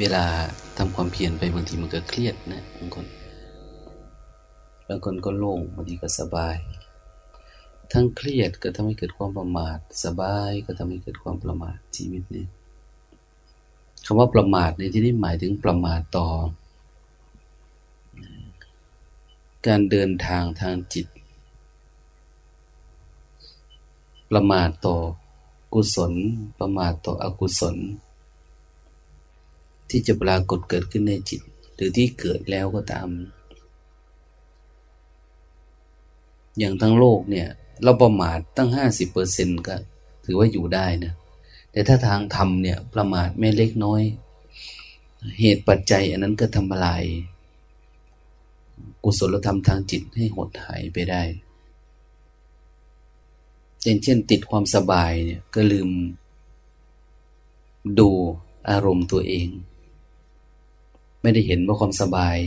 เวลาทำความเพียรไปบางทีมันก็เครียดนะบางคนบางคนก็โล่งบางทีก็สบาย ทั้งเครียดก็ทำให้เกิดความประมาท สบายก็ทำให้เกิดความประมาทชีวิตนี้คำว่าประมาทในที่นี้หมายถึงประมาทต่อ การเดินทางทางจิต ประมาทต่อกุศล ประมาทต่ออกุศล ที่จะปรากฏเกิดขึ้นในจิต หรือที่เกิดแล้วก็ตาม อย่างทั้งโลกเนี่ย เราประมาทตั้งห้าสิบเปอร์เซ็นก็ถือว่าอยู่ได้นะแต่ถ้าทางธรรมเนี่ย ประมาทแม่เล็กน้อย เหตุปัจจัย อันนั้นก็ทำลาย กุศลธรรมทางจิตให้หดหายไปได้เช่นเช่น ติดความสบายเนี่ยก็ลืมดูอารมณ์ตัวเอง ไม่ได้เห็นว่าความสบาย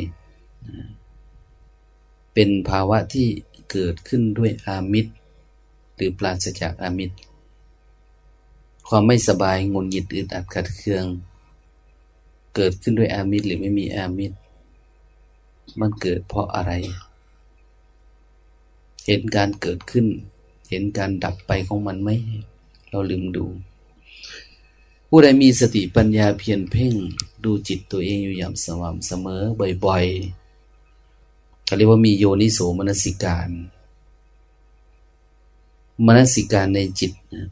เป็นภาวะที่เกิดขึ้นด้วยอามิตร หรือปราศจากอามิตร ความไม่สบายงุนหงิดอึดอัดขัดเคือง เกิดขึ้นด้วยอามิตรหรือไม่มีอามิตร มันเกิดเพราะอะไร เห็นการเกิดขึ้น เห็นการดับไปของมันไหมเราลืมดู ผู้ใดมีสติปัญญาเพียรเพ่ง ดูจิตตัวเองอยู่อย่างสม่ำเสมอบ่อยๆเขาเรียกว่ามีโยนิโสมนสิการ มนสิการในจิตนะ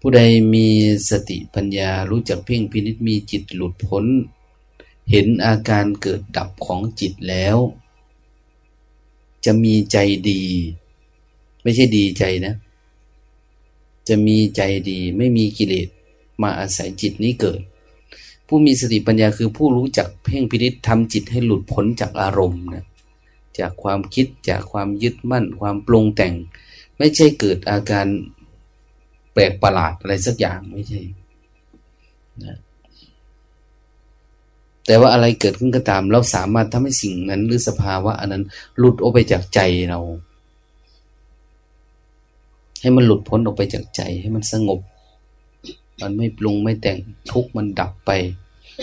ผู้ใดมีสติปัญญารู้จักเพ่งพินิษมีจิตหลุดพ้น เห็นอาการเกิดดับของจิตแล้ว จะมีใจดี ไม่ใช่ดีใจนะ จะมีใจดีไม่มีกิเลสมาอาศัยจิตนี้เกิด ผู้มีสติปัญญาคือผู้รู้จักเพ่งพินิษทำจิตให้หลุดพ้นจากอารมณ์นะจากความคิดจากความยึดมั่น ความปรุงแต่ง ไม่ใช่เกิดอาการแปลกประหลาดอะไรสักอย่างไม่ใช่นะแต่ว่าอะไรเกิดขึ้นก็ตาม เราสามารถทำให้สิ่งนั้นหรือสภาวะอันนั้นหลุดออกไปจากใจเรา ให้มันหลุดพ้นออกไปจากใจ ให้มันสงบ มันไม่ปรุงไม่แต่งทุกมันดับไป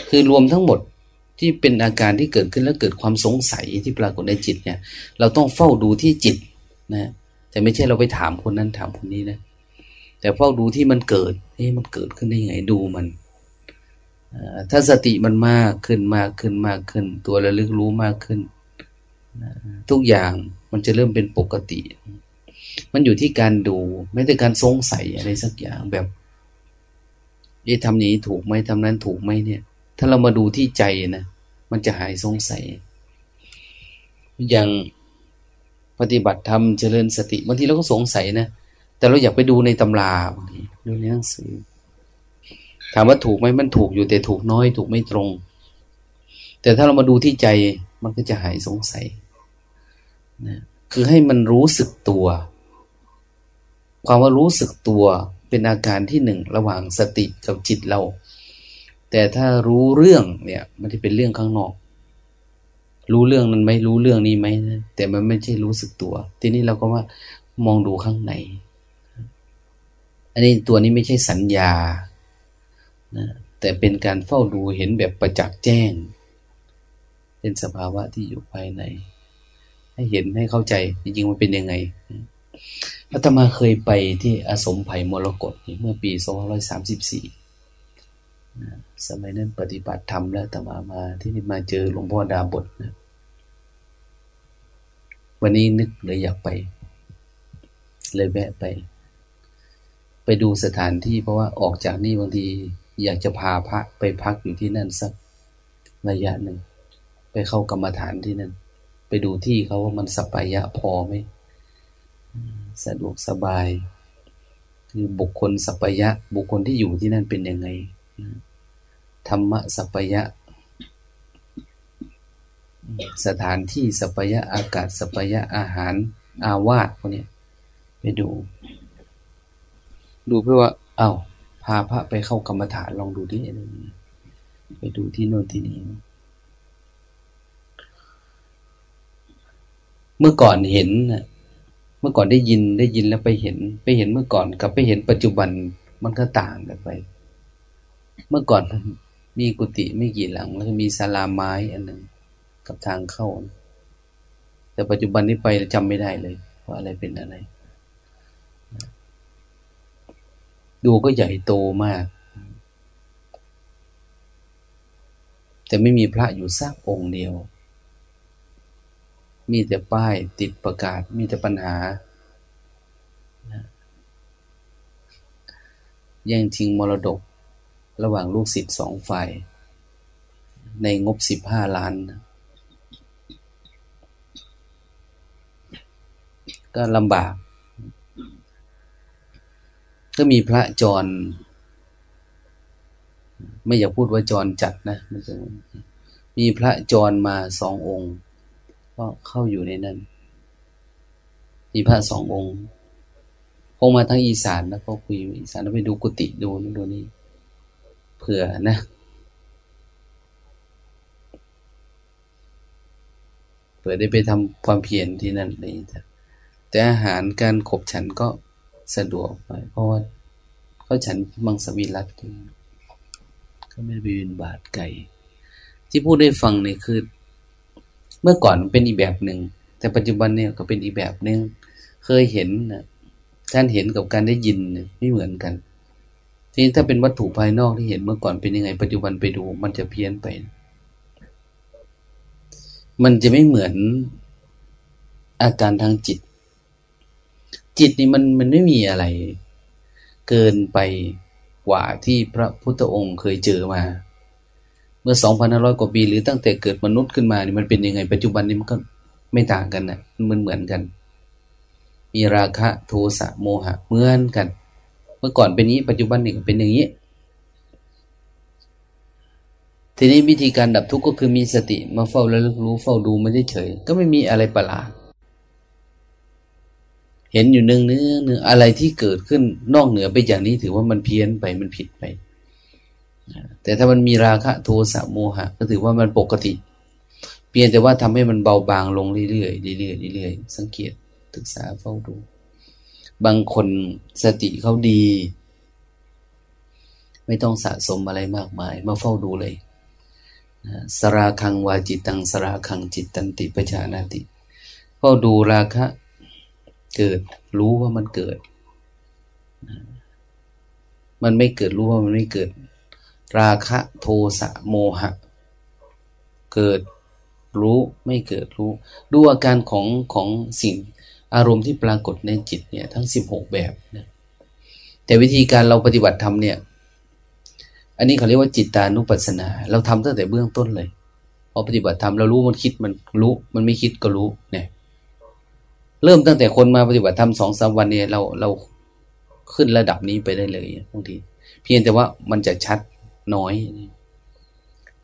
คือรวมทั้งหมดที่เป็นอาการที่เกิดขึ้นแล้วเกิดความสงสัยที่ปรากฏในจิตเนี่ย เราต้องเฝ้าดูที่จิตนะแต่ไม่ใช่เราไปถามคนนั้นถามคนนี้นะ แต่เฝ้าดูที่มันเกิดเฮ้มันเกิดขึ้นได้ยังไงดูมันถ้าสติมันมากขึ้นมากขึ้นมากขึ้น ตัวระลึกรู้มากขึ้น ทุกอย่างมันจะเริ่มเป็นปกติ มันอยู่ที่การดู ไม่ได้การสงสัยอะไรสักอย่างแบบเอ๊ะทำนี้ถูกไหมทำนั้นถูกไหมเนี่ย ถ้าเรามาดูที่ใจนะมันจะหายสงสัย อย่างปฏิบัติธรรมเจริญสติบางทีเราก็สงสัยนะแต่เราอยากไปดูในตำราบางทีดูในหนังสือ ถามว่าถูกไหมมันถูกอยู่แต่ถูกน้อย ถูกไม่ตรง แต่ถ้าเรามาดูที่ใจมันก็จะหายสงสัยนะคือให้มันรู้สึกตัว ความว่ารู้สึกตัวเป็นอาการที่หนึ่งระหว่างสติกับจิตเรา แต่ถ้ารู้เรื่องเนี่ยมันจะเป็นเรื่องข้างนอก รู้เรื่องนั้นไหมรู้เรื่องนี้ไหมแต่มันไม่ใช่รู้สึกตัว ทีนี้เราก็ว่ามองดูข้างในอันนี้ตัวนี้ไม่ใช่สัญญานะแต่เป็นการเฝ้าดูเห็นแบบประจักษ์แจ้ง เป็นสภาวะที่อยู่ภายใน ให้เห็นให้เข้าใจจริงๆมันเป็นยังไง อาตมาเคยไปที่อาสมไผ่มรกตเมื่อปีสองร้อยสามสิบสี่สมัยนั้นปฏิบัติธรรมแล้วอาตมามาที่นี่มาเจอหลวงพ่อดาบทนะวันนี้นึกเลยอยากไป เลยแวะไป ไปดูสถานที่เพราะว่าออกจากนี่บางทีอยากจะพาพระไปพักอยู่ที่นั่นสักระยะหนึ่ง ไปเข้ากรรมฐานที่นั่น ไปดูที่เขาว่ามันสัปปายะพอไหม สะดวกสบาย คือบุคคลสัพยะ บุคคลที่อยู่ที่นั่นเป็นยังไงธรรมะสัพยะ สถานที่สัพยะอากาศสัพยะอาหาร อาวาสพวกนี้ไปดู ดูเพื่อว่า เอา้าพาพระไปเข้ากรรมฐานลองดูที่อะไรไปดูที่โน่นที่นี้เมื่อก่อนเห็น เมื่อก่อนได้ยินได้ยินแล้วไปเห็น ไปเห็นเมื่อก่อนกับไปเห็นปัจจุบันมันก็ต่างกันไป เมื่อก่อนมีกุฏิไม่กี่หลังแล้วมีศาลาไม้อันหนึ่งกับทางเข้า แต่ปัจจุบันนี้ไปจำไม่ได้เลยว่าอะไรเป็นอะไร ดูก็ใหญ่โตมาก แต่ไม่มีพระอยู่สักองค์เดียว มีแต่ป้ายติดประกาศ มีแต่ปัญหา แย่งชิงมรดก ระหว่างลูกศิษย์สองฝ่าย ในงบสิบห้าล้าน ก็ลำบาก ก็มีพระจร ไม่อยากพูดว่าจรจัดนะ มีพระจรมาสององค์ ก็เข้าอยู่ในนั้นมีพระสององค์งมาทั้งอีสานแล้วก็คุยอีสานแล้วไปดูกุฏิดูนู่นดูนี่เผื่อนะเผื่อได้ไปทำความเพียรที่นั่นเลยแต่อาหารการขบฉันก็สะดวกไปเพราะว่าเขาฉันมังสวิรัตก็ไม่ได้ไปวินบาทไก่ ที่พูดได้ฟังเนี่ยคือ เมื่อก่อนเป็นอีกแบบหนึ่ง แต่ปัจจุบันเนี่ยก็เป็นอีกแบบหนึ่งเคยเห็นนะการเห็นกับการได้ยินไม่เหมือนกันทีนี้ถ้าเป็นวัตถุภายนอกที่เห็นเมื่อก่อนเป็นยังไง ปัจจุบันไปดูมันจะเพี้ยนไป มันจะไม่เหมือนอาการทางจิต จิตนี่มันมันไม่มีอะไร เกินไปกว่าที่พระพุทธองค์เคยเจอมา เมื่อสองพันห้าร้อยกว่าปีหรือตั้งแต่เกิดมนุษย์ขึ้นมานี่มันเป็นยังไง ปัจจุบันนี้มันก็ไม่ต่างกันนะมันเหมือนกัน มีราคะโทสะโมหะเหมือนกัน เมื่อก่อนเป็นนี้ ปัจจุบันนี่เป็นอย่างนี้ทีนี้วิธีการดับทุกข์ก็คือมีสติมาเฝ้าแล้วรู้เฝ้าดูไม่ได้เฉยก็ไม่มีอะไรประหลาดเห็นอยู่เนืองเนื้อเนืออะไรที่เกิดขึ้นนอกเหนือไปอย่างนี้ถือว่ามันเพี้ยนไปมันผิดไป แต่ถ้ามันมีราคะโทสะโมหะ ก็ถือว่ามันปกติ เพียงแต่ว่าทำให้มันเบาบางลงเรื่อยๆเรื่อยๆเรื่อยๆสังเกตศึกษาเฝ้าดู บางคนสติเขาดี ไม่ต้องสะสมอะไรมากมาย มาเฝ้าดูเลยสราคังวาจิตังสราคังจิตตันติปชานาติเฝ้าดูราคะเกิด รู้ว่ามันเกิด มันไม่เกิดรู้ว่ามันไม่เกิด ราคะโทสะโมหะ เกิดรู้ไม่เกิดรู้ ดูอาการของของสิ่งอารมณ์ที่ปรากฏในจิตเนี่ยทั้งสิบหกแบบนะแต่วิธีการเราปฏิบัติธรรมเนี่ย อันนี้เขาเรียกว่าจิตตานุปัสสนา เราทำตั้งแต่เบื้องต้นเลยพอปฏิบัติธรรมเรารู้มันคิดมันรู้ มันไม่คิดก็รู้เนี่ยเริ่มตั้งแต่คนมาปฏิบัติธรรมสองสามวันเนี่ยเราเราขึ้นระดับนี้ไปได้เลยบางทีเพียงแต่ว่ามันจะชัด น้อย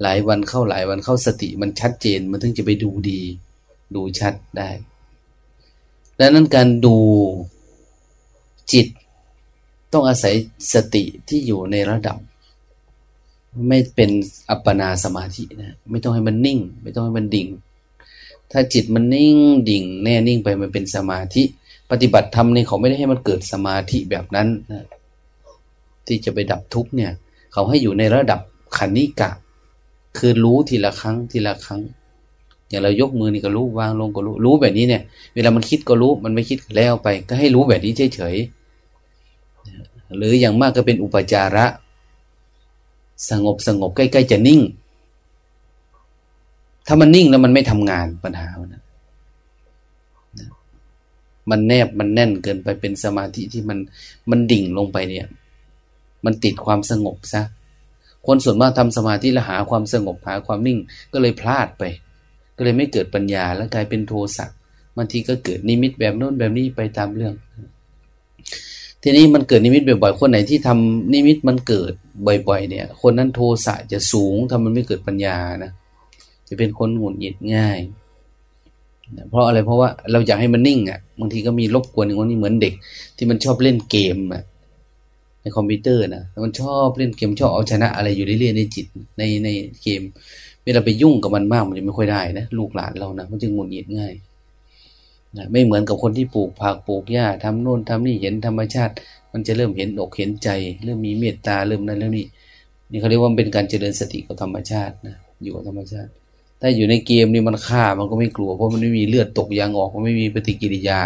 หลายวันเข้าหลายวันเข้าสติมันชัดเจน มันถึงจะไปดูดี ดูชัดได้ดังนั้นการดูจิตต้องอาศัยสติที่อยู่ในระดับ ไม่เป็นอัปปนาสมาธินะไม่ต้องให้มันนิ่ง ไม่ต้องให้มันดิ่ง ถ้าจิตมันนิ่งดิ่ง แน่นิ่งไปมันเป็นสมาธิ ปฏิบัติธรรมนี่เขาไม่ได้ให้มันเกิดสมาธิแบบนั้นนะที่จะไปดับทุกเนี่ย เขาให้อยู่ในระดับขันนิกะ คือรู้ทีละครั้งทีละครั้ง อย่างเรายกมือนี่ก็รู้วางลงก็รู้รู้แบบนี้เนี่ย เวลามันคิดก็รู้มันไม่คิดแล้วไป ก็ให้รู้แบบนี้เฉยๆหรืออย่างมากก็เป็นอุปจาระ สงบสงบใกล้ๆจะนิ่ง ถ้ามันนิ่งแล้วมันไม่ทำงานปัญหามันมันแนบมันแน่นเกินไปเป็นสมาธิที่มันมันดิ่งลงไปเนี่ย มันติดความสงบซะคนส่วนมากทำสมาธิแล้วหาความสงบหาความนิ่งก็เลยพลาดไป ก็เลยไม่เกิดปัญญาแล้วกลายเป็นโทสะบางทีก็เกิดนิมิตแบบโน้นแบบนี้ไปตามเรื่อง ทีนี้มันเกิดนิมิตบ่อยๆคนไหนที่ทำนิมิตมันเกิดบ่อย ๆ เนี่ย คนนั้นโทสะจะสูงทำมันไม่เกิดปัญญานะจะเป็นคนหงุดหงิดง่าย เพราะอะไรเพราะว่าเราอยากให้มันนิ่งอะบางทีก็มีรบกวนอย่างนี้เหมือนเด็ก ที่มันชอบเล่นเกมอะ ในคอมพิวเตอร์นะมันชอบเล่นเกมชอบเอาชนะอะไรอยู่เรื่อยๆในจิตในในเกม เวลาไปยุ่งกับมันมากมันจะไม่ค่อยได้นะลูกหลานเรานะมันจึงหงุดหงิดง่ายนะไม่เหมือนกับคนที่ปลูกผักปลูกหญ้าทำโน่นทำนี่เห็นธรรมชาติ มันจะเริ่มเห็นอกเห็นใจ เริ่มมีเมตตาเริ่มนั้นเริ่มนี้นี่เขาเรียกว่าเป็นการเจริญสติกับธรรมชาตินะอยู่กับธรรมชาติถ้าอยู่ในเกมนี่มันฆ่ามันก็ไม่กลัวเพราะมันไม่มีเลือดตกยางออกมันไม่มีปฏิกิริยา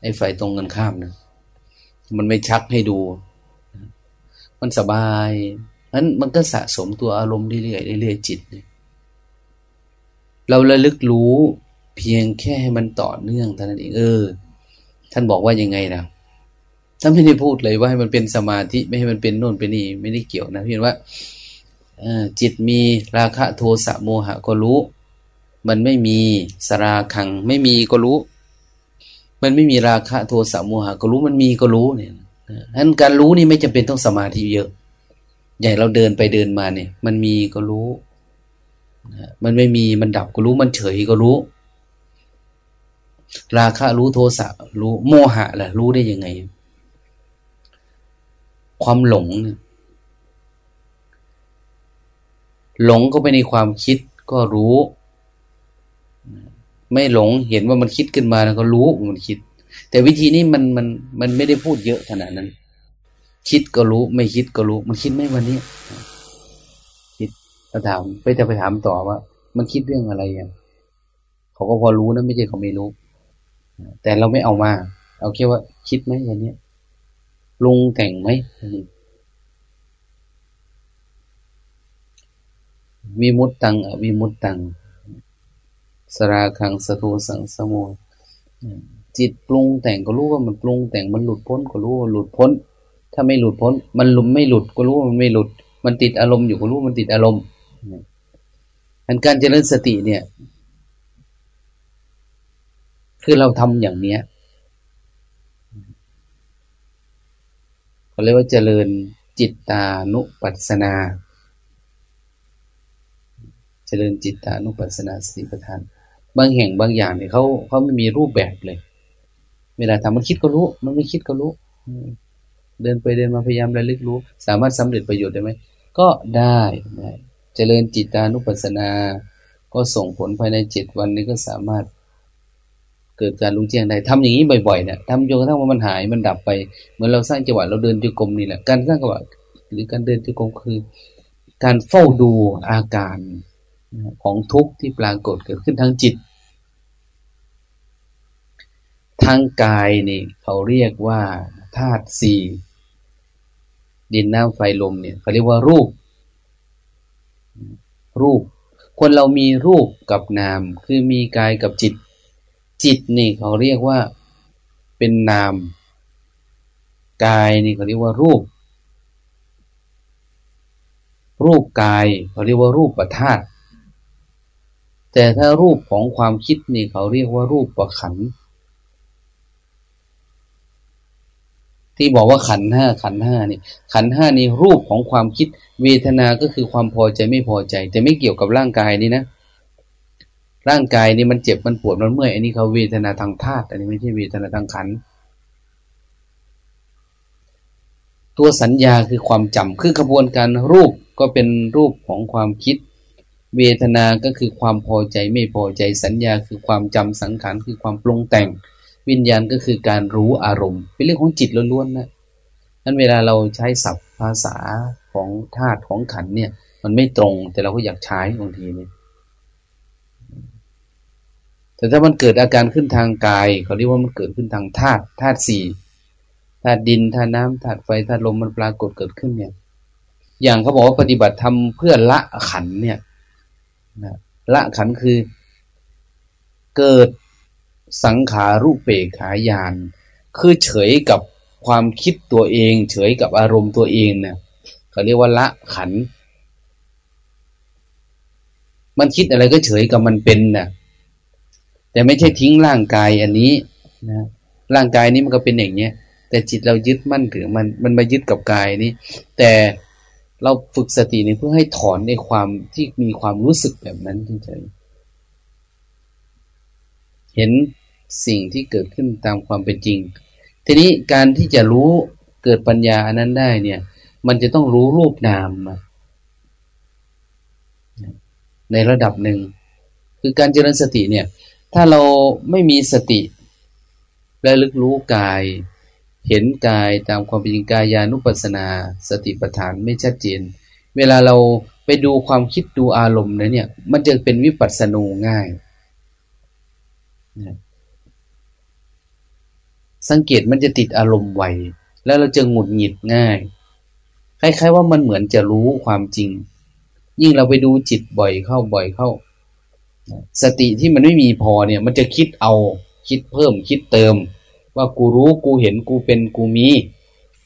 ไอ้ไฟตรงกันข้ามนะมันไม่ชักให้ดู มันสบายนั้นมันก็สะสมตัวอารมณ์เรื่อยๆเรื่อยๆจิต เราระลึกรู้เพียงแค่ให้มันต่อเนื่องเท่านั้นเองเออ ท่านบอกว่ายังไงนะท่านไม่ได้พูดเลยว่าให้มันเป็นสมาธิไม่ให้มันเป็นโน่นเป็นนี่ไม่ได้เกี่ยวนะเพียงว่าจิตมีราคะโทสะโมหะก็รู้ มันไม่มีสราคัง ไม่มีก็รู้ มันไม่มีราคะโทสะโมหะก็รู้มันมีก็รู้เนี่ย นั้นการรู้นี่ไม่จำเป็นต้องสมาธิเยอะ ใหญ่เราเดินไปเดินมาเนี่ย มันมีก็รู้ มันไม่มีมันดับก็รู้ มันเฉยก็รู้ ราคะรู้โทสะรู้โมหะล่ะ รู้ได้ยังไง ความหลงเนี่ยหลงก็ไปในความคิดก็รู้ ไม่หลงเห็นว่ามันคิดขึ้นมาแล้วก็รู้มันคิด แต่วิธีนี้มันมันมันไม่ได้พูดเยอะขนาดนั้น คิดก็รู้ไม่คิดก็รู้ มันคิดไม่วันนี้ คิดเราถามไปจะไปถามต่อว่า มันคิดเรื่องอะไรอะเขาก็พอรู้นะไม่ใช่เขาไม่รู้ แต่เราไม่เอามา เอาแค่ว่า คิดไหมวันนี้ลงแต่งไหมวิมุตตังวิมุตตังสราคังสโทสังสมุ จิตปรุงแต่งก็รู้ว่ามันปรุงแต่งมันหลุดพ้นก็รู้ว่าหลุดพ้น ถ้าไม่หลุดพ้น มันหลุดไม่หลุดก็รู้ว่ามันไม่หลุด มันติดอารมณ์อยู่ก็รู้มันติดอารมณ์อันการเจริญสติเนี่ย คือเราทำอย่างเนี้ยเขาเรียกว่าเจริญจิตตานุปัสสนา เจริญจิตตานุปัสสนาสติปัฏฐาน บางแห่งบางอย่างเนี่ยเขาเขาไม่มีรูปแบบเลย เวลาทำมันคิดก็รู้ มันไม่คิดก็รู้ เดินไปเดินมาพยายามระลึกรู้ สามารถสำเร็จประโยชน์ได้ไหม ก็ได้ได้ เจริญจิตานุปัสสนา ก็ส่งผลภายในเจ็ดวันนี้ก็สามารถ เกิดการรู้แจ้งได้ทำอย่างนี้บ่อยๆเนี่ยทำจนกระทั่งว่ามันหายมันดับไป เหมือนเราสร้างจังหวะเราเดินจุกรมนี่แหละ การสร้างจังหวะหรือการเดินจุกรมคือ การเฝ้าดูอาการของทุกข์ที่ปรากฏเกิดขึ้นทางจิต ทางกายนี่เขาเรียกว่าธาตุสี่ดินน้ำไฟลมเนี่ยเขาเรียกว่ารูป รูป คนเรามีรูปกับนาม คือมีกายกับจิต จิตนี่เขาเรียกว่าเป็นนาม กายนี่เขาเรียกว่ารูป รูปกายเขาเรียกว่ารูปประธาตแต่ถ้ารูปของความคิดนี่เขาเรียกว่ารูปประขัน ที่บอกว่าขันห้าขันห้านี่ ขันห้านี่รูปของความคิดเวทนาก็คือความพอใจไม่พอใจ แต่ไม่เกี่ยวกับร่างกายนี่นะ ร่างกายนี่มันเจ็บมันปวดมันเมื่อยอันนี้เขาเวทนาทางธาตุอันนี้ไม่ใช่เวทนาทางขันตัวสัญญาคือความจำคือกระบวนการรูปก็เป็นรูปของความคิด เวทนาก็คือความพอใจไม่พอใจสัญญาคือความจำสังขารคือความปรุงแต่ง วิญญาณก็คือการรู้อารมณ์ เป็นเรื่องของจิตล้วนๆนะนั้นเวลาเราใช้ศัพท์ภาษาของธาตุของขันเนี่ย มันไม่ตรง แต่เราก็อยากใช้บางทีเนี่ยแต่ถ้ามันเกิดอาการขึ้นทางกายเขาเรียกว่ามันเกิดขึ้นทางธาตุธาตุสี่ธาตุดินธาตุน้ำธาตุไฟธาตุลมมันปรากฏเกิดขึ้นเนี่ย อย่างเขาบอกว่าปฏิบัติทำเพื่อละขันเนี่ยละขันคือ เกิด สังขารุเปกขายาน คือเฉยกับความคิดตัวเอง เฉยกับอารมณ์ตัวเองเนี่ยเขาเรียกว่าละขัน มันคิดอะไรก็เฉยกับมันเป็นนะแต่ไม่ใช่ทิ้งร่างกายอันนี้นะร่างกายนี้มันก็เป็นอย่างเนี้ยแต่จิตเรายึดมั่นถือมันมันมายึดกับกายนี้ แต่เราฝึกสตินี่เพื่อให้ถอนในความที่มีความรู้สึกแบบนั้นเฉยเห็น สิ่งที่เกิดขึ้นตามความเป็นจริง ทีนี้การที่จะรู้เกิดปัญญาอันนั้นได้เนี่ย มันจะต้องรู้รูปนามในระดับหนึ่ง คือการเจริญสติเนี่ย ถ้าเราไม่มีสติและลึกรู้กาย เห็นกายตามความเป็นจริงกายานุปัสนา สติปัฏฐานไม่ชัดเจน เวลาเราไปดูความคิดดูอารมณ์นะเนี่ย มันจะเป็นวิปัสสนูง่าย สังเกตมันจะติดอารมณ์ไว แล้วเราจะหงุดหงิดง่าย คล้ายๆว่ามันเหมือนจะรู้ความจริง ยิ่งเราไปดูจิตบ่อยเข้าบ่อยเข้า สติที่มันไม่มีพอเนี่ย มันจะคิดเอา คิดเพิ่ม คิดเติม ว่ากูรู้ กูเห็น กูเป็น กูมี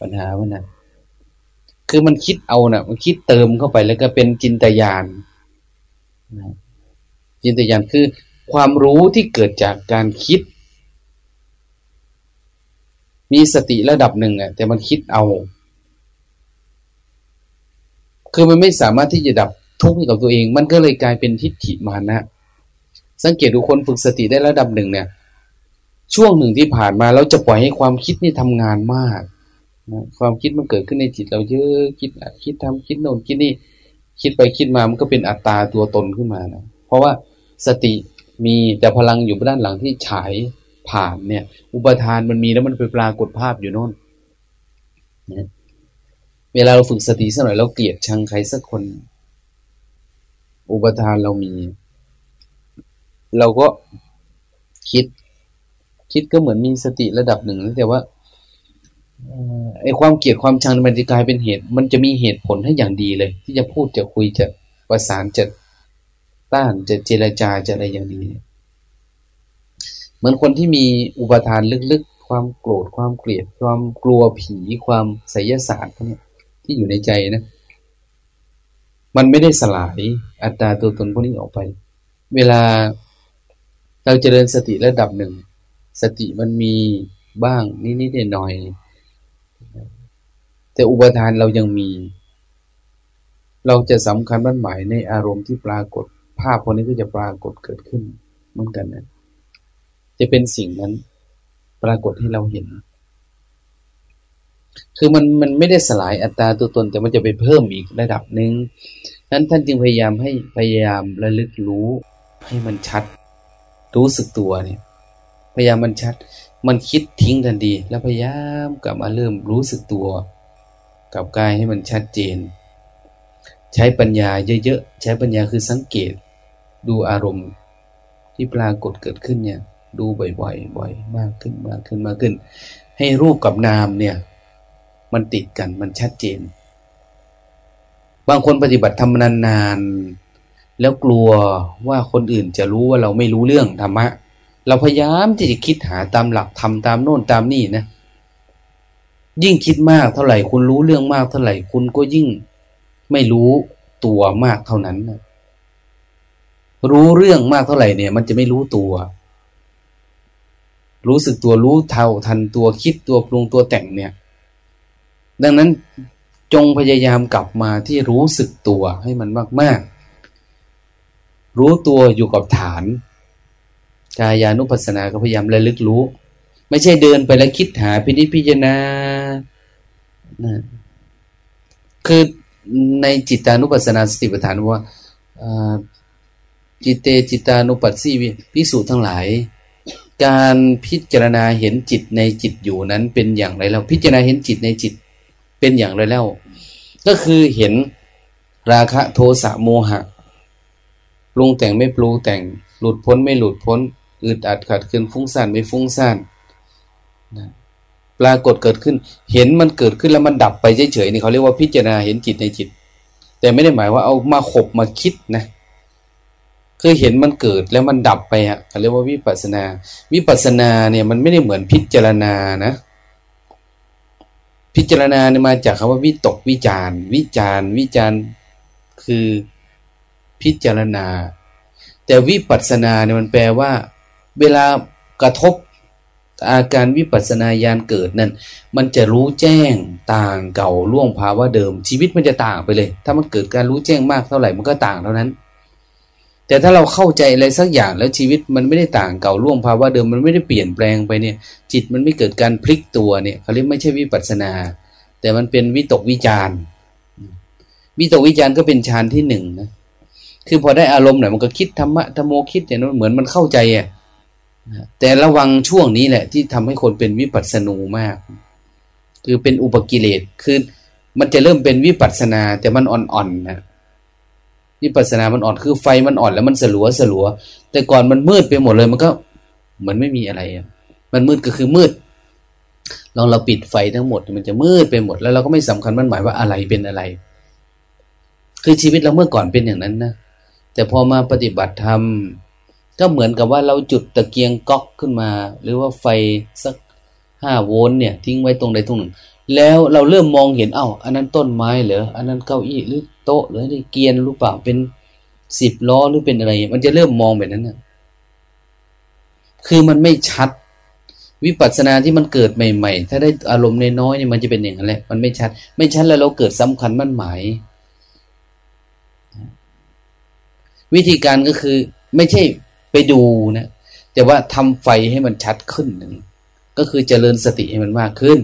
ปัญหาว่านะคือมันคิดเอานะ่ะ มันคิดเติมเข้าไปแล้วก็เป็นจินตยานจินตยานคือความรู้ที่เกิดจากการคิด มีสติระดับหนึ่งอะแต่มันคิดเอา คือมันไม่สามารถที่จะดับทุกข์กับตัวเอง มันก็เลยกลายเป็นทิฏฐิมานะ สังเกตดูคนฝึกสติได้ระดับหนึ่งเนี่ย ช่วงหนึ่งที่ผ่านมาเราจะปล่อยให้ความคิดนี่ทำงานมากนะความคิดมันเกิดขึ้นในจิตเราเยอะคิดคิดทำคิดโน่นคิดนี่ คิดไปคิดมามันก็เป็นอัตตาตัวตนขึ้นมานะเพราะว่าสติมีแต่พลังอยู่ด้านหลังที่ฉาย ผ่านเนี่ย อุปทานมันมีแล้วมันไปปรากฏภาพอยู่โน่นนะเวลาเราฝึกสติสักหน่อยเราเกลียดชังใครสักคน อุปทานเรามี เราก็คิด คิดก็เหมือนมีสติระดับหนึ่งแต่ว่าไอ้ความเกลียดความชังมันจะกลายเป็นเหตุ มันจะมีเหตุผลให้อย่างดีเลย ที่จะพูดจะคุยจะประสานจะต้านจะเจรจาจะอะไรอย่างดีเห มือนคนที่มีอุปทานลึกๆ ความโกรธความเกลียด ความกลัวผีความไสยศาสตร์พวกนี้ที่อยู่ในใจนะ มันไม่ได้สลายอัตตาตัวตนพวกนี้ออกไป เวลาเราเจริญสติระดับหนึ่ง สติมันมีบ้างนิดๆหน่อยแต่อุปทานเรายังมี เราจะสำคัญมั่นหมายในอารมณ์ที่ปรากฏ ภาพพวกนี้ก็จะปรากฏเกิดขึ้นเหมือนกันนะ จะเป็นสิ่งนั้นปรากฏให้เราเห็น คือมันมันไม่ได้สลายอัตราตัวตน แต่มันจะไปเพิ่มอีกระดับหนึ่งนั้นท่านจึงพยายามให้พยายามระลึกรู้ให้มันชัด รู้สึกตัวเนี่ย พยายามมันชัด มันคิดทิ้งทันทีแล้วพยายามกลับมาเริ่มรู้สึกตัว กับกายให้มันชัดเจน ใช้ปัญญาเยอะๆใช้ปัญญาคือสังเกต ดูอารมณ์ที่ปรากฏเกิดขึ้นเนี่ย ดูบ่อยๆบ่อยมากขึ้นมากขึ้นมากขึ้น ให้รูปกับนามเนี่ย มันติดกันมันชัดเจน บางคนปฏิบัติทำนานๆแล้วกลัวว่าคนอื่นจะรู้ว่าเราไม่รู้เรื่องธรรมะ เราพยายามที่จะคิดหาตามหลักทำตามโน่นตามนี่นะ ยิ่งคิดมากเท่าไหร่คุณรู้เรื่องมากเท่าไหร่คุณก็ยิ่งไม่รู้ตัวมากเท่านั้นนะรู้เรื่องมากเท่าไหร่เนี่ย มันจะไม่รู้ตัว รู้สึกตัวรู้เท่าทันตัวคิดตัวปรุงตัวแต่งเนี่ย ดังนั้นจงพยายามกลับมาที่รู้สึกตัวให้มันมาก ๆ รู้ตัวอยู่กับฐานกายานุปัสสนาก็พยายามระลึกรู้ ไม่ใช่เดินไปแล้วคิดหาพินิจพิจารณานะคือในจิตานุปัสสนาสติปัฏฐานว่าจิตเตจิตานุปัสสีพิสูจน์ทั้งหลาย การพิจารณาเห็นจิตในจิตอยู่นั้นเป็นอย่างไรแล้ว พิจารณาเห็นจิตในจิตเป็นอย่างไรแล้ว ก็คือเห็นราคะโทสะโมหะปรุงแต่งไม่ปรุงแต่งหลุดพ้นไม่หลุดพ้นอึดอัดขัดขึ้นฟุ้งซ่านไม่ฟุ้งซ่านนะปรากฏเกิดขึ้น เห็นมันเกิดขึ้นแล้วมันดับไปเฉยๆนี่เขาเรียกว่าพิจารณาเห็นจิตในจิต แต่ไม่ได้หมายว่าเอามาขบมาคิดนะ คือเห็นมันเกิดแล้วมันดับไปอะเขาเรียกว่าวิปัสนา วิปัสนาเนี่ยมันไม่ได้เหมือนพิจารณานะ พิจารณาเนี่ยมาจากคำว่าวิตกวิจารวิจารวิจารคือพิจารณา แต่วิปัสนาเนี่ยมันแปลว่า เวลากระทบอาการวิปัสนาญาณเกิดนั่นมันจะรู้แจ้งต่างเก่าล่วงภาวะเดิม ชีวิตมันจะต่างไปเลย ถ้ามันเกิดการรู้แจ้งมากเท่าไหร่มันก็ต่างเท่านั้น แต่ถ้าเราเข้าใจอะไรสักอย่างแล้วชีวิตมันไม่ได้ต่างเก่าล่วงภาวะเดิมมันไม่ได้เปลี่ยนแปลงไปเนี่ย จิตมันไม่เกิดการพลิกตัวเนี่ยเขาเรียกไม่ใช่วิปัสนา แต่มันเป็นวิตกวิจารวิตกวิจารก็เป็นฌานที่หนึ่งนะคือพอได้อารมณ์หน่อยมันก็คิดธรรมะธรรมโมคิดอย่างนั้นเหมือนมันเข้าใจอะแต่ระวังช่วงนี้แหละ ที่ทำให้คนเป็นวิปัสสนูมาก คือเป็นอุปกิเลสคือมันจะเริ่มเป็นวิปัสสนา แต่มันอ่อนๆนะ วิปัสสนามันอ่อนคือไฟมันอ่อนแล้วมันสลัวสลัว แต่ก่อนมันมืดไปหมดเลยมันก็เหมือนไม่มีอะไร มันมืดก็คือมืด ลองเราปิดไฟทั้งหมด มันจะมืดไปหมด แล้วเราก็ไม่สำคัญมันหมายว่าอะไรเป็นอะไร คือชีวิตเราเมื่อก่อนเป็นอย่างนั้นนะ แต่พอมาปฏิบัติธรรมก็เหมือนกับว่าเราจุดตะเกียงก๊อกขึ้นมา หรือว่าไฟสักห้าโวลต์เนี่ย ทิ้งไว้ตรงใดตรงหนึ่ง แล้วเราเริ่มมองเห็นเอ้าอันนั้นต้นไม้เหรออันนั้นเก้าอี้หรือโต๊ะหรือนี่เกียนหรือเปล่าเป็นสิบล้อหรือเป็นอะไร มันจะเริ่มมองแบบนั้นนะคือมันไม่ชัด วิปัสสนาที่มันเกิดใหม่ ๆ ถ้าได้อารมณ์น้อยๆเนี่ยมันจะเป็นอย่างนั้นแหละมันไม่ชัด ไม่ชัดแล้วเราเกิดสำคัญมั่นหมาย วิธีการก็คือ ไม่ใช่ไปดูนะแต่ว่าทำไฟให้มันชัดขึ้นหนึ่งก็คือเจริญสติให้มันมากขึ้น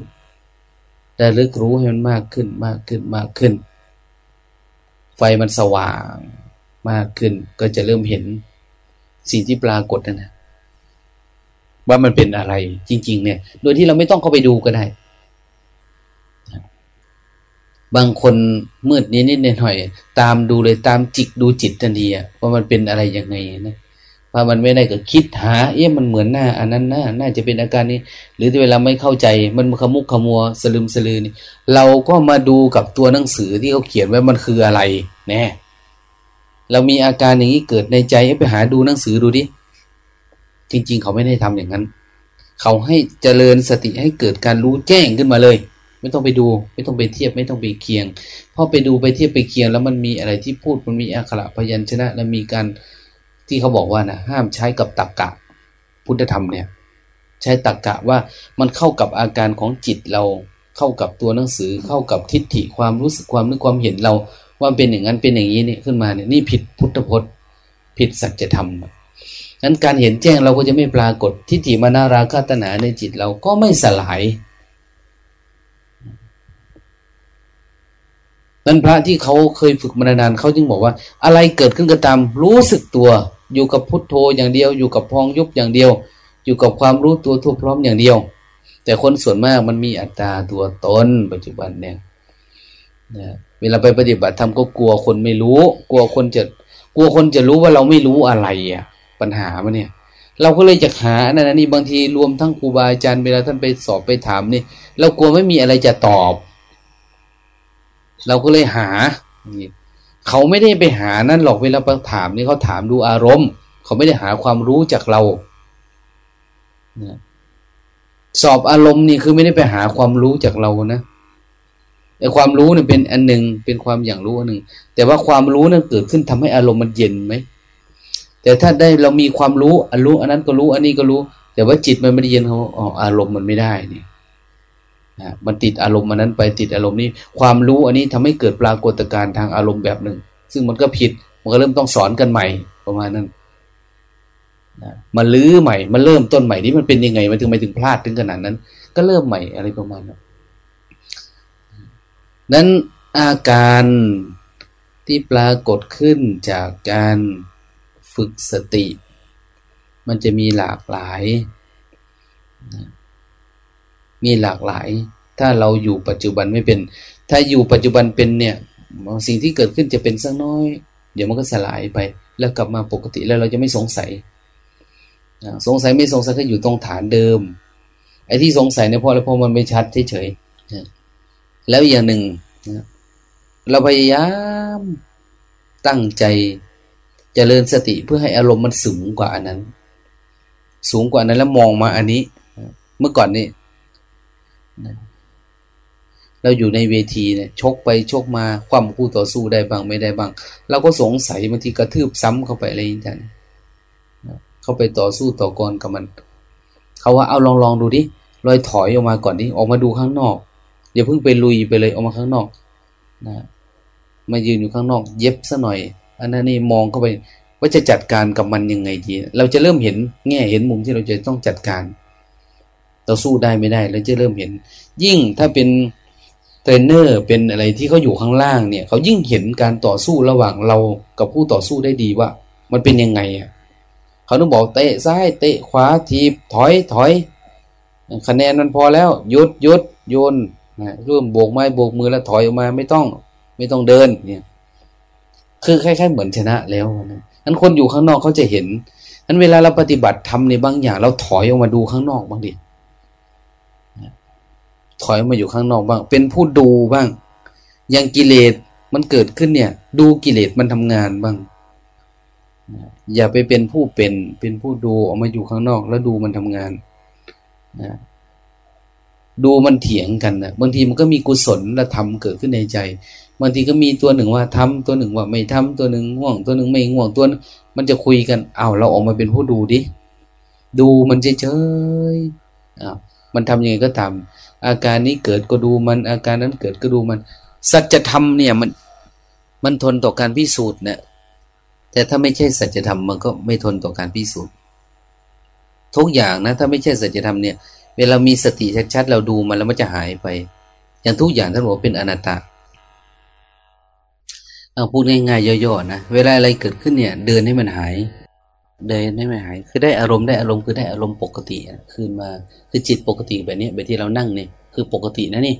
แต่ลึกรู้ให้มันมากขึ้นมากขึ้นมากขึ้น ไฟมันสว่างมากขึ้น ก็จะเริ่มเห็นสิ่งที่ปรากฏนะนะว่ามันเป็นอะไรจริง ๆ เนี่ย โดยที่เราไม่ต้องเข้าไปดูก็ได้ บางคนมืดนิดนิดหน่อย ตามดูเลยตามจิกดูจิตทันทีว่ามันเป็นอะไรยังไงนะ พอมันไม่ได้ก็คิดหา เอ๊ะมันเหมือนหน้า อันนั้นหน้าน่าจะเป็นอาการนี้ หรือเวลาไม่เข้าใจ มันขมุกขมัวสลืมสลือนี่เราก็มาดูกับตัวหนังสือที่เขาเขียนไว้มันคืออะไรแน่เรามีอาการอย่างนี้เกิดในใจไปหาดูหนังสือดูดิจริง ๆ เขาไม่ได้ทำอย่างนั้น เขาให้เจริญสติให้เกิดการรู้แจ้งขึ้นมาเลย ไม่ต้องไปดู ไม่ต้องไปเทียบไม่ต้องไปเคียงพอไปดูไปเทียบไปเคียง แล้วมันมีอะไรที่พูดมันมีอักขระพยัญชนะ และมีการ ที่เขาบอกว่านะห้ามใช้กับตักกะ พุทธธรรมเนี่ย ใช้ตักกะว่ามันเข้ากับอาการของจิตเราเข้ากับตัวหนังสือเข้ากับทิฏฐิความรู้สึกความนึกความเห็นเรา ว่าเป็นอย่างนั้นเป็นอย่างนี้เนี่ยขึ้นมาเนี่ยนี่ผิดพุทธพจน์ ผิดสัจธรรมนั้นการเห็นแจ้งเราก็จะไม่ปรากฏทิฏฐิมานาราคาตนาในจิตเราก็ไม่สลายนั้นพระที่เขาเคยฝึกมานานเขาจึงบอกว่า อะไรเกิดขึ้นก็ตามรู้สึกตัว อยู่กับพุทโธอย่างเดียว อยู่กับพองยุบอย่างเดียว อยู่กับความรู้ตัวทั่วพร้อมอย่างเดียว แต่คนส่วนมากมันมีอัตตาตัวตนปัจจุบันเนี่ยนะเวลาไปปฏิบัติธรรมก็กลัวคนไม่รู้ กลัวคนจะกลัวคนจะรู้ว่าเราไม่รู้อะไรอะ ปัญหามันเนี่ย เราก็เลยจะหานั่นนี่บางทีรวมทั้งครูบาอาจารย์เวลาท่านไปสอบไปถามนี่เรากลัวไม่มีอะไรจะตอบ เราก็เลยหา เขาไม่ได้ไปหานั่นหรอกเวลาไปถามนี่เขาถามดูอารมณ์ เขาไม่ได้หาความรู้จากเราสอบอารมณ์นี่คือไม่ได้ไปหาความรู้จากเรานะไอ้ความรู้เนี่ยเป็นอันหนึ่งเป็นความอย่างรู้อันหนึ่งแต่ว่าความรู้นั้นเกิดขึ้นทำให้อารมณ์มันเย็นไหมแต่ถ้าได้เรามีความรู้อันรู้ อันนั้นก็รู้ อันนี้ก็รู้ แต่ว่าจิตมันไม่ได้เย็นเขาอารมณ์มันไม่ได้เนี่ย นะมันติดอารมณ์มันนั้นไปติดอารมณ์นี้ ความรู้อันนี้ทำให้เกิดปรากฏการณ์ทางอารมณ์แบบหนึ่ง ซึ่งมันก็ผิด มันก็เริ่มต้องสอนกันใหม่ประมาณนั้นนะมาลื้อใหม่มาเริ่มต้นใหม่นี่มันเป็นยังไงมันถึงไม่ถึงพลาดถึงขนาดนั้น ก็เริ่มใหม่อะไรประมาณนั้นนั้นอาการที่ปรากฏขึ้นจากการฝึกสติ มันจะมีหลากหลาย มีหลากหลาย ถ้าเราอยู่ปัจจุบันไม่เป็น ถ้าอยู่ปัจจุบันเป็นเนี่ยสิ่งที่เกิดขึ้นจะเป็นสักน้อย เดี๋ยวมันก็สลายไป แล้วกลับมาปกติแล้วเราจะไม่สงสัย สงสัยไม่สงสัยก็อยู่ตรงฐานเดิม ไอ้ที่สงสัยเนี่ยพอแล้วพอมันไม่ชัดเฉยแล้วอย่างหนึ่งเราพยายามตั้งใจจเจริญสติเพื่อให้อารมณ์มันสูงกว่าอันนั้น สูงกว่านั้นแล้วมองมาอันนี้ เมื่อก่อนนี่ เราอยู่ในเวทีเนี่ยชกไปชกมาความคู่ต่อสู้ได้บ้างไม่ได้บ้างเราก็สงสัยบางทีกระทืบซ้ำเข้าไปอะไรอย่างนี้ยเข้าไปต่อสู้ต่อกรกับมัน เขาว่าเอาลองลองดูดิลอยถอยออกมาก่อนดิออกมาดูข้างนอกอย่าเพิ่งไปลุยไปเลยออกมาข้างนอกนะมายืนอยู่ข้างนอก เย็บซะหน่อย อันนั้นนี่มองเข้าไป ว่าจะจัดการกับมันยังไงดี เราจะเริ่มเห็นแง่เห็นมุมที่เราจะต้องจัดการ ต่อสู้ได้ไม่ได้เราจะเริ่มเห็น ยิ่งถ้าเป็นเทรนเนอร์เป็นอะไรที่เขาอยู่ข้างล่างเนี่ยเขายิ่งเห็นการต่อสู้ระหว่างเรากับผู้ต่อสู้ได้ดีว่า มันเป็นยังไงอะเขาต้องบอกเตะซ้ายเตะขวาทีบถอยถอยคะแนนมันพอแล้วหยุดหยุดโยนร่วมโบกไม้โบกมือแล้วถอยออกมาไม่ต้อง ไม่ต้องเดินเนี่ยคือคล้ายๆเหมือนชนะแล้วนั้นคนอยู่ข้างนอกเขาจะเห็นนั้นเวลาเราปฏิบัติทำในบางอย่าง เราถอยออกมาดูข้างนอกบ้างดิ ถอยมาอยู่ข้างนอกบ้าง เป็นผู้ดูบ้างอย่างกิเลสมันเกิดขึ้นเนี่ย ดูกิเลสมันทำงานบ้าง อย่าไปเป็นผู้เป็น เป็นผู้ดูออกมาอยู่ข้างนอก แล้วดูมันทำงานนะดูมันเถียงกันนะบางทีมันก็มีกุศลและธรรมเกิดขึ้นในใจ บางทีก็มีตัวหนึ่งว่าทำตัวหนึ่งว่าไม่ทำตัวหนึ่งง่วง ตัวหนึ่งไม่ง่วงตัวมันจะคุยกันอ้าวเราออกมาเป็นผู้ดูดิ ดูมันเฉยๆอ้าวมันทำยังไงก็ทำ อาการนี้เกิดก็ดูมัน อาการนั้นเกิดก็ดูมัน สัจธรรมเนี่ยมันมันทนต่อการพิสูจน์เนี่ยแต่ถ้าไม่ใช่สัจธรรมมันก็ไม่ทนต่อการพิสูจน์ทุกอย่างนะ ถ้าไม่ใช่สัจธรรมเนี่ย เวลามีสติชัดๆเราดูมันแล้วมันจะหายไป อย่างทุกอย่างท่านบอกเป็นอนัตตาเอาพูดง่ายๆย่อๆนะเวลาอะไรเกิดขึ้นเนี่ย เดินให้มันหาย เดินให้มันหาย คือได้อารมณ์ได้อารมณ์คือได้อารมณ์ปกติคืนมา คือจิตปกติแบบนี้แบบที่เรานั่งเนี่ยคือปกตินะนี่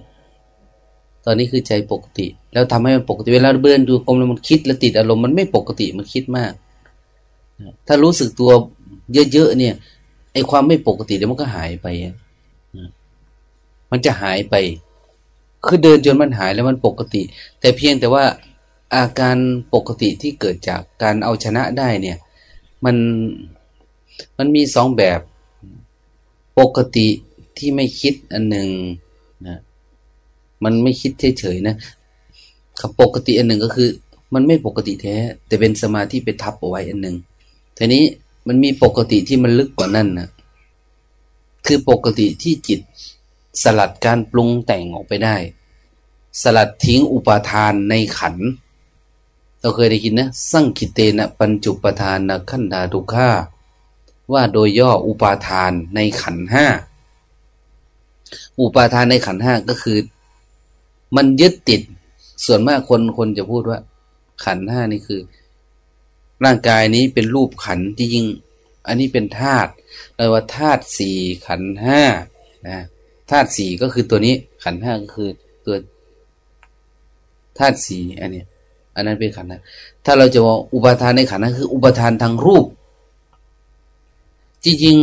ตอนนี้คือใจปกติ แล้วทำให้มันปกติเวลาเบื่อดูกลมแล้วมันคิดแล้วติดอารมณ์มันไม่ปกติมันคิดมาก ถ้ารู้สึกตัวเยอะๆเนี่ยไอความไม่ปกติเดี๋ยวมันก็หายไปมันจะหายไป คือเดินจนมันหายแล้วมันปกติ แต่เพียงแต่ว่าอาการปกติที่เกิดจากการเอาชนะได้เนี่ย มันมันมีสองแบบปกติที่ไม่คิดอันหนึ่งนะมันไม่คิดเฉยๆนะคำปกติอันหนึ่งก็คือ มันไม่ปกติแท้ แต่เป็นสมาธิไปทับเอาไว้อันหนึ่งทีนี้มันมีปกติที่มันลึกกว่านั้นนะคือปกติที่จิตสลัดการปรุงแต่งออกไปได้ สลัดทิ้งอุปาทานในขัน เราเคยได้ยินนะสั่งคิเตนะปัญจุปทานนะขันดาทุกขาว่าโดยย่ออุปาทานในขันห้าอุปาทานในขันห้าก็คือ มันยึดติด ส่วนมากคนคนจะพูดว่า ขันห้านี่คือ ร่างกายนี้เป็นรูปขันที่ยิ่ง อันนี้เป็นธาตุเลยว่าธาตุสี่ขันห้านะธาตุสี่ก็คือตัวนี้ ขันห้าก็คือตัวธาตุสี่อันนี้ อันนั้นเป็นขันธ์ถ้าเราจะว่าอุปทานในขันธ์นั้นคือ อุปทานทางรูป จริง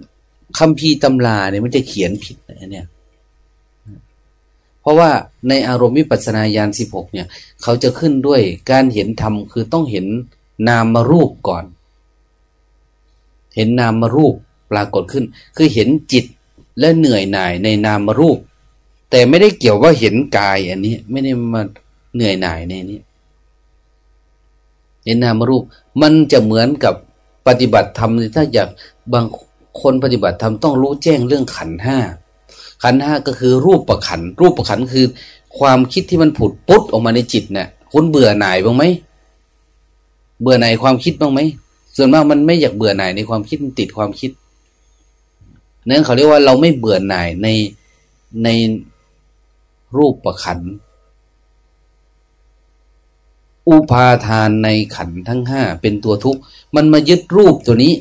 ๆคำพีตำราเนี่ยมันจะเขียนผิดนะเนี่ย เพราะว่าในอารมณ์วิปัสสนาญาณสิบหกเนี่ย เขาจะขึ้นด้วยการเห็นธรรมคือต้องเห็นนามมารูปก่อน เห็นนามมารูปปรากฏขึ้น คือเห็นจิตและเหนื่อยหน่ายในนามรูป แต่ไม่ได้เกี่ยวว่าเห็นกายอันนี้ ไม่ได้มาเหนื่อยหน่ายในนี้ เห็นนามรูป มันจะเหมือนกับปฏิบัติธรรมถ้าอยากบางคนปฏิบัติธรรมต้องรู้แจ้งเรื่องขันห้าขันห้าก็คือรูปประขัน รูปประขันคือ ความคิดที่มันผุดปุ๊ดออกมาในจิตเนะ่ยคุณเบื่อหน่ายบ้างไหมเบื่อหน่ายความคิดบ้างไหมส่วนมากมันไม่อยากเบื่อหน่ายในความคิดมันติดความคิดนั่นเขาเรียกว่าเราไม่เบื่อหน่ายในในรูปประขัน อุปาทานในขันทั้งห้าเป็นตัวทุกข์มันมายึดรูปตัวนี้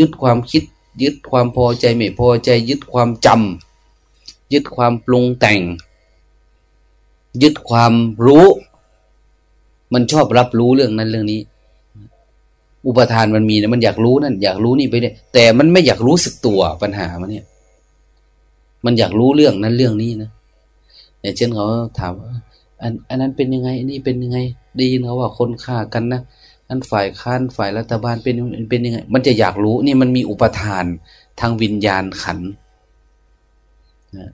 ยึดความคิด ยึดความพอใจไม่พอใจ ยึดความจำยึดความปรุงแต่ง ยึดความรู้ มันชอบรับรู้เรื่องนั้นเรื่องนี้ อุปทานมันมีนะมันอยากรู้นั่นอยากรู้นี่ไปเนี่ยแต่มันไม่อยากรู้สึกตัวปัญหามันเนี่ย มันอยากรู้เรื่องนั้นเรื่องนี้นะอย่างเช่นเขาถามว่าอันอันนั้นเป็นยังไงอันนี้เป็นยังไง ได้ยินเขาว่าคนฆ่ากันนะอันฝ่ายค้านฝ่ายรัฐบาลเป็นเป็นยังไง มันจะอยากรู้นี่มันมีอุปทานทางวิญญาณขันนะ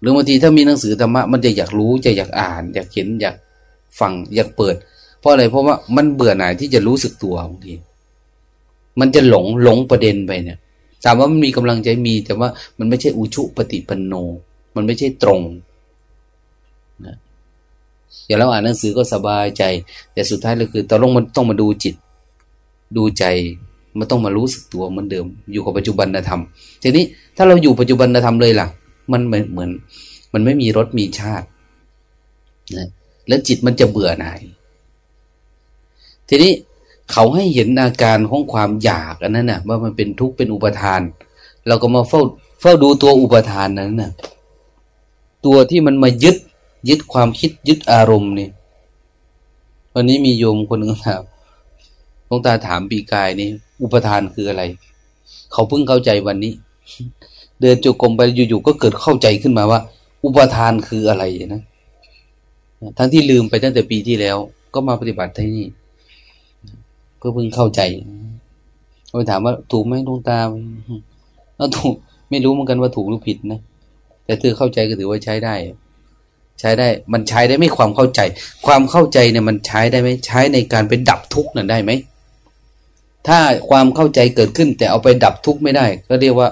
หรือบางทีถ้ามีหนังสือธรรมะมันจะอยากรู้จะอยากอ่าน อยากเห็นอยากฟังอยากเปิด เพราะอะไรเพราะว่ามันเบื่อหน่ายที่จะรู้สึกตัวบางทีมันจะหลงหลงประเด็นไปเนี่ยถามว่ามันมีกำลังใจมีแต่ว่ามันไม่ใช่อุชุปฏิปันโน มันไม่ใช่ตรง อย่างเราอ่านหนังสือก็สบายใจ แต่สุดท้ายเลยคือตอนลงมันต้องมาดูจิต ดูใจมันต้องมารู้สึกตัวเหมือนเดิม อยู่กับปัจจุบันธรรมทีนี้ถ้าเราอยู่ปัจจุบันธรรมเลยล่ะ มันเหมือน มันไม่มีรสมีชาตินะแล้วจิตมันจะเบื่อหน่ายทีนี้เขาให้เห็นอาการของความอยากอันนั้นนะ่ะ ว่ามันเป็นทุกข์เป็นอุปทาน เราก็มาเฝ้า เฝ้าดูตัวอุปทานนั้นนะ่ะ ตัวที่มันมายึด ยึดความคิดยึดอารมณ์นี่วันนี้มีโยมคนหนึ่งถามหลวงตาถามปีกายนี่อุปทานคืออะไร เขาเพิ่งเข้าใจวันนี้ เดินจุกรมไปอยู่ๆก็เกิดเข้าใจขึ้นมาว่า อุปทานคืออะไรนะทั้งที่ลืมไปตั้งแต่ปีที่แล้ว ก็มาปฏิบัติที่นี่ก็เพิ่งเข้าใจไปถามว่าถูกไหมดวงตาแล้วถูกไม่รู้เหมือนกันว่าถูกหรือผิดนะแต่เธอเข้าใจก็ถือว่าใช้ได้ ใช้ได้มันใช้ได้ไม่ความเข้าใจ ความเข้าใจเนี่ยมันใช้ได้ไหมใช้ในการไปดับทุกข์นั่นได้ไหมถ้าความเข้าใจเกิดขึ้น แต่เอาไปดับทุกข์ไม่ได้ ก็เรียกว่า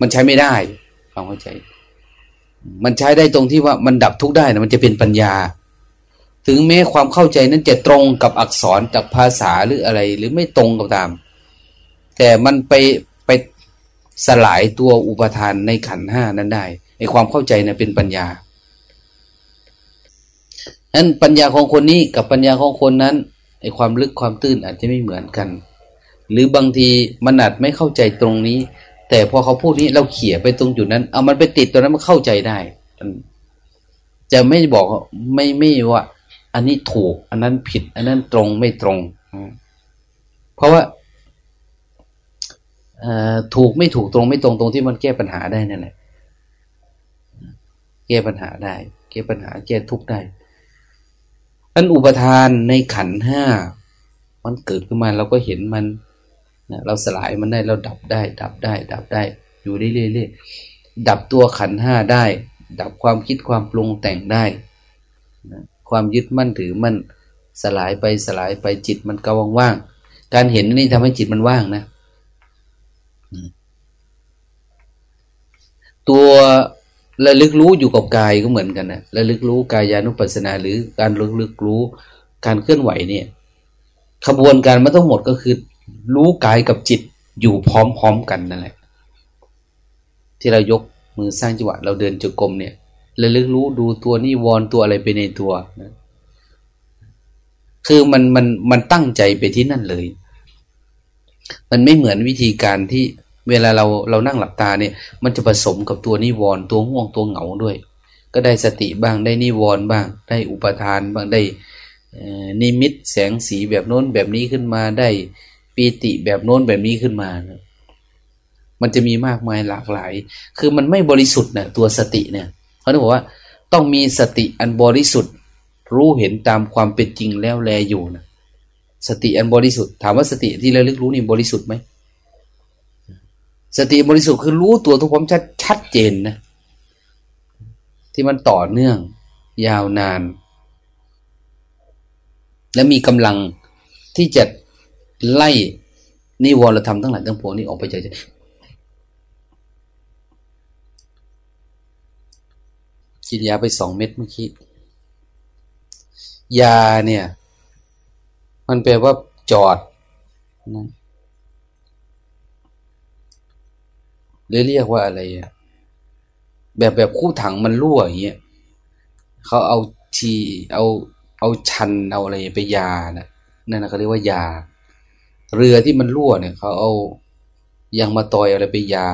มันใช้ไม่ได้ ความเข้าใจ มันใช้ได้ตรงที่ว่ามันดับทุกข์ได้นะมันจะเป็นปัญญา ถึงแม้ความเข้าใจนั้นจะตรงกับอักษรจากภาษาหรืออะไร หรือไม่ตรงก็ตาม แต่มันไปไปสลายตัวอุปทานในขันห้านั้นได้ไอความเข้าใจนะเป็นปัญญา นั้นปัญญาของคนนี้กับปัญญาของคนนั้นไอความลึกความตื้นอาจจะไม่เหมือนกัน หรือบางทีมันอาจไม่เข้าใจตรงนี้ แต่พอเขาพูดนี้เราเขี่ยไปตรงจุดนั้น เอามันไปติดตรงนั้นมันเข้าใจได้จะไม่บอกไม่ไม่ว่า อันนี้ถูก อันนั้นผิด อันนั้นตรงไม่ตรง เพราะว่าถูกไม่ถูกตรงไม่ตรงตรงที่มันแก้ปัญหาได้นั่นแหละแก้ปัญหาได้ แก้ปัญหาแก้ทุกได้ อันอุปทานในขันห้ามันเกิดขึ้นมาเราก็เห็นมันนะเราสลายมันได้เราดับได้ ดับได้ ดับได้ อยู่เรื่อยๆดับตัวขันห้าได้ ดับความคิดความปรุงแต่งได้นะความยึดมั่นถือมันสลายไปสลายไปจิตมันก็ว่างๆการเห็นนี่ทำให้จิตมันว่างนะ ตัว ระลึกรู้อยู่กับกายก็เหมือนกันนะระลึกรู้กายานุปัสสนา หรือการระลึกรู้การเคลื่อนไหวเนี่ยขบวนการมันต้งหมดก็คือ รู้กายกับจิตอยู่พร้อมๆกันนั่นแหละ ที่เรายกมือสร้างจังหวะเราเดินจงกรมเนี่ยระลึกรู้ดูตัวนิวรณ์ตัวอะไรไปในตัวนะคือมันมันมันตั้งใจไปที่นั่นเลย มันไม่เหมือนวิธีการที่ เวลาเราเรานั่งหลับตาเนี่ย มันจะผสมกับตัวนิวรณ์ตัวง่วงตัวเหงาด้วย ก็ได้สติบ้างได้นิวรณ์บ้าง ได้อุปทานบ้างได้นิมิตแสงสีแบบโน้นแบบนี้ขึ้นมาได้ปีติแบบโน้นแบบนี้ขึ้นมานะมันจะมีมากมายหลากหลาย คือมันไม่บริสุทธิ์นะตัวสติเนี่ยเขาต้องบอกว่าต้องมีสติอันบริสุทธิ์ รู้เห็นตามความเป็นจริงแล้วแลอยู่นะสติอันบริสุทธิ์ถามว่าสติที่ระลึกรู้นี่บริสุทธิ์ไหม สติบริสุทธิ์คือรู้ตัวทุกความชัดชัดเจนนะ ที่มันต่อเนื่อง ยาวนาน และมีกำลังที่จะไล่นิวรธรรมทั้งหลายทั้งปวงนี้ออกไปจากใจกินยาไปสองเม็ดเมื่อกี้ยาเนี่ย มันแปลว่าจอดนะ หรือเรียกว่าอะไรอะแบบแบบคู่ถังมันรั่วอย่างเงี้ยเขาเอาทีเอาเอาชันเอาอะไรไปยานะนั่นนะเขาเรียกว่ายา เรือที่มันรั่วเนี่ยเขาเอายางมาตอยอะไรไปยา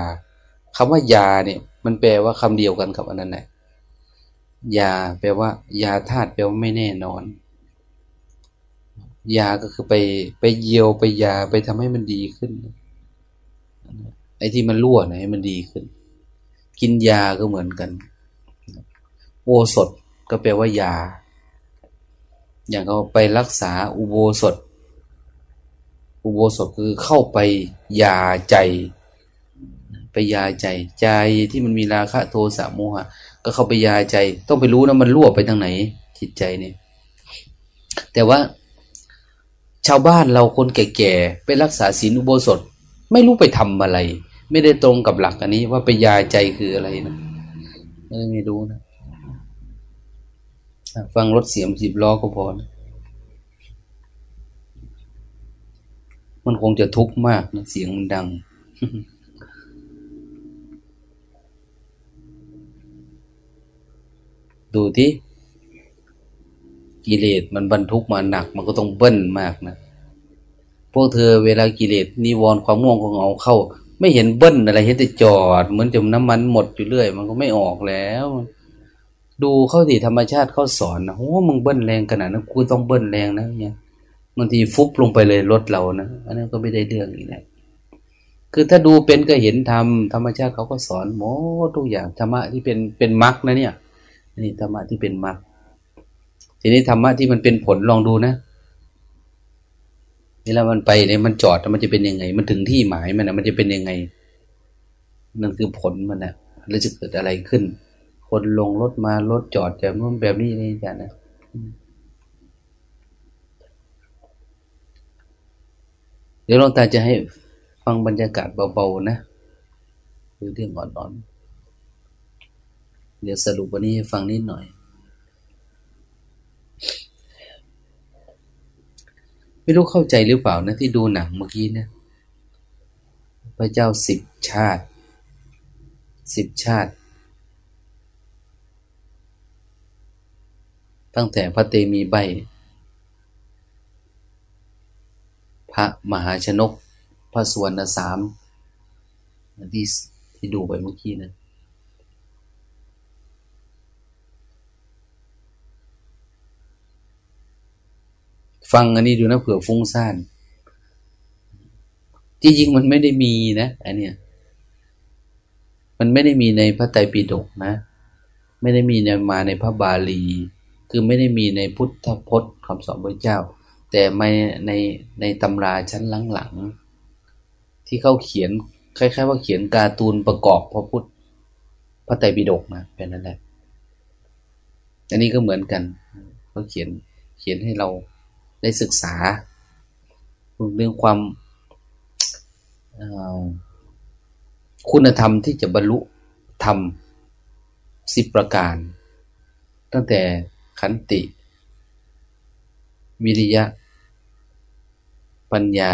คำว่ายาเนี่ย มันแปลว่าคำเดียวกันกับอันนั้นแหละยาแปลว่า ยาธาตุแปลว่าไม่แน่นอน ยาก็คือไปไปเยียวไปยาไปทำให้มันดีขึ้น อ้ที่มันรั่วนะให้มันดีขึ้น กินยาก็เหมือนกัน โอสถก็แปลว่ายา อย่างเขาไปรักษาอุโบสถ อุโบสถคือเข้าไปยาใจ ไปยาใจ ใจที่มันมีราคะโทสะโมหะ ก็เข้าไปยาใจ ต้องไปรู้นะมันรั่วไปทางไหน จิตใจเนี่ยแต่ว่าชาวบ้านเราคนแก่ๆไปรักษาศีลอุโบสถ ไม่รู้ไปทำอะไร ไม่ได้ตรงกับหลักอันนี้ว่าไปยาใจคืออะไรนะไม่ไม่รู้นะ ฟังรถเสียมสิบล้อก็พอนะมันคงจะทุกข์มากนะเสียงมันดัง ดูที่กิเลสมันบรรทุกมาหนัก มันก็ต้องเบิ้ลมากนะ พวกเธอเวลากิเลสนิวรณ์ความง่วงของเอาเข้า ไม่เห็นเบิ้ลอะไรเห็นแต่จอด เหมือนจมน้ำมันหมดอยู่เรื่อย มันก็ไม่ออกแล้ว ดูเข้าสิธรรมชาติเขาสอนนะโอ้มึงเบิ้ลแรงขนาดนั้นกูต้องเบิ้ลแรงนะเนี่ยบางทีฟุบลงไปเลยรถเรานะอันนั้นก็ไม่ได้เรื่องอีกแล้วคือถ้าดูเป็นก็เห็นธรรมธรรมชาติเขาก็สอนหมดทุกอย่างธรรมะที่เป็นเป็นมรรคนะเนี่ยนี่ธรรมะที่เป็นมรรคทีนี้ธรรมะที่มันเป็นผลลองดูนะ เวลามันไปเนี่ยมันจอดมันจะเป็นยังไง มันถึงที่หมายมันนะมันจะเป็นยังไง นั่นคือผลมันนะแล้วจะเกิดอะไรขึ้น คนลงรถมารถจอดแบบนู้นแบบนี้นี่จ้ะนะเดี๋ยวลวงตาจะให้ฟังบรรยากาศเบาๆนะคือเรื่องอ่อนๆเดี๋ยวสรุปวันนี้ฟังนิดหน่อย ไม่รู้เข้าใจหรือเปล่านะที่ดูหนังเมื่อกี้นะพระเจ้าสิบชาติสิบชาติ ตั้งแต่พระเตมีใบ พระมหาชนก พระสวรรณสามที่ที่ดูไปเมื่อกี้นะ ฟังอันนี้ดูนะเผื่อฟุ้งซ่านที่จริงมันไม่ได้มีนะอันเนี้ยมันไม่ได้มีในพระไตรปิฎกนะ ไม่ได้มีในมาในพระบาลี คือไม่ได้มีในพุทธพจน์คำสอนพระเจ้า แต่ไม่ในในตำราชั้นหลังๆที่เขาเขียนคล้ายๆว่าเขียนการ์ตูนประกอบพระพุทธพระไตรปิฎกนะเป็นนั่นแหละอันนี้ก็เหมือนกันเขาเขียนเขียนให้เรา ได้ศึกษาเรื่องความคุณธรรมที่จะบรรลุธรรมสิบประการ ตั้งแต่ขันติ วิริยะ ปัญญา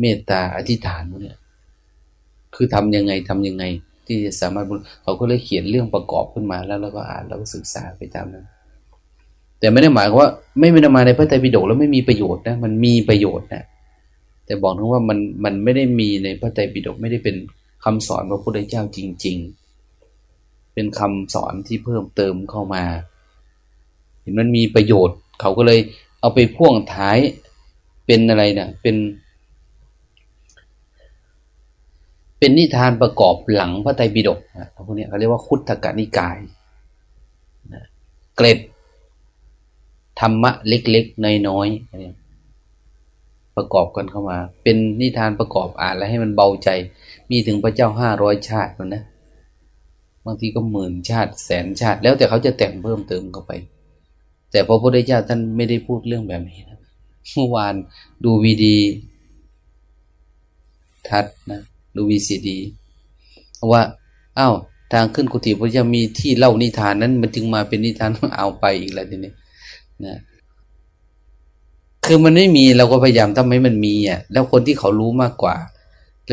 เมตตาอธิษฐานพวกนี้คือทำยังไงทำยังไง ที่จะสามารถเขาก็เลยเขียนเรื่องประกอบขึ้นมาแล้วเราก็อ่านแล้วก็ศึกษาไปตามนั้น แต่ไม่ได้หมายว่า ไม่ได้มาในพระไตรปิฎกแล้วไม่มีประโยชน์นะมันมีประโยชน์นะแต่บอกถึงว่ามันมันไม่ได้มีในพระไตรปิฎกไม่ได้เป็นคำสอนพระพุทธเจ้าจริง ๆ เป็นคำสอนที่เพิ่มเติมเข้ามา เห็นมันมีประโยชน์ เขาก็เลยเอาไปพ่วงท้ายเป็นอะไรนะ่ะเป็นเป็นนิทานประกอบหลังพระไตรปิฎกนะพวกนี้เขาเรียกว่าคุตกนิกายนะเกร็ด ธรรมะเล็กๆน้อยๆประกอบกันเข้ามา เป็นนิทานประกอบอ่านแล้วให้มันเบาใจ มีถึงพระเจ้าห้าร้อยชาติมันนะบางทีก็หมื่นชาติแสนชาติ แล้วแต่เขาจะแต่งเพิ่มเติมเข้าไป แต่พระพุทธเจ้าท่านไม่ได้พูดเรื่องแบบนี้นะเมื่อวานดูวีดี ทัดนะดูวีซีดีว่าอ้าวทางขึ้นกุฏิพระเจ้ามีที่เล่านิทานนั้น มันจึงมาเป็นนิทานเอาไปอีกแล้วทีนี้ นะคือมันไม่มีเราก็พยายามทำให้มันมีอะ แล้วคนที่เขารู้มากกว่า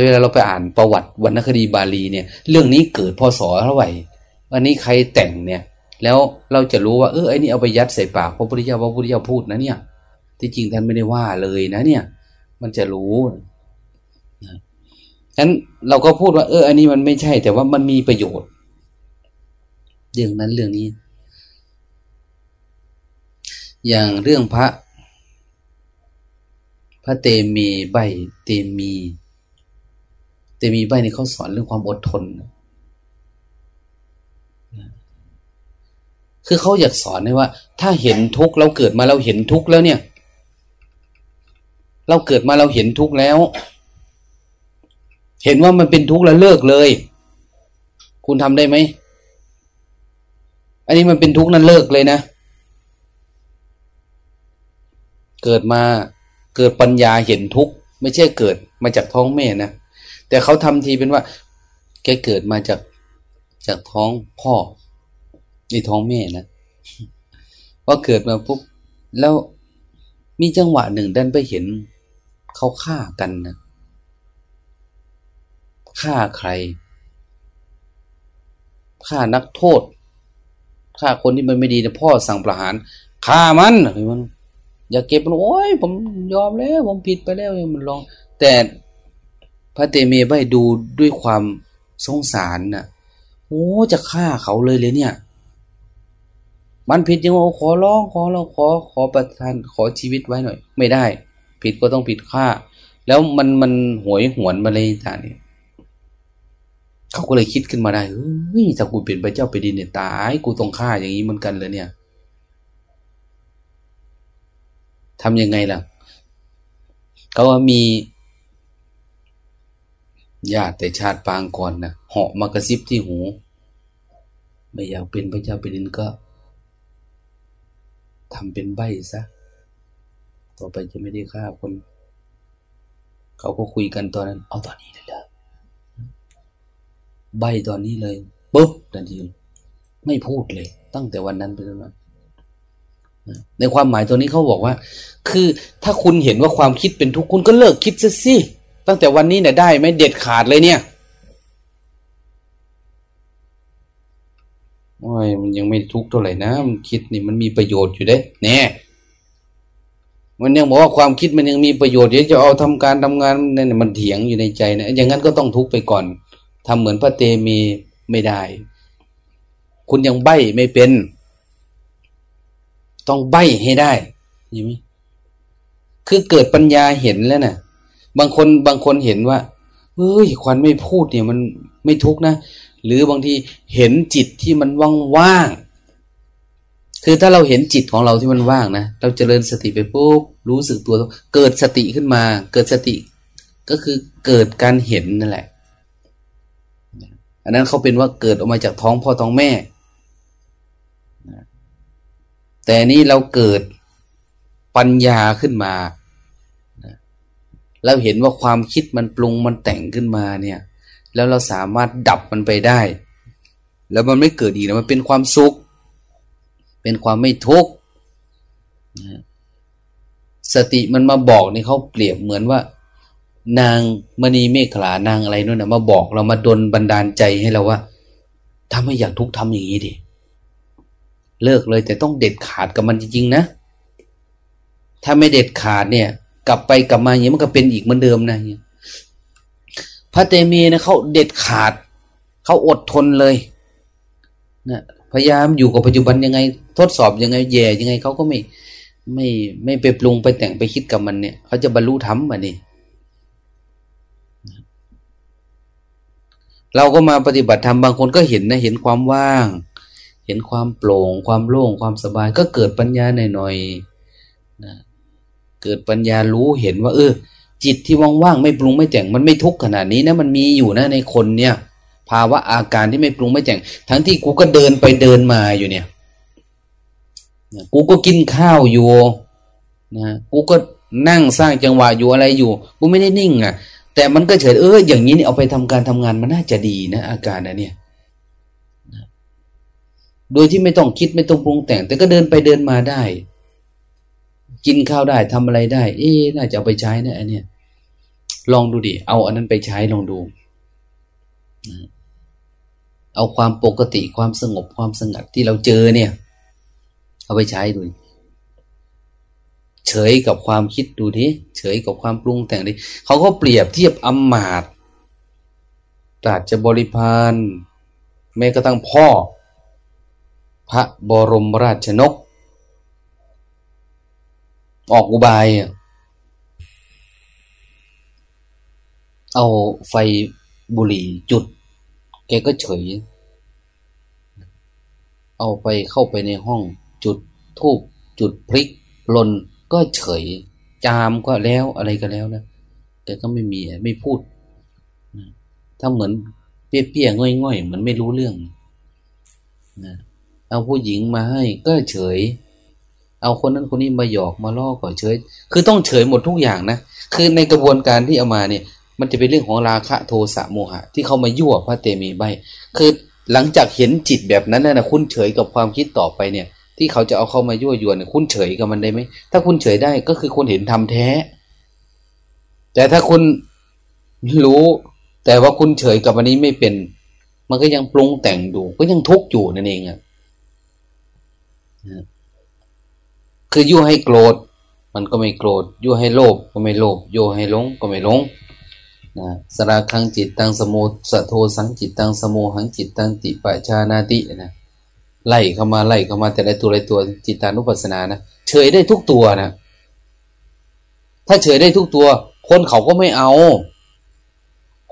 เวลาเราไปอ่านประวัติวรรณคดีบาลีเนี่ย เรื่องนี้เกิดพศเท่าไหร่วันนี้ใครแต่งเนี่ย แล้วเราจะรู้ว่าเออไอ้นี่เอาไปยัดใส่ปากพระพุทธเจ้าพระพุทธเจ้าพูดนะเนี่ย ที่จริงท่านไม่ได้ว่าเลยนะ เนี่ย มันจะรู้ฉะนั้นเราก็พูดว่า เออ อันนี้มันไม่ใช่ แต่ว่ามันมีประโยชน์ เรื่องนั้นเรื่องนี้ อย่างเรื่องพระ พระเตมีใบเตมี เตมีใบนี่เขาสอนเรื่องความอดทน คือเขาอยากสอนให้ว่า ถ้าเห็นทุกข์เราเกิดมาเราเห็นทุกข์แล้วเนี่ย เราเกิดมาเราเห็นทุกข์แล้ว เห็นว่ามันเป็นทุกข์แล้วเลิกเลย คุณทำได้ไหมอันนี้มันเป็นทุกข์นั้นเลิกเลยนะ เกิดมาเกิดปัญญาเห็นทุกข์ไม่ใช่เกิดมาจากท้องแม่นะแต่เขาทำทีเป็นว่า แกเกิดมาจากจากท้องพ่อในท้องแม่นะว่าเกิดมาปุ๊บแล้วมีจังหวะหนึ่งดันไปเห็นเขาฆ่ากันนะฆ่าใครฆ่านักโทษฆ่าคนที่มันไม่ดีนะพ่อสั่งประหารฆ่ามันมัน อย่าเก็บมันโอ้ยผมยอมแล้ว ผมผิดไปแล้วมันลอง แต่พระเตเมใบดูด้วยความสงสารนะ่ะโอ้จะฆ่าเขาเลยเลยเนี่ย มันผิดยังว่าขอร้องขอเราขอขอประทานขอชีวิตไว้หน่อย ไม่ได้ ผิดก็ต้องผิดฆ่า แล้วมันมันหวยหวนมาเลยต่างนี่ยเขาก็เลยคิดขึ้นมาได้เฮ้ยถ้ากูเป็นพระเจ้าไปดินเนี่ยตาย กูต้องฆ่าอย่างนี้เหมือนกันเลยเนี่ย ทำยังไงล่ะเขาว่ามีญาติแต่ชาติปางก่อนนะเหาะมากระซิบที่หู ไม่อยากเป็นพระเจ้าเป็นดินก็ทำเป็นใบซะ ต่อไปจะไม่ได้ฆ่าคน เขาก็คุยกันตอนนั้น เอาตอนนี้เลยเลยใบตอนนี้เลยปุ๊บทันที ไม่พูดเลย ตั้งแต่วันนั้นไปจนมา ในความหมายตัวนี้เขาบอกว่า คือถ้าคุณเห็นว่าความคิดเป็นทุกข์คุณก็เลิกคิดซะสิตั้งแต่วันนี้เนี่ยได้ไหมเด็ดขาดเลยเนี่ยโอ้ยมันยังไม่ทุกข์เท่าไหร่นะมันคิดนี่มันมีประโยชน์อยู่เด้แน่มันยังบอกว่าความคิดมันยังมีประโยชน์เดี๋ยวจะเอาทำการทำงานนี่ยมันเถียงอยู่ในใจนะอย่างนั้นก็ต้องทุกข์ไปก่อนทำเหมือนพระเตมีไม่ได้ คุณยังใบ้ไม่เป็น ต้องใบ้ให้ได้ยังไหมคือเกิดปัญญาเห็นแล้วนะ่ะ บางคนบางคนเห็นว่าเฮ้ยควันไม่พูดเนี่ยมันไม่ทุกนะ หรือบางทีเห็นจิตที่มันว่างๆคือถ้าเราเห็นจิตของเราที่มันว่างนะเราจเจริญสติไปปุ๊บรู้สึกตัว เกิดสติขึ้นมา เกิดสติ ก็คือเกิดการเห็นนั่นแหละ อันนั้นเขาเป็นว่าเกิดออกมาจากท้องพ่อท้องแม่ แต่นี้เราเกิดปัญญาขึ้นมาเราเห็นว่าความคิดมันปรุงมันแต่งขึ้นมาเนี่ย แล้วเราสามารถดับมันไปได้ แล้วมันไม่เกิดอีกนะมันเป็นความสุข เป็นความไม่ทุกข์สติมันมาบอกนี่เขาเปรียบเหมือนว่า นางมณีเมฆลานางอะไรนู่นนะมาบอกเรามาดนบันดาลใจให้เราว่าถ้าไม่อยากทุกข์ทำอย่างนี้ดิ เลิกเลย แต่ต้องเด็ดขาดกับมันจริงๆนะ ถ้าไม่เด็ดขาดเนี่ย กลับไปกลับมาอย่างนี้มันก็เป็นอีกเหมือนเดิมนะพระเตมีนะเขาเด็ดขาด เขาอดทนเลยนะพยายามอยู่กับปัจจุบันยังไง ทดสอบยังไงแย่ยังไงเขาก็ไม่ไม่ไม่ไปปรุงไปแต่งไปคิดกับมันเนี่ยเขาจะบรรลุธรรมมาเนี่เราก็มาปฏิบัติธรรมบางคนก็เห็นนะเห็นความว่าง เห็นความโปร่ง ความโล่งความสบาย ก็เกิดปัญญาหน่อยๆนะเกิดปัญญารู้เห็นว่า เออ จิตที่ว่างๆไม่ปรุงไม่แต่งมันไม่ทุกข์ขนาดนี้นะมันมีอยู่นะในคนเนี่ย ภาวะอาการที่ไม่ปรุงไม่แต่ง ทั้งที่กูก็เดินไปเดินมาอยู่เนี่ยกูก็กินข้าวอยู่นะกูก็นั่งสร้างจังหวะอยู่อะไรอยู่กูไม่ได้นิ่งอะ แต่มันก็เฉยเอออย่างนี้นี่เอาไปทำการทำงานมันน่าจะดีนะ อาการนะเนี่ย โดยที่ไม่ต้องคิดไม่ต้องปรุงแต่ง แต่ก็เดินไปเดินมาได้ กินข้าวได้ทำอะไรได้ เอ๊น่าจะเอาไปใช้นะอันเนี้ยลองดูดิเอาอันนั้นไปใช้ลองดูเอาความปกติความสงบความสงัดที่เราเจอเนี่ย เอาไปใช้ดูเฉยกับความคิดดูดิเฉยกับความปรุงแต่งดิเขาก็เปรียบเทียบอำมาตย์ปราชบริพารแม้กระทั่งพ่อ พระบรมราชนก ออกอุบาย เอาไฟบุหรี่จุด แกก็เฉย เอาไปเข้าไปในห้อง จุดทูบจุดพริกลนก็เฉย จามก็แล้วอะไรก็แล้วนะแกก็ไม่มีไม่พูด ถ้าเหมือนเปี้ยๆง่อยๆ เหมือนไม่รู้เรื่องนะ เอาผู้หญิงมาให้ก็เฉย เอาคนนั้นคนนี้มาหยอกมาล่อก่อเฉย คือต้องเฉยหมดทุกอย่างนะ คือในกระบวนการที่เอามาเนี่ย มันจะเป็นเรื่องของราคะโทสะโมหะ ที่เขามายั่วพระเตมีใบ คือหลังจากเห็นจิตแบบนั้นนะคุณเฉยกับความคิดต่อไปเนี่ย ที่เขาจะเอาเข้ามายั่วยวนคุณเฉยกับมันได้ไหม ถ้าคุณเฉยได้ก็คือคุณเห็นทำแท้ แต่ถ้าคุณรู้ แต่ว่าคุณเฉยกับอันนี้ไม่เป็น มันก็ยังปรุงแต่งดูก็ยังทุกข์อยู่นั่นเองอะ คือยั่วให้โกรธ มันก็ไม่โกรธยั่วให้โลภก็ไม่โลภยั่วให้หลงก็ไม่หลงนะสราคังจิตตังสมุสโทสังจิตตังสมุหังจิตตังติปะชานาตินะไล่เข้ามาไล่เข้ามาแต่ละตัวละตัวจิตานุปัสสนานะเฉยได้ทุกตัวนะถ้าเฉยได้ทุกตัว คนเขาก็ไม่เอา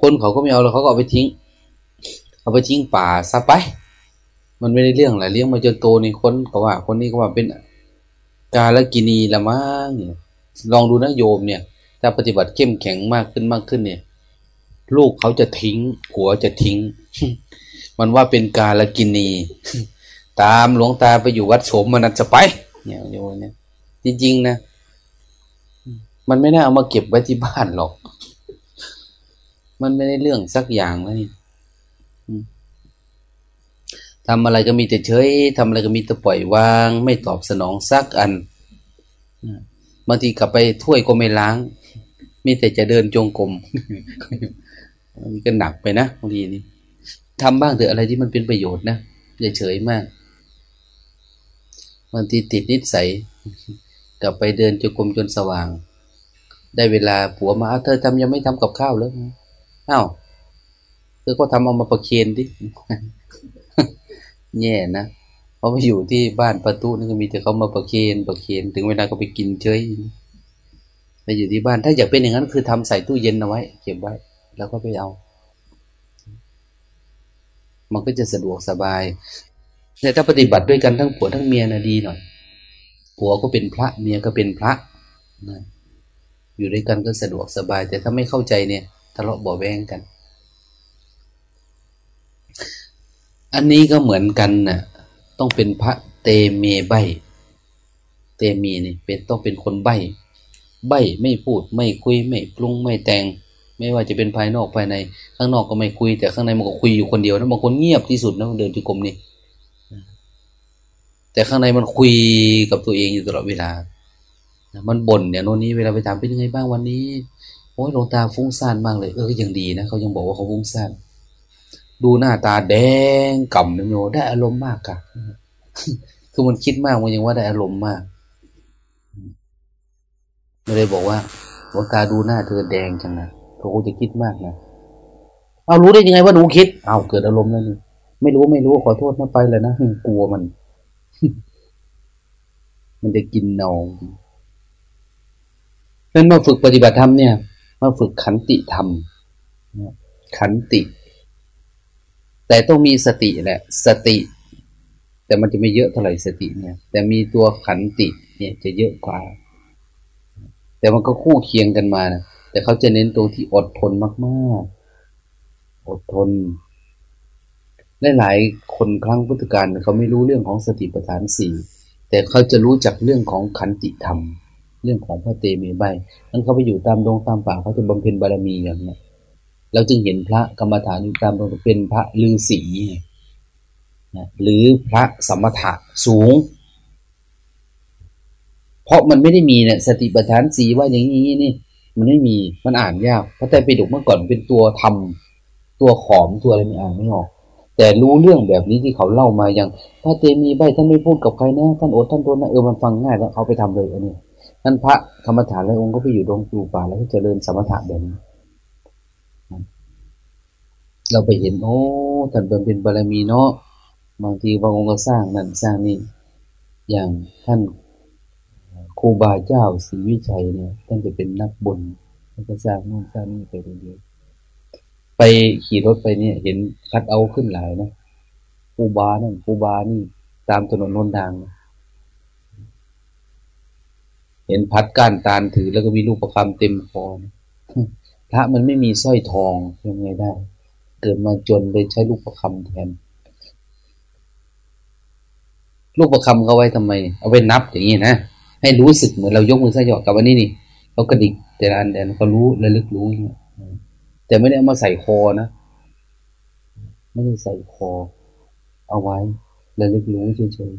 คนเขาก็ไม่เอาแล้วเขาก็เอาไปทิ้ง เอาไปทิ้งป่าซะไป มันไม่ได้เรื่องอะไรเลี้ยงมาจนโตนี่คนก็ว่า คนนี้ก็ว่าเป็นกาลกินีละมั้งลองดูนะโยมเนี่ย ถ้าปฏิบัติเข้มแข็งมากขึ้นมากขึ้นเนี่ย ลูกเขาจะทิ้งผัวจะทิ้ง มันว่าเป็นกาลกินี ตามหลวงตาไปอยู่วัดโสมมันจะไป เนี่ยโยมเนี่ย จริงๆนะมันไม่ได้เอามาเก็บไว้ที่บ้านหรอก มันไม่ได้เรื่องสักอย่างแล้วนี่ ทำอะไรก็มีแต่เฉยทำอะไรก็มีแต่ปล่อยวาง ไม่ตอบสนองสักอันบางทีกลับไปถ้วยก็ไม่ล้าง มีแต่จะเดินจงกรมมันก็หนักไปนะบางทีนี่ทำบ้างเถอะอะไรที่มันเป็นประโยชน์นะอย่าเฉยมากบางทีติดนิสัย กลับไปเดินจงกรมจนสว่าง ได้เวลาผัวมาเธอทำยังไม่ทำกับข้าวเลยอ้าวเธอก็ทำเอามาประเคนดิ แย่นะเขาะไปอยู่ที่บ้านประตูนี่ก็มีแต่เขามาประเคนประเคนถึงเวลาก็ไปกินเฉยไปอยู่ที่บ้านถ้าอยากเป็นอย่างนั้น คือทำใส่ตู้เย็นเอาไว้ เก็บไว้ แล้วก็ไปเอา มันก็จะสะดวกสบายแต่ถ้าปฏิบัติด้วยกันทั้งผัวทั้งเมียนะดีหน่อยผัวก็เป็นพระเมียก็เป็นพระนะอยู่ด้วยกันก็สะดวกสบาย แต่ถ้าไม่เข้าใจเนี่ยทะเลาะบ่อแวงกัน อันนี้ก็เหมือนกันนะ่ะ ต้องเป็นพระเตเมใบเตมีนี่เป็นต้องเป็นคนใบใบไม่พูดไม่คุยไม่ปรุงไม่แต่ง ไม่ว่าจะเป็นภายนอกภายใน ข้างนอกก็ไม่คุย แต่ข้างในมันก็คุยอยู่คนเดียวนะบางคนเงียบที่สุดนะเดินที่กรมนี่แต่ข้างในมันคุยกับตัวเองอยู่ตลอดเวลา มันบ่นเนี่ยโน่นนี้เวลาไปถามเป็นยังไงบ้างวันนี้ โอ้ยหลวงตาฟุ้งซ่านมากเลย เออยังดีนะเขายังบอกว่าเขาฟุ้งซ่าน ดูหน้าตาแดงก่ำนี่ยโยได้อารมณ์มากค่ะคือมันคิดมากมันยังว่าได้อารมณ์มากไม่ได้บอกว่าหลวตาดูหน้าเธอแดงจังนะเขาคงจะคิดมากนะเอารู้ได้ยังไงว่าหนูคิดเอาเกิดอารมณ์แล้วนี่ไม่รู้ไม่รู้ขอโทษนะไปเลยนะกลัวมัน มันจะกินเนานั้นมาฝึกปฏิบัติธรรมเนี่ย มาฝึกขันติธรรมขันติ แต่ต้องมีสติแหละ สติ แต่มันจะไม่เยอะเท่าไหร่สติเนี่ย แต่มีตัวขันติเนี่ยจะเยอะกว่า แต่มันก็คู่เคียงกันมานะแต่เขาจะเน้นตรงที่อดทนมากๆ อดทนหลายๆคนครั้งพุทธการเขาไม่รู้เรื่องของสติปัฏฐานสี่แต่เขาจะรู้จักเรื่องของขันติธรรม เรื่องของพระเตมีใบนั้นเขาไปอยู่ตามดงตามป่าเขาจะบำเพ็ญบารมีอย่างนี้ เราจึงเห็นพระกรรมฐานอยู่ตามตรงเป็นพระฤาษีนะหรือพระสมถะสูง เพราะมันไม่ได้มีเนี่ยสติปัฏฐานสีว่าอย่างนี้นี่ มันไม่มีมันอ่านยากพระไตรปิฎกเมื่อก่อนเป็นตัวทำตัวขอมตัวอะไรไม่อ่านไม่ออกแต่รู้เรื่องแบบนี้ที่เขาเล่ามาอย่างพระเตมีใบท่านไม่พูดกับใครนะท่านอดท่านทนนะเออมันฟังง่ายแล้วเขาไปทำเลยอันนี้ท่านพระกรรมฐานหลายองค์ก็ไปอยู่ดงอยู่ป่าแล้วก็เจริญสมถะแบบนี้ เราไปเห็น โอ้ท่านเป็นบารมีเนาะบางทีบางองค์ก็สร้างนั่นสร้างนี่อย่างท่านครูบาเจ้าศรีวิชัยเนี่ยท่านจะเป็นนักบุญท่านก็สร้างนู่นสร้างนี่ไปเรื่อยๆไปขี่รถไปเนี่ย เห็นคัดเอาขึ้นหลายนะครูบานั่นครูบานี่ ตามถนนนนทางนะเห็นพัดก้านตาลถือแล้วก็มีลูกประคำเต็มคอพระมันไม่มีสร้อยทองยังไงได้ เกิดมาจนเลยใช้ลูกประคำแทน ลูกประคำเขาไว้ทำไม เอาไว้นับอย่างนี้นะ ให้รู้สึกเหมือนเรายกมือสยอกับวันนี้นี่เขากระดิกแต่ละอันแต่เขารู้ระลึกรู้แต่ไม่ได้เอามาใส่คอนะ ไม่ได้ใส่คอ เอาไว้ระลึกรู้เฉย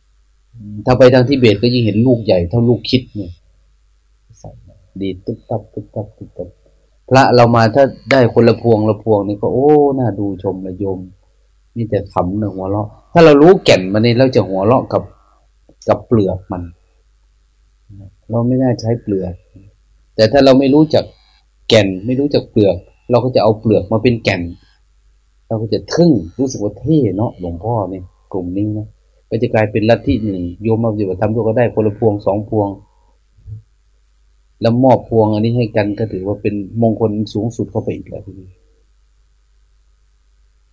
ๆถ้าไปทางทิเบตก็ยิ่งเห็นลูกใหญ่เท่าลูกคิดเนี่ยใส่ดีตุ๊บตับตุ๊บตับตุ๊บตับ พระเรามาถ้าได้คนละพวงละพวงนี่ก็โอ้น่าดูชมละยมนี่แต่ขำเนึ่งหัวเราะ ถ้าเรารู้แก่นมันนี่เราจะหัวเราะกับกับเปลือกมัน เราไม่น่าใช้เปลือก แต่ถ้าเราไม่รู้จักแก่นไม่รู้จักเปลือก เราก็จะเอาเปลือกมาเป็นแก่น เราก็จะทึ่งรู้สึกว่าเท่เนาะหลวงพ่อเนี่ยกลุ่มนี้นะก็จะกลายเป็นลัทธิหนึ่งโยมมาปฏิบัติธรรมก็ได้คนละพวงสองพวง แล้วมอบพวงอันนี้ให้กันก็ถือว่าเป็นมงคลสูงสุดเข้าไปอีกแล้วทีนี้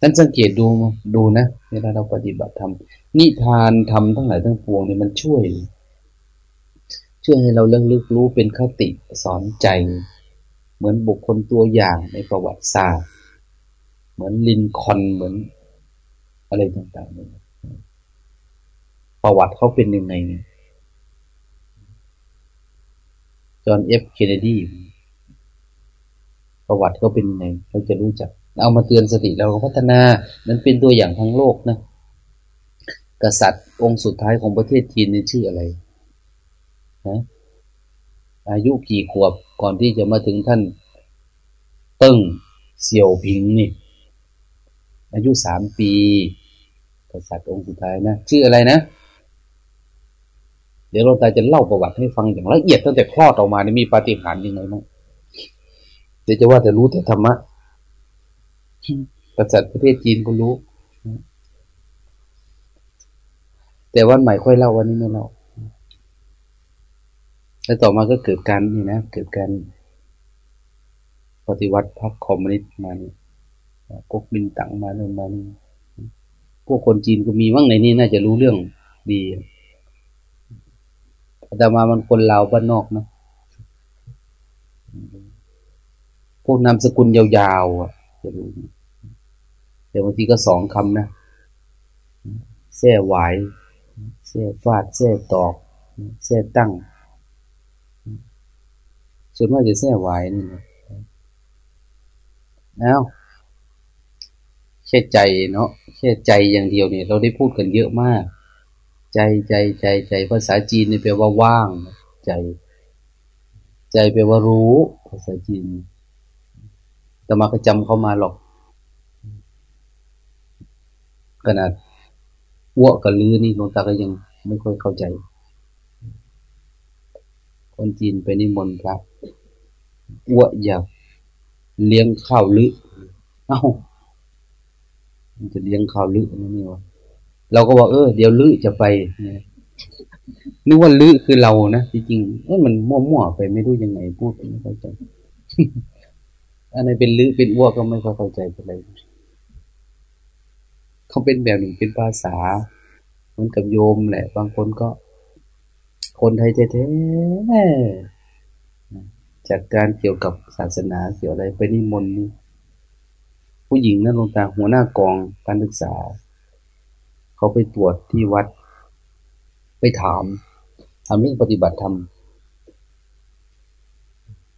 ท่านสังเกตดูดูนะเวลาเราปฏิบัติธรรมนิทานทำทั้งหลายทั้งปวงเนี่ยมันช่วย ช่วยให้เราเรื่องลึกรู้เป็นคติสอนใจ เหมือนบุคคลตัวอย่างในประวัติศาสตร์ เหมือนลินคอนเหมือนอะไรต่างๆเนี่ยประวัติเขาเป็นยังไงเนี่ย จอห์นเอฟเคนเนดีประวัติเขาเป็นยังไงเราจะรู้จัก เอามาเตือนสติเราก็พัฒนานั้นเป็นตัวอย่างทั้งโลกนะ กษัตริย์องค์สุดท้ายของประเทศจีนนี่ชื่ออะไรนะอายุกี่ขวบก่อนที่จะมาถึงท่านเติ้งเสี่ยวผิงนี่ อายุสามปี กษัตริย์องค์สุดท้ายนะ ชื่ออะไรนะ ดี๋ยวเราตาจะเล่าประวัติให้ฟังอย่างละเอียดตั้งแต่คลอดออกมานี่มีปาฏิหาริย์ยังไงบ้างเดี๋ยวจะว่าแต่รู้แต่ธรรมะกษัตริย์ประเทศจีนก็รู้ แต่วันใหม่ค่อยเล่าวันนี้ไม่เล่าแล้วต่อมาก็เกิดการนี่นะเกิดการปฏิวัติพรรคคอมมิวนิสต์มานี่ก๊กมินตั๋งมาเริ่มมานี่พวกคนจีนก็มีว่างในนี้น่าจะรู้เรื่องดี แต่มามันคนลาวบ้านนอกนะพวกนามสกุลยาวๆอะจะรู้แต่บางทีก็สองคำนะแท่หวายแท่ฟาดแท่ตอกแท่ตั้ง ส่วนมากจะแท่หวายนี่นะแล้วแค่ใจเนาะแค่ใจอย่างเดียวเนี่ยเราได้พูดกันเยอะมาก ใจใจใจใจภาษาจีนนี่แปลว่าว่าง ใจ ใจแปลว่ารู้ ภาษาจีนแต่มาก็จำเขามาหรอก ขนาดอ้วกกับลือนี่หลวงตาก็ยังไม่ค่อยเข้าใจ คนจีนไปนิมนต์พระอ้วกอยากเลี้ยงข้าวลือเอ้ามันจะเลี้ยงข้าวลือนั่นนี่วะ เราก็บอกเออเดี๋ยวลือจะไปนึกว่าลือคือเรานะจริงๆเออมันมั่วๆไปไม่รู้ยังไงพูดไม่เข้าใจอันไหนเป็นลือเป็นอ้วกก็ไม่ค่อยเข้าใจอะไรเขาเป็นแบบหนึ่งเป็นภาษาเหมือนกับโยมแหละ บางคนก็ คนไทยแท้ๆจากการเกี่ยวกับศาสนาเกี่ยวอะไรไปนิมนต์ผู้หญิงนั่นลงตาหัวหน้ากองการศึกษา เขาไปตรวจที่วัด ไปถามทำเรื่องปฏิบัติธรรม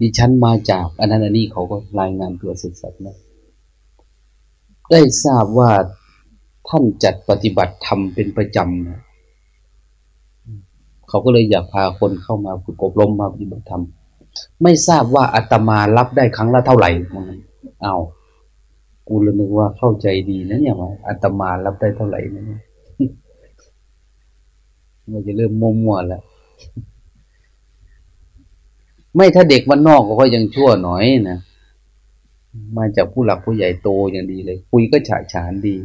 ดิฉันมาจากอันนั้นอันนี้เขาก็รายงานตัวศึกษานะได้ทราบว่าท่านจัดปฏิบัติธรรมเป็นประจำเขาก็เลยอยากพาคนเข้ามาฝึกอบรมมาปฏิบัติธรรม ไม่ทราบว่าอาตมารับได้ครั้งละเท่าไหร่มันเอากูเลยนึกว่าเข้าใจดีนะเนี่ยว่าอาตมารับได้เท่าไหร่นะเนี่ย มันจะเริ่มมัวแล้ว ไม่ถ้าเด็กวันนอกก็ยังชั่วหน่อยนะมาจากผู้หลักผู้ใหญ่โตอย่างดีเลย คุยก็ฉาฉานดี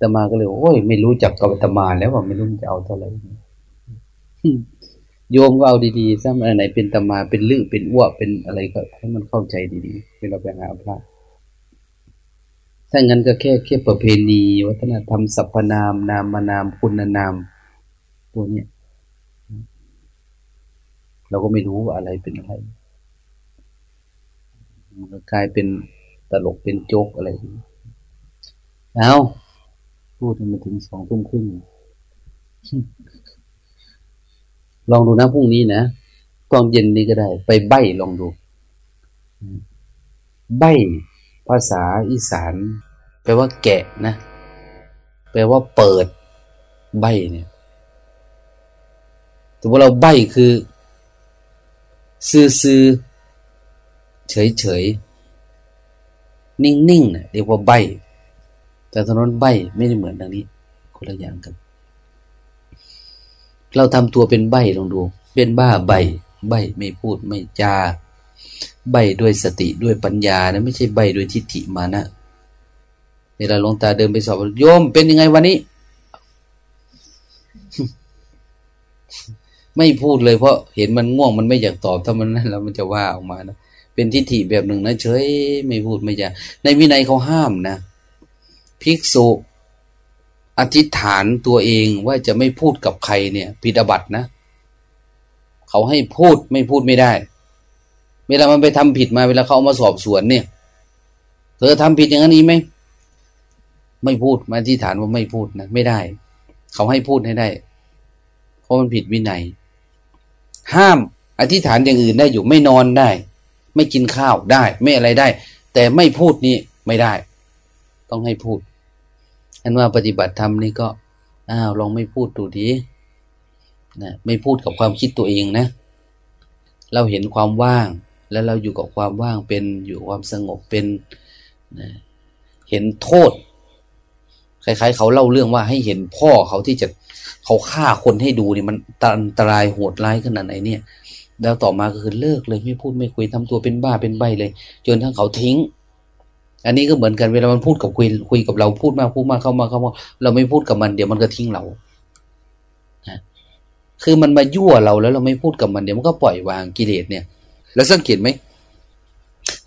ตมาก็เลยโอ้ยไม่รู้จักกับตมาแล้วว่าไม่รู้จะเอาเท่าไหร่โยมก็เอาดีๆซะมันอันไหนเป็นตมาเป็นลือเป็นอ้วเป็นอะไรก็ให้มันเข้าใจดีๆเวลาไปหาพระถ้างั้นก็แค่แค่ประเพณี วัฒนธรรมสรรพนาม นามนามคุณนาม ตัวเนี้ยเราก็ไม่รู้ว่าอะไรเป็นอะไรมันก็กลายเป็นตลกเป็นโจกอะไรเอาพูดมาถึงสองทุ่มครึ่งลองดูนะพรุ่งนี้นะตอนเย็นนี้ก็ได้ ไปใบลองดู ใบภาษาอีสาน แปลว่าแกะนะ แปลว่าเปิดใบเนี่ย แต่ว่าเราใบคือ ซื่อซื่อเฉยเฉยนิ่งนิ่งเรียกว่าใบแต่ถนนใบไม่ได้เหมือนดังนี้ คนละอย่างกัน เราทำตัวเป็นใบลองดู เป็นบ้าใบ ใบไม่พูดไม่จา ใบด้วยสติด้วยปัญญานะไม่ใช่ใบด้วยทิฏฐิมานะเวลาลงตาเดินไปสอบโยมเป็นยังไงวันนี้ ไม่พูดเลยเพราะเห็นมันง่วงมันไม่อยากตอบถ้ามันนั่นแล้วมันจะว่าออกมานะเป็นทิฏฐิแบบหนึ่งนะเฉยไม่พูดไม่อยากในวินัยเขาห้ามนะภิกษุอธิษฐานตัวเองว่าจะไม่พูดกับใครเนี่ยผิดบัตนะเขาให้พูดไม่พูดไม่ได้ เวลามันไปทำผิดมาเวลาเขาเอามาสอบสวนเนี่ย เธอทำผิดอย่างนี้ไหมไม่พูดมาอธิษฐานว่าไม่พูดนะไม่ได้ เขาให้พูดให้ได้ เพราะมันผิดวินัย ห้ามอธิษฐานอย่างอื่นได้อยู่ไม่นอนได้ ไม่กินข้าวได้ ไม่อะไรได้ แต่ไม่พูดนี่ไม่ได้ ต้องให้พูดอันว่าปฏิบัติธรรมนี่ก็อ้าวลองไม่พูดดูดีนะไม่พูดกับความคิดตัวเองนะ เราเห็นความว่าง แล้วเราอยู่กับความว่างเป็นอยู่ความสงบเป็นนะเห็นโทษคล้ายๆ เขาเล่าเรื่องว่าให้เห็นพ่อเขาที่จะ เขาฆ่าคนให้ดูเนี่ยมันอันตรายโหดร้ายขนาดไหนเนี่ย แล้วต่อมาก็คือเลิกเลยไม่พูดไม่คุยทำตัวเป็นบ้าเป็นใบเลย จนทั้งเขาทิ้ง อันนี้ก็เหมือนกันเวลามันพูดกับคุยคุยกับเราพูดมากพูดมากเข้ามาเข้ามา เราไม่พูดกับมันเดี๋ยวมันก็ทิ้งเราคือมันมายั่วเราแล้วเราไม่พูดกับมันเดี๋ยวมันก็ปล่อยวางกิเลสเนี่ย แล้วสังเกตไหม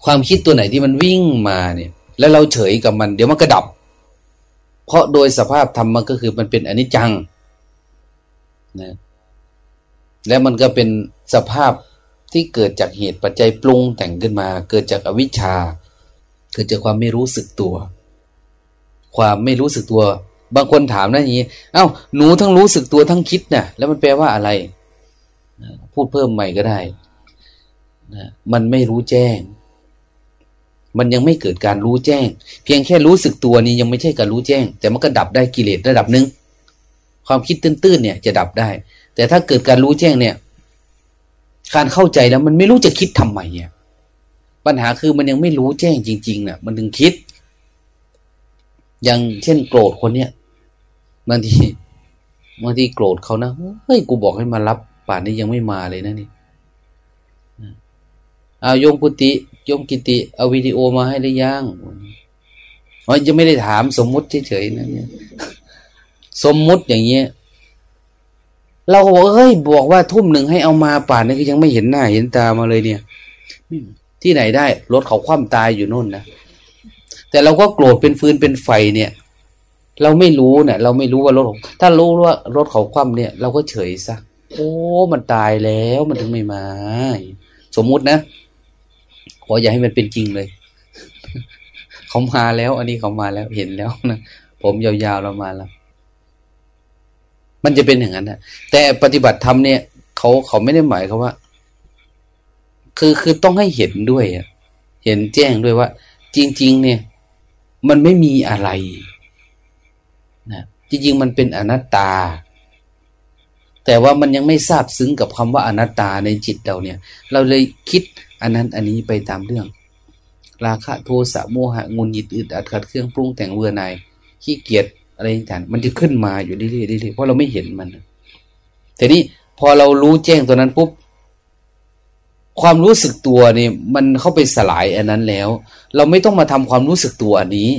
ความคิดตัวไหนที่มันวิ่งมาเนี่ย แล้วเราเฉยกับมัน เดี๋ยวมันก็ดับ เพราะโดยสภาพธรรมมันก็คือมันเป็นอนิจจัง นะแล้วมันก็เป็นสภาพที่เกิดจากเหตุปัจจัยปรุงแต่งขึ้นมา เกิดจากอวิชชา เกิดจากความไม่รู้สึกตัว ความไม่รู้สึกตัว บางคนถามนะอย่างนี้เอา้าหนูทั้งรู้สึกตัวทั้งคิดนะ่ะ แล้วมันแปลว่าอะไร พูดเพิ่มใหม่ก็ได้นะมันไม่รู้แจ้ง มันยังไม่เกิดการรู้แจ้ง เพียงแค่รู้สึกตัวนี้ยังไม่ใช่การรู้แจ้ง แต่มันก็ดับได้กิเลสระดับหนึ่ง ความคิดตื้นๆเนี่ยจะดับได้ แต่ถ้าเกิดการรู้แจ้งเนี่ย การเข้าใจแล้วมันไม่รู้จะคิดทำไมเนี่ย ปัญหาคือมันยังไม่รู้แจ้งจริงๆนะ่ะ มันถึงคิด อย่างเช่นโกรธคนเนี้ยบางทีบางทีโกรธเขานะเฮ้ยกูบอกให้มารับป่านนี้ยังไม่มาเลยนะนี่เอาโยมกุติโยมกิติเอาวิดีโอมาให้หรือยังอ๋อยังไม่ได้ถามสมมุติเฉยๆนะเนี่ย สมมุติอย่างเงี้ย เราก็บอกเฮ้ยบอกว่าทุ่มหนึ่งให้เอามาป่านนี้ก็ยังไม่เห็นหน้า เห็นตามาเลยเนี่ย ที่ไหนได้รถเขาคว่ำตายอยู่นู่นนะแต่เราก็โกรธเป็นฟืนเป็นไฟเนี่ย เราไม่รู้เนี่ยเราไม่รู้ว่ารถถ้ารู้ว่ารถเขาคว่ำเนี่ย เราก็เฉยซะโอ้มันตายแล้วมันถึงไม่มา สมมุตินะขออย่าให้มันเป็นจริงเลย เขามาแล้ว อันนี้เขามาแล้วเห็นแล้วนะผมยาวๆเรามาแล้ว มันจะเป็นอย่างนั้นนะแต่ปฏิบัติธรรมเนี่ยเขาเขาไม่ได้หมายเขาว่า คือคือต้องให้เห็นด้วยเห็นแจ้งด้วยว่า จริง ๆ เนี่ย มันไม่มีอะไรนะจริง ๆ มันเป็นอนัตตา แต่ว่ามันยังไม่ทราบซึ้งกับคำว่าอนัตตาในจิตเราเนี่ย เราเลยคิดอันนั้นอันนี้ไปตามเรื่อง ราคะโทสะโมหะงุนยิดอึดอัดขัดเครื่องปรุงแต่งเบื่อหน่ายขี้เกียจ อะไรต่างมันจะขึ้นมาอยู่เรื่อยๆเพราะเราไม่เห็นมันทีนี้พอเรารู้แจ้งตัวนั้นปุ๊บความรู้สึกตัวนี่มันเข้าไปสลายอันนั้นแล้ว เราไม่ต้องมาทำความรู้สึกตัวอันนี้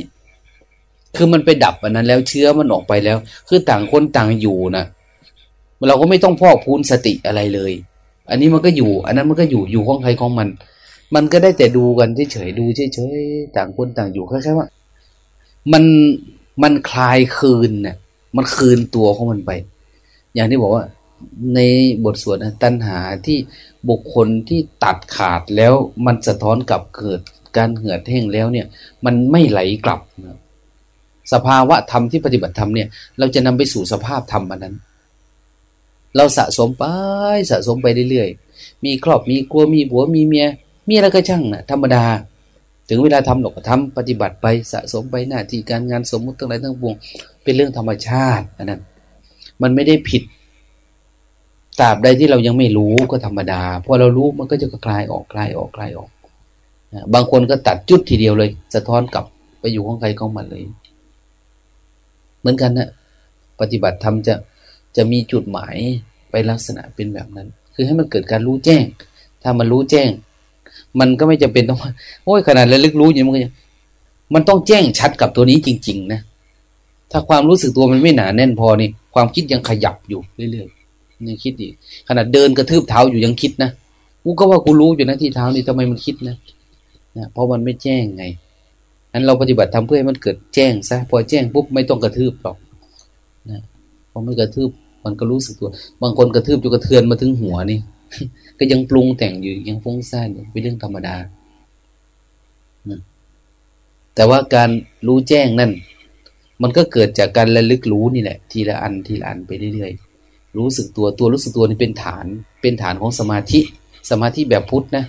คือมันไปดับอันนั้นแล้วเชื้อมันออกไปแล้ว คือต่างคนต่างอยู่นะเราก็ไม่ต้องพอกพูนสติอะไรเลย อันนี้มันก็อยู่ อันนั้นมันก็อยู่อยู่ของใครของมัน มันก็ได้แต่ดูกันเฉยๆดูเฉยๆต่างคนต่างอยู่แค่ๆว่า มัน มันคลายคืนเนะ่ยมันคืนตัวของมันไป อย่างที่บอกว่าในบทสวดตัณหาที่บุคคลที่ตัดขาดแล้วมันสะท้อนกลับเกิดการเหือดแห้งแล้วเนี่ย มันไม่ไหลกลับนะสภาวะธรรมที่ปฏิบัติธรรมเนี่ย เราจะนำไปสู่สภาพธรรมอันนั้น เราสะสมไปสะสมไปเรื่อยๆมีครอบมีกลัวมีผัวมีเมีย มีอะไรก็ช่างนะธรรมดา ถึงเวลาทำหนกทำปฏิบัติไปสะสมไปหน้าที่การงานสมมุติทั้งหลายทั้งปวง เป็นเรื่องธรรมชาติอันนั้น มันไม่ได้ผิดตราบใดที่เรายังไม่รู้ก็ธรรมดาพอเรารู้มันก็จะคลายออกคลายออกคลายออกบางคนก็ตัดจุดทีเดียวเลย สะท้อนกลับไปอยู่ของใครของมันเลย เหมือนกันนะปฏิบัติธรรมจะจะมีจุดหมายไปลักษณะเป็นแบบนั้น คือให้มันเกิดการรู้แจ้ง ถ้ามันรู้แจ้ง มันก็ไม่จำเป็นต้องโอ้ยขนาดระลึกรู้อย่างมันก็มันต้องแจ้งชัดกับตัวนี้จริง ๆ นะถ้าความรู้สึกตัวมันไม่หนาแน่นพอนี่ ความคิดยังขยับอยู่เรื่อยๆยังคิดอีกขนาดเดินกระทืบเท้าอยู่ยังคิดนะกูก็ว่ากูรู้อยู่นะที่เท้านี่ทำไมมันคิดนะนะเพราะมันไม่แจ้งไงอันเราปฏิบัติทำเพื่อให้มันเกิดแจ้งซะพอแจ้งปุ๊บไม่ต้องกระทืบหรอกนะพอไม่กระทืบมันก็รู้สึกตัว บางคนกระทืบจนกระเทือนมาถึงหัวนี่ ก็ยังปรุงแต่งอยู่ยังฟุ้งซ่านอยู่เป็นเรื่องธรรมดา แต่ว่าการรู้แจ้งนั่น มันก็เกิดจากการระลึกรู้นี่แหละ ทีละอันทีละอันไปเรื่อยๆ รู้สึกตัวตัวรู้สึกตัวนี่เป็นฐาน เป็นฐานของสมาธิ สมาธิแบบพุทธนะ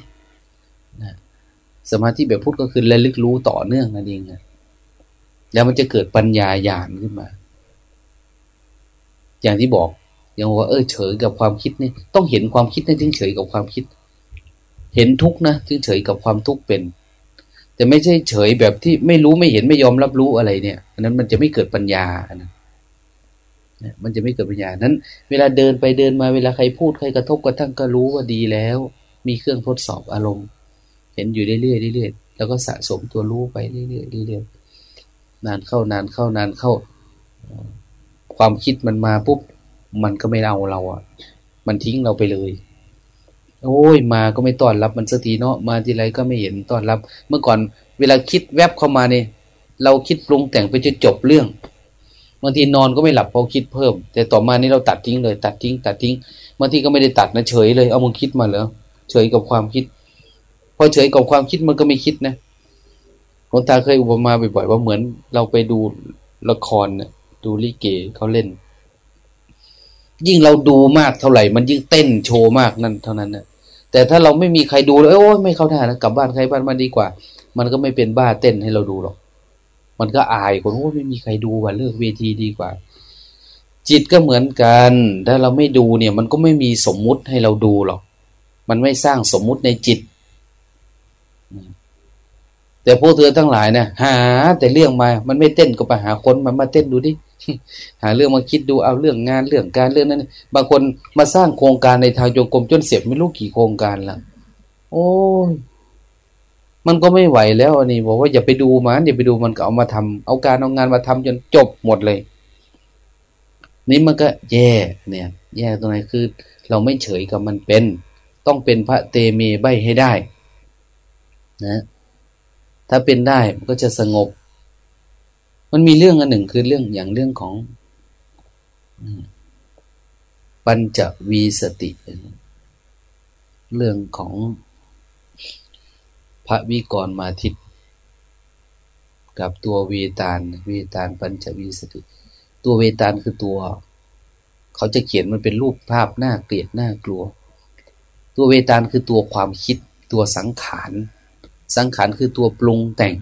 สมาธิแบบพุทธก็คือระลึกรู้ต่อเนื่องนั่นเองนะแล้วมันจะเกิดปัญญาญาณขึ้นมา อย่างที่บอก ย่างว่าเออเฉยกับความคิดนี่ต้องเห็นความคิดนะถึงเฉยกับความคิด เห็นทุกนะถึงเฉยกับความทุกข์เป็น แต่ไม่ใช่เฉยแบบที่ไม่รู้ไม่เห็นไม่ยอมรับรู้อะไรเนี่ยอันนั้นมันจะไม่เกิดปัญญาอันนั้นมันจะไม่เกิดปัญญานั้น เวลาเดินไปเดินมาเวลาใครพูดใครกระทบกระทั่งก็รู้ว่าดีแล้ว มีเครื่องทดสอบอารมณ์ เห็นอยู่เรื่อยๆเรื่อยๆแล้วก็สะสมตัวรู้ไปเรื่อยๆเรื่อยๆนานเข้านานเข้านานเข้า ความคิดมันมาปุ๊บ มันก็ไม่เอาเราอะ มันทิ้งเราไปเลย โอ้ยมาก็ไม่ต้อนรับมันสักทีเนาะมาทีไรก็ไม่เห็นต้อนรับ เมื่อก่อนเวลาคิดแวบเข้ามาเนี่ยเราคิดปรุงแต่งไปจนจบเรื่องบางทีนอนก็ไม่หลับเพราะคิดเพิ่ม แต่ต่อมานี่เราตัดทิ้งเลย ตัดทิ้ง ตัดทิ้งบางทีก็ไม่ได้ตัดนะเฉยเลยเอามึงคิดมาเหรอเฉยกับความคิดพอเฉยกับความคิดมันก็ไม่คิดนะคนตาเคยอุปมาบ่อยๆว่าเหมือนเราไปดูละครเนี่ยดูลิเกเขาเล่น ยิ่งเราดูมากเท่าไหร่ มันยิ่งเต้นโชว์มากนั่นเท่านั้นนะแต่ถ้าเราไม่มีใครดูเลยโอ้ยไม่เข้าท่านะกลับบ้านใครบ้านมันดีกว่า มันก็ไม่เป็นบ้าเต้นให้เราดูหรอก มันก็อายคนโอ้ไม่มีใครดูว่าเลิกเวทีดีกว่า จิตก็เหมือนกัน ถ้าเราไม่ดูเนี่ย มันก็ไม่มีสมมุติให้เราดูหรอก มันไม่สร้างสมมุติในจิต แต่พวกเธอทั้งหลายนะหา แต่เรื่องมา มันไม่เต้นก็ไปหาคนมันมาเต้นดูดิ หาเรื่องมาคิดดูเอาเรื่องงานเรื่องการเรื่องนั้น บางคนมาสร้างโครงการในทางโยกรมจนเสียไม่รู้กี่โครงการละโอ้ยมันก็ไม่ไหวแล้วนนี้บอกว่าอย่าไปดูมันอย่าไปดูมันก็เอามาทำเอาการเอางานมาทำจนจบหมดเลย นี่มันก็แย่ เนี่ย แย่ตรงไหนคือ เราไม่เฉยกับมันเป็น ต้องเป็นพระเตเมใบให้ได้ นะ ถ้าเป็นได้มันก็จะสงบ มันมีเรื่องอันหนึ่งคือเรื่องอย่างเรื่องของปัญจวีสติ เรื่องของพระวิกรมาทิตกับตัวเวตาลเวตาลปัญจวีสติ ตัวเวตาลคือตัว เขาจะเขียนมันเป็นรูปภาพหน้าเกลียดหน้ากลัว ตัวเวตาลคือตัวความคิด ตัวสังขาร สังขารคือตัวปรุงแต่ง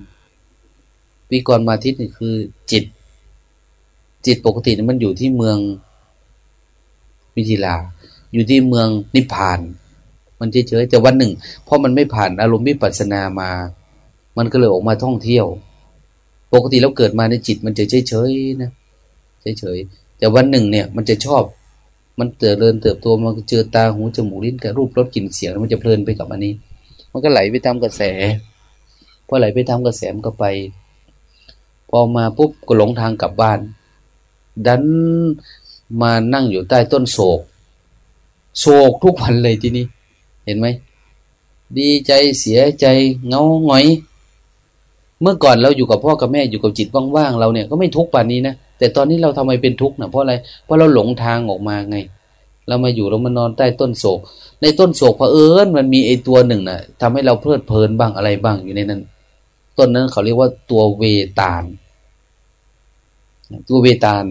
วิกรมาทิตนี่คือจิต จิตปกติมันอยู่ที่เมืองวิจิลา อยู่ที่เมืองนิพพาน มันเฉยๆแต่วันหนึ่งเพราะมันไม่ผ่านอารมณ์วิปัสสนามา มันก็เลยออกมาท่องเที่ยว ปกติแล้วเกิดมาในจิต มันจะเฉยๆนะเฉยๆแต่วันหนึ่งเนี่ย มันจะชอบ มันเติบเรินเติบโตมันเจอตาหูจมูกลิ้นกับรูปรสกลิ่นเสียงมันจะเพลินไปกับอันนี้ มันก็ไหลไปตามกระแสพอไหลไปตามกระแสมันก็ไป พอมาปุ๊บก็หลงทางกลับบ้าน ดันมานั่งอยู่ใต้ต้นโศก โศกทุกวันเลยทีนี้ เห็นไหม ดีใจเสียใจเงาหงอย เมื่อก่อนเราอยู่กับพ่อกับแม่อยู่กับจิตว่างๆเราเนี่ยก็ไม่ทุกข์ป่านนี้นะแต่ตอนนี้เราทำไมเป็นทุกข์นะเพราะอะไรเพราะเราหลงทางออกมาไง เรามาอยู่เรามานอนใต้ต้นโศก ในต้นโศกเผอิญมันมีไอตัวหนึ่งนะ่ะทำให้เราเพลิดเพลินบ้างอะไรบ้างอยู่ในนั้น ต้นนั้นเขาเรียกว่าตัวเวตาล ตัวเวตาล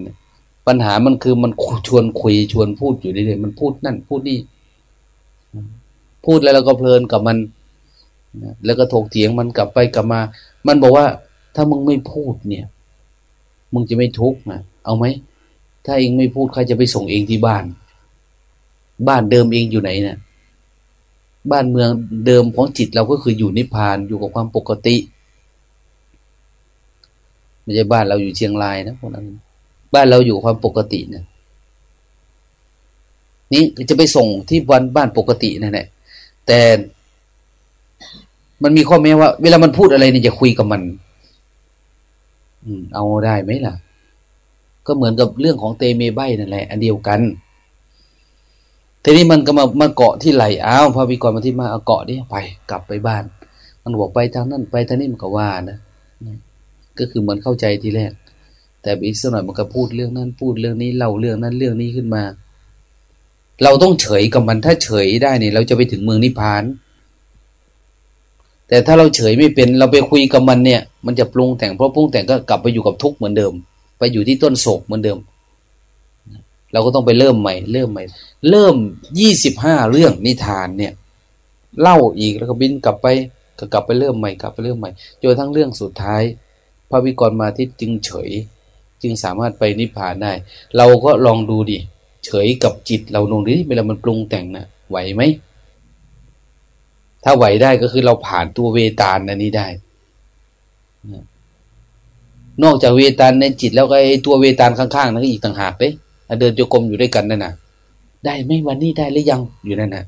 ปัญหามันคือมันชวนคุยชวนพูดอยู่เรื่อยๆมันพูดนั่น พูดนี่ พูดแล้วเราก็เพลินกับมันแล้วก็ถกเถียงมันกลับไปกลับมา มันบอกว่า ถ้ามึงไม่พูดเนี่ย มึงจะไม่ทุกข์นะเอาไหม ถ้าเองไม่พูดใครจะไปส่งเองที่บ้าน บ้านเดิมเองอยู่ไหนเนะี่ยบ้านเมืองเดิมของจิตเราก็คืออยู่นิพพานอยู่กับความปกติ ไม่ใช่บ้านเราอยู่เชียงรายนะพวกนั้น บ้านเราอยู่ความปกติเนี่ยนี่จะไปส่งที่วันบ้านปกตินั่นแหละแต่มันมีข้อแม้ว่า เวลามันพูดอะไรเนี่ยจะคุยกับมัน อืม เอาได้ไหมล่ะ ก็เหมือนกับเรื่องของเตเมใบนั่นแหละ อันเดียวกันทีนี้มันก็มามาเกาะที่ไหลอ้าวพระวิกรมาที่มาเอาเกาะนี่ไป กลับไปบ้าน มันบอกไปทางนั้นไปทางนี้มันก็ว่านะ ก็คือเหมือนเข้าใจทีแรก แต่อีกสักหน่อยมันก็พูดเรื่องนั้นพูดเรื่องนี้เล่าเรื่องนั้นเรื่องนี้ขึ้นมา เราต้องเฉยกับมันถ้าเฉยได้เนี่ยเราจะไปถึงเมืองนิพพาน แต่ถ้าเราเฉยไม่เป็นเราไปคุยกับมันเนี่ย มันจะปรุงแต่งเพราะปรุงแต่งก็กลับไปอยู่กับทุกข์เหมือนเดิม ไปอยู่ที่ต้นโศกเหมือนเดิม เราก็ต้องไปเริ่มใหม่ เริ่มใหม่ เริ่มยี่สิบห้าเรื่องนิทานเนี่ย เล่าอีกแล้วก็บินกลับไปก็กลับไปเริ่มใหม่กลับไปเริ่มใหม่จนทั้งเรื่องสุดท้าย ระวิกรมาที่จึงเฉย จึงสามารถไปนิพพานได้ เราก็ลองดูดิเฉยกับจิตเราลงดิเวลามันปรุงแต่งนะไหวไหมถ้าไหวได้ก็คือเราผ่านตัวเวตาลอันนี้ได้ นอกจากเวตาลในจิตแล้วก็ไอ้ตัวเวตาลข้างๆนั่นก็อีกต่างหากเลยเดินโยกรมอยู่ด้วยกันนั่นน่ะ ได้ไหมวันนี้ได้หรือยังอยู่นั่นน่ะ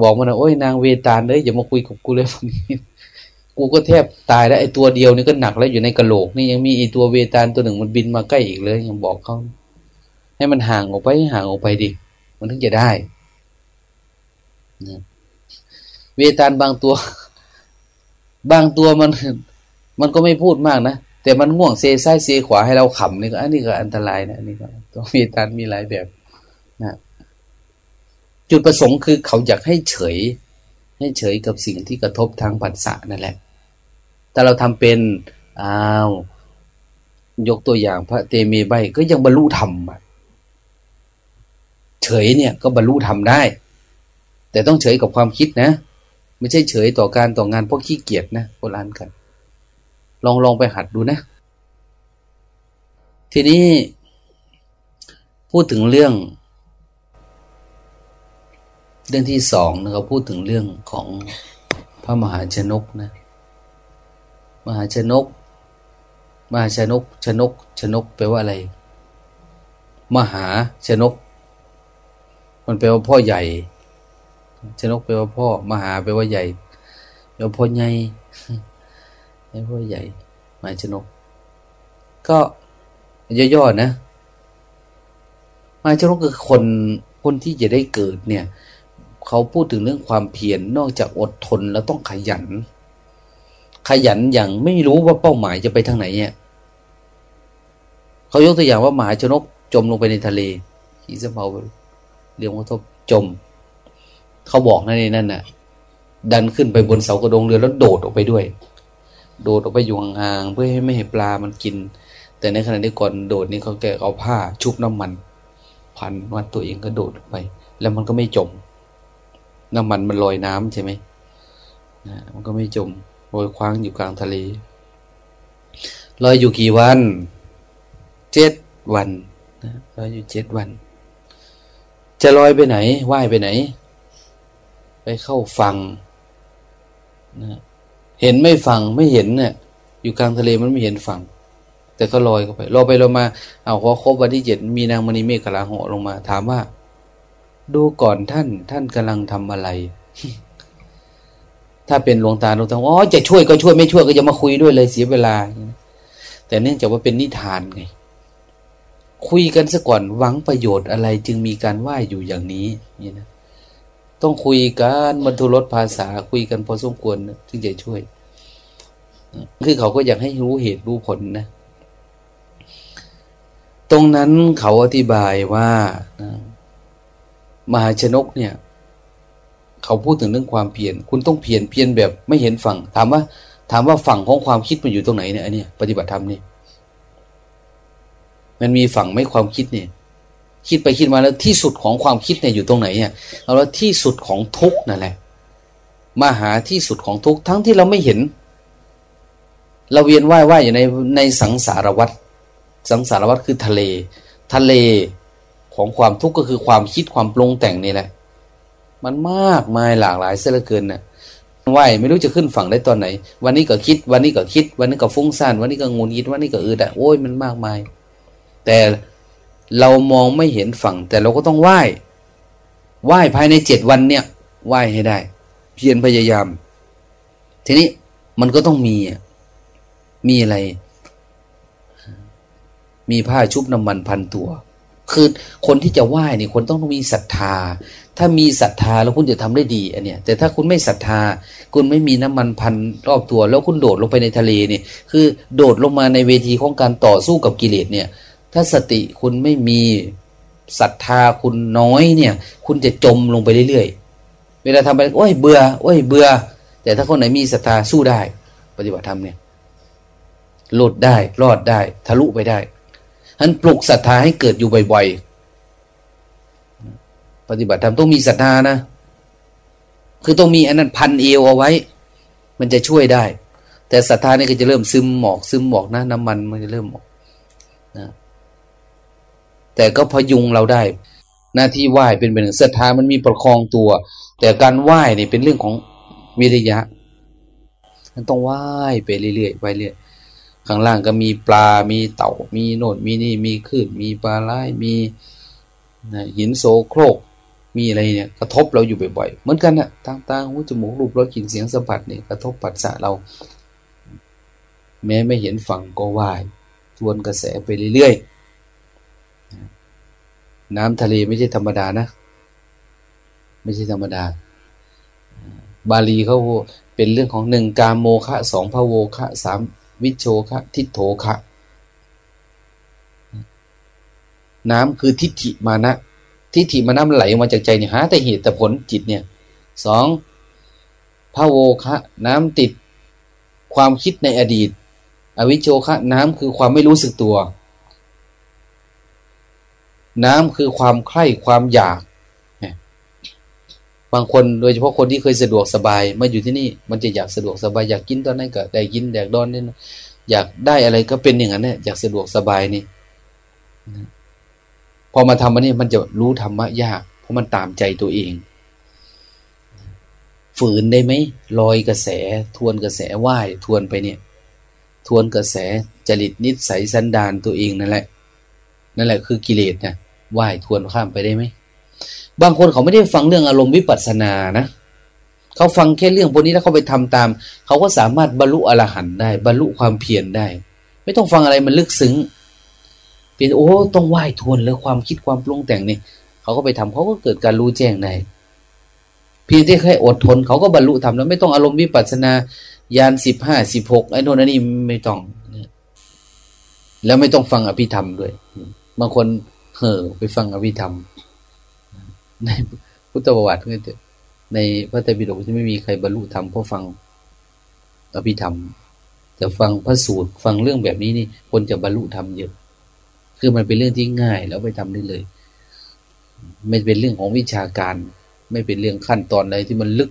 บอกมันนะโอ้ยนางเวตาลเลยอย่ามาคุยกับกูเลยวันนี้ กูก็แทบตายแล้วไอ้ตัวเดียวนี่ก็หนักแล้วอยู่ในกระโหลก นี่ยังมีอีตัวเวตาลตัวหนึ่งมันบินมาใกล้อีกเลย ยังบอกเขาให้มันห่างออกไปห่างออกไปดิมันถึงจะได้เวตาลบางตัว บางตัวมัน มันก็ไม่พูดมากนะแต่มันง่วงเซซ้ายเซขวาให้เราขำนี่ก็อันนี้ก็อันตรายนะอันนี้ก็ตัวเวตาลมีหลายแบบนะจุดประสงค์คือเขาอยากให้เฉย ให้เฉยกับสิ่งที่กระทบทางปัสสะนั่นแหละ แต่เราทำเป็นอ้าวยกตัวอย่างพระเตมีใบก็ยังบรรลุธรรมเฉยเนี่ยก็บรรลุธรรมได้ แต่ต้องเฉยกับความคิดนะ ไม่ใช่เฉยต่อการต่องานเพราะขี้เกียจนะโบราณกัน ลองลองไปหัดดูนะ ทีนี้พูดถึงเรื่อง เรื่องที่สองนะครับพูดถึงเรื่องของพระมหาชนกนะ มหาชนก มหาชนก ชนก ชนกแปลว่าอะไร มหาชนก มันแปลว่าพ่อใหญ่ ชนกแปลว่าพ่อ มหาแปลว่าใหญ่แปลว่าพ่อใหญ่แปลว่าใหญ่ มหาชนก ก็ย่อๆนะมหาชนกคือคนคนที่จะได้เกิดเนี่ย เขาพูดถึงเรื่องความเพียรนนอกจากอดทนแล้วต้องขยัน ขยันอย่างไม่รู้ว่าเป้าหมายจะไปทางไหนเนี่ยเขายกตัวอย่างว่าหมาชนกจมลงไปในทะเลขีสะเพาเรียกว่าทบจม เขาบอกนั่นนี่นั่นน่ะ ดันขึ้นไปบนเสากระดงเรือแล้วโดดออกไปด้วย โดดออกไปอยู่ห่างๆเพื่อให้ไม่ให้ปลามันกิน แต่ในขณะที่ก่อนโดดนี่เขาแกเอาผ้าชุบน้ำมัน พันวัดตัวเองก็โดดไป แล้วมันก็ไม่จม น้ำมันมันลอยน้ำใช่ไหมนะมันก็ไม่จม ลอยคว้างอยู่กลางทะเลลอยอยู่กี่วันเจ็ดวันนะลอยอยู่เจ็ดวัน จะลอยไปไหนว่ายไปไหน ไปเข้าฟังนะเห็นไม่ฟังไม่เห็นเนี่ย อยู่กลางทะเลมันไม่เห็นฝั่ง แต่ก็ลอยเข้าไปลอยไปลอยมา เอาพอครบวันที่เจ็ดมีนางมณีเมฆกลาหอลงมา ถามว่า ดูก่อนท่านท่านกำลังทำอะไร ถ้าเป็นหลวงตาหลวงตาอ๋อจะช่วยก็ช่วยไม่ช่วยก็จะมาคุยด้วยเลยเสียเวลา แต่เนื่องจากว่าเป็นนิทานไง คุยกันซะก่อนหวังประโยชน์อะไรจึงมีการไหว้อยู่อย่างนี้นี่นะต้องคุยกันบรรทุรสภาษาคุยกันพอสมควรถึงจะช่วย คือเขาก็อยากให้รู้เหตุรู้ผลนะ ตรงนั้นเขาอธิบายว่านะมหาชนกเนี่ย เขาพูดถึงเรื่องความเพียรคุณต้องเพียรเพียรแบบไม่เห็นฝั่ง ถามว่า ถามว่าฝั่งของความคิดมันอยู่ตรงไหนเนี่ยอันนี้ปฏิบัติธรรมนี่มันมีฝั่งไม่ความคิดเนี่ย คิดไปคิดมาแล้วที่สุดของความคิดเนี่ยอยู่ตรงไหนเนี่ยเอาแล้วที่สุดของทุกนั่นแหละมาหาที่สุดของทุกทั้งที่เราไม่เห็น เราเวียนว่ายว่ายอยู่ในในสังสารวัฏสังสารวัฏคือทะเล ทะเลของความทุกข์ก็คือความคิดความปรุงแต่งนี่แหละ มันมากมายหลากหลายเสียเหลือเกินนะ่ะว่ายไม่รู้จะขึ้นฝั่งได้ตอนไหน วันนี้ก็คิด วันนี้ก็คิด วันนี้ก็ฟุ้งซ่าน วันนี้ก็งุนยิด วันนี้ก็อืดอะโอ้ยมันมากมาย แต่เรามองไม่เห็นฝั่ง แต่เราก็ต้องไหว้ไหว้ภายในเจ็ดวันเนี่ยไหว้ให้ได้ เพียรพยายาม ทีนี้มันก็ต้องมีมีอะไร มีผ้าชุบน้ำมันพันตัว คือคนที่จะไหว้นี่คนต้องมีศรัทธา ถ้ามีศรัทธาแล้วคุณจะทำได้ดีอันเนี้ยแต่ถ้าคุณไม่ศรัทธา คุณไม่มีน้ำมันพันรอบตัว แล้วคุณโดดลงไปในทะเลเนี่ย คือโดดลงมาในเวทีของการต่อสู้กับกิเลสเนี่ย ถ้าสติคุณไม่มีศรัทธาคุณน้อยเนี่ย คุณจะจมลงไปเรื่อยๆ เวลาทำไปโอ้ยเบื่อโอ้ยเบื่อ แต่ถ้าคนไหนมีศรัทธาสู้ได้ ปฏิบัติธรรมเนี่ยหลุดได้รอดได้ ทะลุไปได้ฉะนั้นปลุกศรัทธาให้เกิดอยู่บ่อยๆ ปฏิบัติธรรมต้องมีศรัทธานะ คือต้องมีอันนั้นพันเอวเอาไว้ มันจะช่วยได้ แต่ศรัทธานี่ก็จะเริ่มซึมหมอก ซึมหมอกนะ น้ำมันมันจะเริ่มหมอกนะแต่ก็พยุงเราได้ หน้าที่ไหว้เป็นเป็นศรัทธามันมีประคองตัว แต่การไหว้เนี่ยเป็นเรื่องของวิริยะมันต้องไหว้ไปเรื่อยๆไปเรื่อยข้างล่างก็มีปลา มีเต่า มีโนดมีนี่ มีคลื่น มีปลาไหลมีหินโซโครก มีอะไรเนี่ยกระทบเราอยู่บ่อยๆ เหมือนกันนะทางตาหูจมูกรูปรสกลิ่นเสียงสัมผัสเนี่ยกระทบปัสสะเรา แม้ไม่เห็นฝั่งก็ว่ายทวนกระแสไปเรื่อยๆ น้ำทะเลไม่ใช่ธรรมดานะ ไม่ใช่ธรรมดา บาลีเขาเป็นเรื่องของหนึ่งกามโมคะสองพระโวคะสามวิโชคะทิโถคะ น้ำคือทิฏฐิมานะ ทิฏฐิมานะมันไหลมาจากใจเนี่ยหาแต่เหตุแต่ผลจิตเนี่ยสองพระโวคะน้ำติดความคิดในอดีต อวิโชคะน้ำคือความไม่รู้สึกตัว น้ำคือความใคร่ความอยาก บางคนโดยเฉพาะคนที่เคยสะดวกสบายมาอยู่ที่นี่มันจะอยากสะดวกสบายอยากกินตอนนั้นก็ได้กินอยากดอนนี่อยากได้อะไรก็เป็นอย่างนั้นเนี่ยอยากสะดวกสบายนี่ พอมาทำอันนี้มันจะรู้ธรรมะยาก เพราะมันตามใจตัวเอง ฝืนได้ไหมลอยกระแส ทวนกระแสว่ายทวนไปเนี่ย ทวนกระแสจริตนิสัยสันดานตัวเองนั่นแหละ นั่นแหละคือกิเลสนี่ยว่ายทวนข้ามไปได้ไหมบางคนเขาไม่ได้ฟังเรื่องอารมณ์วิปัสสนานะเขาฟังแค่เรื่องพวกนี้แล้วเขาไปทำตาม เขาก็สามารถบรรลุอรหันต์ได้ บรรลุความเพียรได้ ไม่ต้องฟังอะไรมันลึกซึ้ง เป็นโอ้ต้องไหว้ทวนแล้วความคิดความปรุงแต่งนี่เขาก็ไปทำเขาก็เกิดการรู้แจ้งได้เพียงที่แค่อดทนเขาก็บรรลุทำแล้วไม่ต้องอารมณ์วิปัสสนายานสิบห้าสิบหกไอ้นนนี่ไม่ต้องแล้วไม่ต้องฟังอภิธรรมด้วยบางคนเห่อไปฟังอภิธรรม ในพุทธประวัติในพระไตรปิฎกจะไม่มีใครบรรลุธรรมเพราะฟังอภิธรรม แต่ฟังพระสูตรฟังเรื่องแบบนี้นี่คนจะบรรลุธรรมเยอะ คือมันเป็นเรื่องที่ง่ายแล้วไปทำได้เลย ไม่เป็นเรื่องของวิชาการ ไม่เป็นเรื่องขั้นตอนอะไรที่มันลึก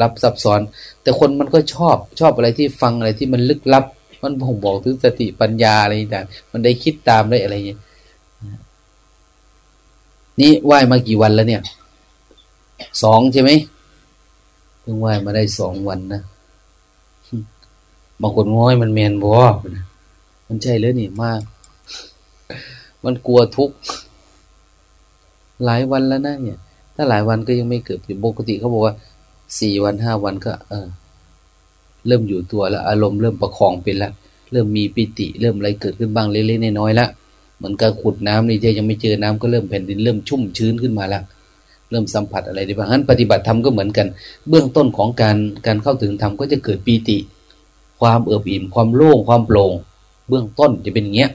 ลับซับซ้อน แต่คนมันก็ชอบชอบอะไรที่ฟังอะไรที่มันลึกลับ มันบ่งบอกถึงสติปัญญาอะไรต่างมันได้คิดตามได้อะไรอย่างเงี้ยนี่ไหว้มากี่วันแล้วเนี่ยสองใช่ไหมเพิ่งไหว้มาได้สองวันนะบางคนง้อยมันเมนบอมันใช่เลยนี่มาก มันกลัวทุกข์หลายวันแล้วนะเนี่ย ถ้าหลายวันก็ยังไม่เกิดปกติเขาบอกว่าสี่วันห้าวันก็ เออ เริ่มอยู่ตัวแล้ว อารมณ์เริ่มประคองเป็นแล้วเริ่มมีปิติ เริ่มอะไรเกิดขึ้นบ้างเล็กๆน้อยๆแล้วเหมือนกับขุดน้ำนี่ยังไม่เจอน้ำก็เริ่มแผ่นดินเริ่มชุ่มชื้นขึ้นมาแล้วเริ่มสัมผัสอะไรได้บ้างนั้นปฏิบัติธรรมก็เหมือนกัน เบื้องต้นของการการเข้าถึงธรรมก็จะเกิดปีติ ความเอิบอิ่มความโล่งความโปร่ง เบื้องต้นจะเป็นอย่างเงี้ย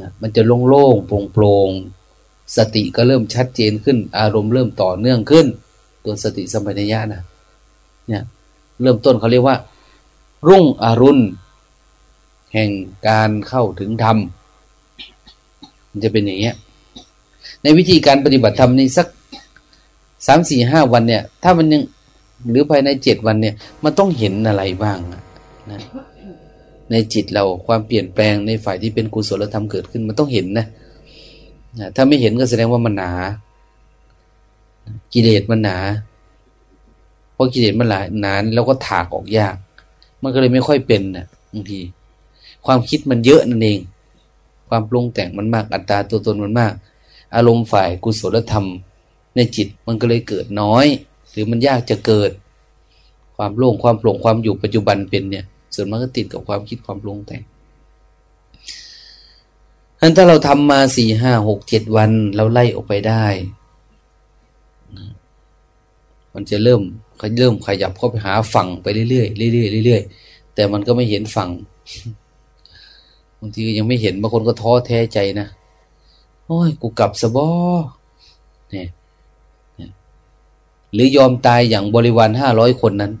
นะมันจะโล่งโล่งโปร่งโปร่งสติก็เริ่มชัดเจนขึ้น อารมณ์เริ่มต่อเนื่องขึ้น ตัวสติสัมปชัญญะนะเนี่ยเริ่มต้นเขาเรียกว่า รุ่งอรุณ แห่งการเข้าถึงธรรมมันจะเป็นอย่างเงี้ยในวิธีการปฏิบัติธรรมนี่สักสามสี่ห้าวันเนี่ย ถ้ามันยังหรือภายในเจ็ดวันเนี่ย มันต้องเห็นอะไรบ้างนะ ในจิตเราความเปลี่ยนแปลงในฝ่ายที่เป็นกุศลธรรมเกิดขึ้นมันต้องเห็นนะถ้าไม่เห็นก็แสดงว่ามันหนา กิเลสมันหนาเพราะกิเลสมันหลายหนาแล้วก็ถากออกยาก มันก็เลยไม่ค่อยเป็นนะบางทีความคิดมันเยอะนั่นเอง ความปรุงแต่งมันมากอัตราตัวตนมันมาก อารมณ์ฝ่ายกุศลธรรม ในจิตมันก็เลยเกิดน้อย หรือมันยากจะเกิด ความโล่งความโปร่งความอยู่ปัจจุบันเป็นเนี่ย ส่วนมากก็ติดกับความคิดความปรุงแต่งนั้นถ้าเราทำมาสี่ห้าหกเจ็ดวัน เราไล่ออกไปได้ มันจะเริ่มเริ่มขยับเข้าไปหาฝั่งไปเรื่อยๆเรื่อยๆเรื่อยๆแต่มันก็ไม่เห็นฝั่งบางทียังไม่เห็นบางคนก็ท้อแท้ใจนะโอ้ยกูกลับสบอเนี่ยหรือยอมตายอย่างบริวารห้าร้อยคนนั้น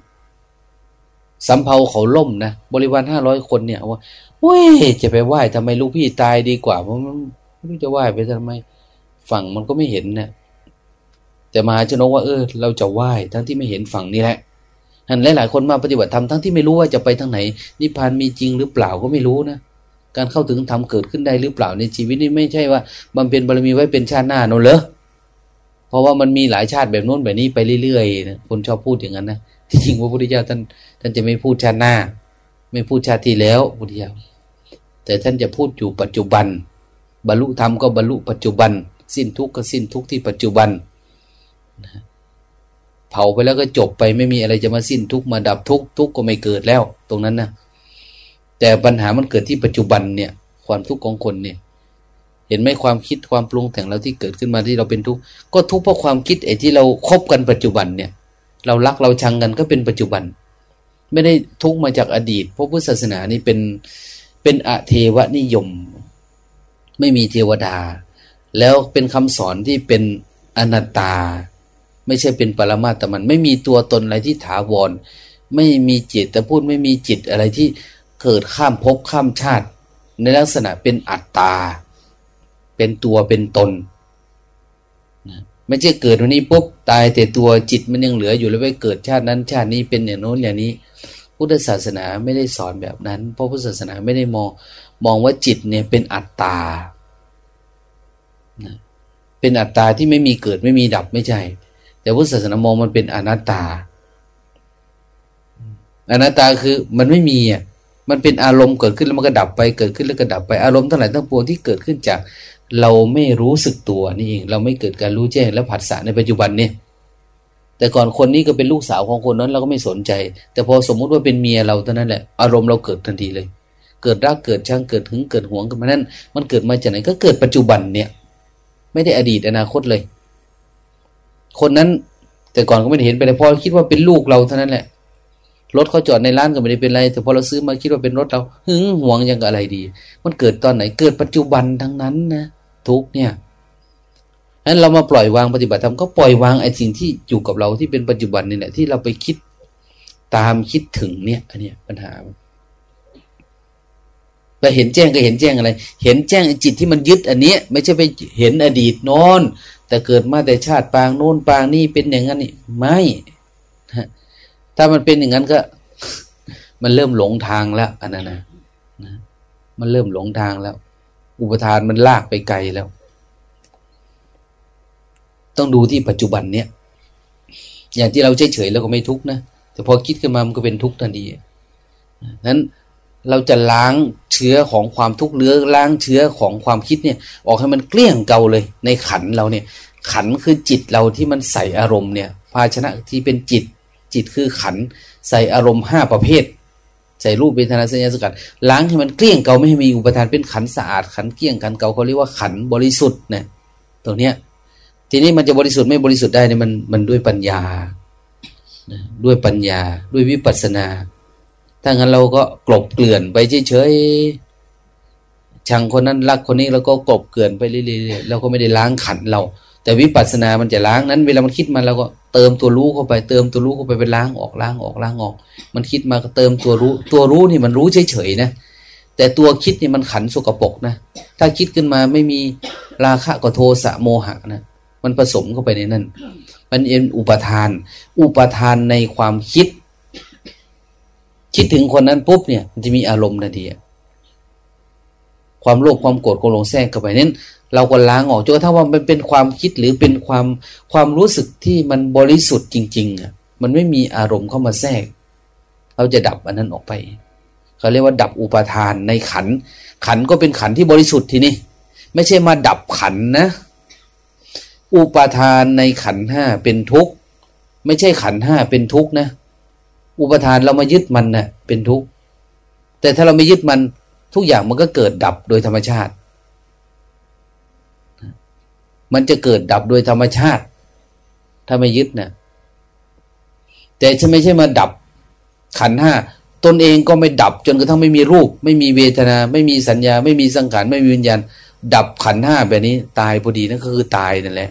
สำเภาเขาล่มนะบริวารห้าร้อยคนเนี่ยว่าเว้ยจะไปไหว้ทำไมลูกพี่ตายดีกว่า เพราะมันไม่รู้จะไหว้ไปทำไม ฝั่งมันก็ไม่เห็นเนะี่ยแต่มาชนกว่าเออ เราจะไหว้ทั้งที่ไม่เห็นฝั่งนี้แหละหันหลายๆคนมาปฏิบัติธรรมทั้งที่ไม่รู้ว่าจะไปทางไหน นิพพานมีจริงหรือเปล่าก็ไม่รู้นะการเข้าถึงธรรมเกิดขึ้นได้หรือเปล่าในชีวิตนี้ไม่ใช่ว่าบำเพ็ญบารมีไว้เป็นชาติหน้าโน่นเหรอเพราะว่ามันมีหลายชาติแบบโน้นแบบนี้ไปเรื่อยๆนะคนชอบพูดอย่างนั้นนะ ที่จริงพระพุทธเจ้าท่านท่านจะไม่พูดชาติหน้า ไม่พูดชาติที่แล้วพุทธเจ้าแต่ท่านจะพูดอยู่ปัจจุบัน บรรลุธรรมก็บรรลุปัจจุบัน สิ้นทุกข์ก็สิ้นทุกข์ที่ปัจจุบันเผาไปแล้วก็จบไปไม่มีอะไรจะมาสิ้นทุกข์มาดับทุกข์ทุกข์ก็ไม่เกิดแล้ว ตรงนั้นนะแต่ปัญหามันเกิดที่ปัจจุบันเนี่ย ความทุกข์ของคนเนี่ย เห็นไหมความคิดความปรุงแต่งเราที่เกิดขึ้นมาที่เราเป็นทุกข์ก็ทุกข์เพราะความคิดไอ้ที่เราคบกันปัจจุบันเนี่ย เรารักเราชังกันก็เป็นปัจจุบัน ไม่ได้ทุกมาจากอดีตเพราะพุทธศาสนานี่เป็นเป็นอเทวนิยม ไม่มีเทวดา แล้วเป็นคำสอนที่เป็นอนัตตา ไม่ใช่เป็นปรมาตมัน ไม่มีตัวตนอะไรที่ถาวร ไม่มีจิตแต่พูดไม่มีจิตอะไรที่เกิดข้ามภพข้ามชาติ ในลักษณะเป็นอัตตา เป็นตัวเป็นตน ไม่ใช่เกิดวันนี้ปุ๊บตายแต่ตัวจิตมันยังเหลืออยู่แล้วไปเกิดชาตินั้น ชาตินี้เป็นอย่างโน้นอย่างนี้ พุทธศาสนาไม่ได้สอนแบบนั้น เพราะพุทธศาสนาไม่ได้มองมองว่าจิตเนี่ยเป็นอัตตาเป็นอัตตาที่ไม่มีเกิดไม่มีดับไม่ใช่ แต่พุทธศาสนามองมันเป็นอนัตตา อนัตตาคือมันไม่มีอะมันเป็นอารมณ์เกิดขึ้นแล้วมันก็ดับไปเกิดขึ้นแล้วก็ดับไปอารมณ์ทั้งหลายทั้งปวงที่เกิดขึ้นจาก เราไม่รู้สึกตัวนี่เองเราไม่เกิดการรู้แจ้งและผัสสะในปัจจุบันเนี่ยแต่ก่อนคนนี้ก็เป็นลูกสาวของคนนั้นเราก็ไม่สนใจ แต่พอสมมุติว่าเป็นเมียเราเท่านั้นแหละอารมณ์เราเกิดทันทีเลย เกิดรักเกิดชังเกิดหึงเกิดหวงกันมานั้นมันเกิดมาจากไหนก็เกิดปัจจุบันเนี่ย ไม่ได้อดีตอนาคตเลย คนนั้นแต่ก่อนก็ไม่ได้เห็นไปเลยพอคิดว่าเป็นลูกเราเท่านั้นแหละรถเขาจอดในร้านก็ไม่ได้เป็นไร แต่พอเราซื้อมาคิดว่าเป็นรถเราหึงหวงยังกับอะไรดี มันเกิดตอนไหนเกิดปัจจุบันทั้งนั้นนะ ทุกเนี่ยนั้นเรามาปล่อยวางปฏิบัติธรรมก็ปล่อยวางไอ้สิ่งที่อยู่กับเราที่เป็นปัจจุบันนี่แหละที่เราไปคิดตามคิดถึงเนี่ย อันเนี้ยปัญหาไปเห็นแจ้งก็เห็นแจ้งอะไร เห็นแจ้งจิตที่มันยึดอันเนี้ย ไม่ใช่ไปเห็นอดีตโน้นแต่เกิดมาแต่ชาติปางโน้นปางนี่เป็นอย่างนั้นนี่ไม่ถ้ามันเป็นอย่างนั้นก็ มันเริ่มหลงทางแล้วอันนั้นนะมันเริ่มหลงทางแล้ว อุปทานมันลากไปไกลแล้ว ต้องดูที่ปัจจุบันเนี้ยอย่างที่เราเฉยๆแล้วก็ไม่ทุกข์นะ แต่พอคิดขึ้นมามันก็เป็นทุกข์ทันทีนั้นเราจะล้างเชื้อของความทุกข์เลือล้างเชื้อของความคิดเนี่ย ออกให้มันเกลี้ยงเกาเลย ในขันเราเนี่ย ขันคือจิตเราที่มันใส่อารมณ์เนี่ย ภาชนะที่เป็นจิตจิตคือขันใส่อารมณ์ห้าประเภท ใส่รูปเวทนาสัญญาสกัดล้างให้มันเกลี้ยงเก่าไม่ให้มีอุปทานเป็นขันสะอาดขันเกลี้ยงขันเก่าเขาเรียกว่าขันบริสุทธิ์เนี่ยตรงเนี้ย ทีนี้มันจะบริสุทธิ์ไม่บริสุทธิ์ได้เนี่ยมันมันด้วยปัญญาด้วยปัญญาด้วยวิปัสสนา ถ้างั้นเราก็กลบเกลื่อนไปเฉยๆช่างคนนั้นรักคนนี้เราก็กลบเกลื่อนไปเรื่อยๆเราก็ไม่ได้ล้างขันเรา แต่วิปัสสนามันจะล้างนั้น เวลามันคิดมาเราก็ เติมตัวรู้เข้าไป เติมตัวรู้เข้าไปไปล้างออกล้างออกล้างออก มันคิดมาก็เติมตัวรู้ ตัวรู้นี่มันรู้เฉยๆนะแต่ตัวคิดนี่มันขันสกปรกนะถ้าคิดขึ้นมาไม่มีราคะก็โทสะโมหะนะมันผสมเข้าไปในนั้นมันเป็นอุปทาน อุปทานในความคิด คิดถึงคนนั้นปุ๊บเนี่ยมันจะมีอารมณ์นาทีความโลภความโกรธความหลงแทรกเข้าไปนั้น เราก็ล้างออกจนกระทั่งว่ามันเป็นความคิดหรือเป็นความความรู้สึกที่มันบริสุทธิ์จริง ๆอะมันไม่มีอารมณ์เข้ามาแทรก เราจะดับอันนั้นออกไปเขาเรียกว่าดับอุปทานในขัน ขันก็เป็นขันที่บริสุทธิ์ทีนี้ไม่ใช่มาดับขันนะ อุปทานในขันห้าเป็นทุกข์ ไม่ใช่ขันห้าเป็นทุกข์นะ อุปทานเรามายึดมันนะ่ะเป็นทุกข์ แต่ถ้าเราไม่ยึดมันทุกอย่างมันก็เกิดดับโดยธรรมชาติ มันจะเกิดดับโดยธรรมชาติ ถ้าไม่ยึดนะแต่จะไม่ใช่มาดับ ขันห้าตนเองก็ไม่ดับจนกระทั่งไม่มีรูป ไม่มีเวทนา ไม่มีสัญญา ไม่มีสังขารไม่มีวิญญาณ ดับขันห้าแบบนี้ ตายพอดีนั่นก็คือตายนั่นแหละ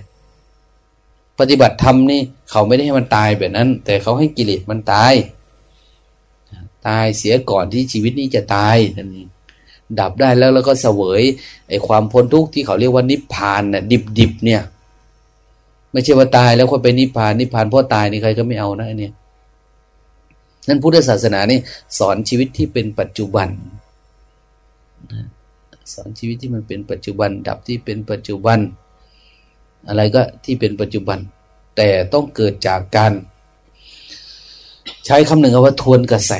ปฏิบัติธรรมนี่เขาไม่ได้ให้มันตายแบบนั้น แต่เขาให้กิเลสมันตาย ตายเสียก่อนที่ชีวิตนี้จะตายนั่นเอง ดับได้แล้วแล้วก็เสวยไอ้ความพ้นทุกข์ที่เขาเรียกว่านิพพานน่ะดิบดิบเนี่ย ไม่ใช่ว่าตายแล้วคนไปนิพพานนิพพานพราะตายนี่ใครก็ไม่เอานะเนี่ยนั้นพุทธศาสนานี่สอนชีวิตที่เป็นปัจจุบันสอนชีวิตที่มันเป็นปัจจุบัน ดับที่เป็นปัจจุบัน อะไรก็ที่เป็นปัจจุบัน แต่ต้องเกิดจากการ ใช้คำหนึ่งว่าทวนกระแส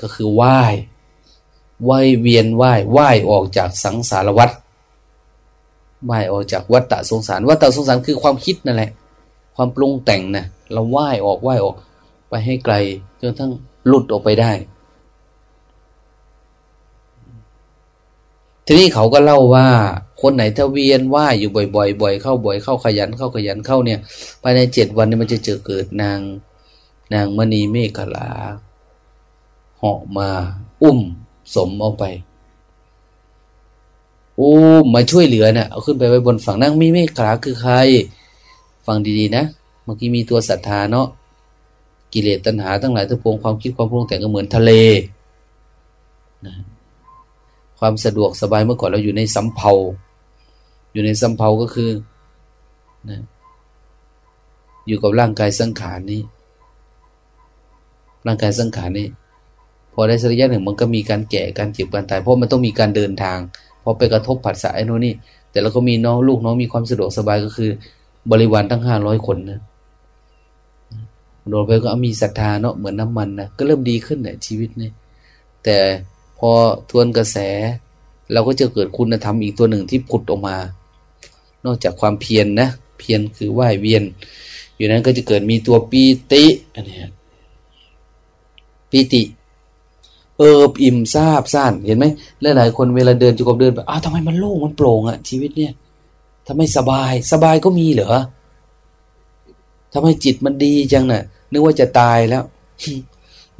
ก็คือไห ว้ไหวเวียนไหว้ไหว้ออกจากสังสารวัฏไหว้ออกจากวัฏฏะสงสารวัฏฏะสงสารคือความคิดนั่นแหละ ความปรุงแต่งนะเราไหว้ออกไหว้ออก ไปให้ไกลจนทั้งหลุดออกไปได้ ทีนี้เขาก็เล่าว่า คนไหนถ้าเวียนว่าอยู่บ่อยๆบ่อยเข้าบ่อยเข้าขยันเข้าขยันเข้าเนี่ยภายในเจ็ดวันนี้มันจะเจอเกิดนาง นางมณีเมฆลาเหาะมา อุ้ม สมเอาไป โอ้มาช่วยเหลือนะ่ะ เอาขึ้นไปไว้บนฝั่งนั่งมีเมฆขาคือใคร ฟังดีๆนะ เมื่อกี้มีตัวศรัทธาเนาะ กิเลสตัณหาทั้งหลายทั้งปวงความคิดความปรุงแต่งก็เหมือนทะเลนะความสะดวกสบายเมื่อก่อนเราอยู่ในสำเภาอยู่ในสำเภาก็คือนะอยู่กับร่างกายสังขารนี้ ร่างกายสังขารนี้ พอได้สักระยะหนึ่งมันก็มีการแก่การเจ็บการตายเพราะมันต้องมีการเดินทางพอไปกระทบผัสสะไอ้โน่นนี่ แต่เราก็มีน้องลูกน้องมีความสะดวกสบายก็คือ บริวารทั้งห้าร้อยคนนะโดนไปก็มีศรัทธาเนาะเหมือนน้ามันนะก็เริ่มดีขึ้นเนี่ยชีวิตเนี่ยแต่พอทวนกระแส เราก็จะเกิดคุณธรรมอีกตัวหนึ่งที่ผุดออกมา นอกจากความเพียรนนะเพียรคือไหวเวียน อยู่นั้นก็จะเกิดมีตัวปีติอันนี้ปีติ เอออิ่มซาบซ่านเห็นไหมหลายหลายคนเวลาเดินจุกบเดินไปอ้าวทำไมมันโล่งมันโปร่งอะชีวิตเนี่ยทำไมสบายสบายก็มีเหรอทำไมจิตมันดีจังน่ะ นึกว่าจะตายแล้ว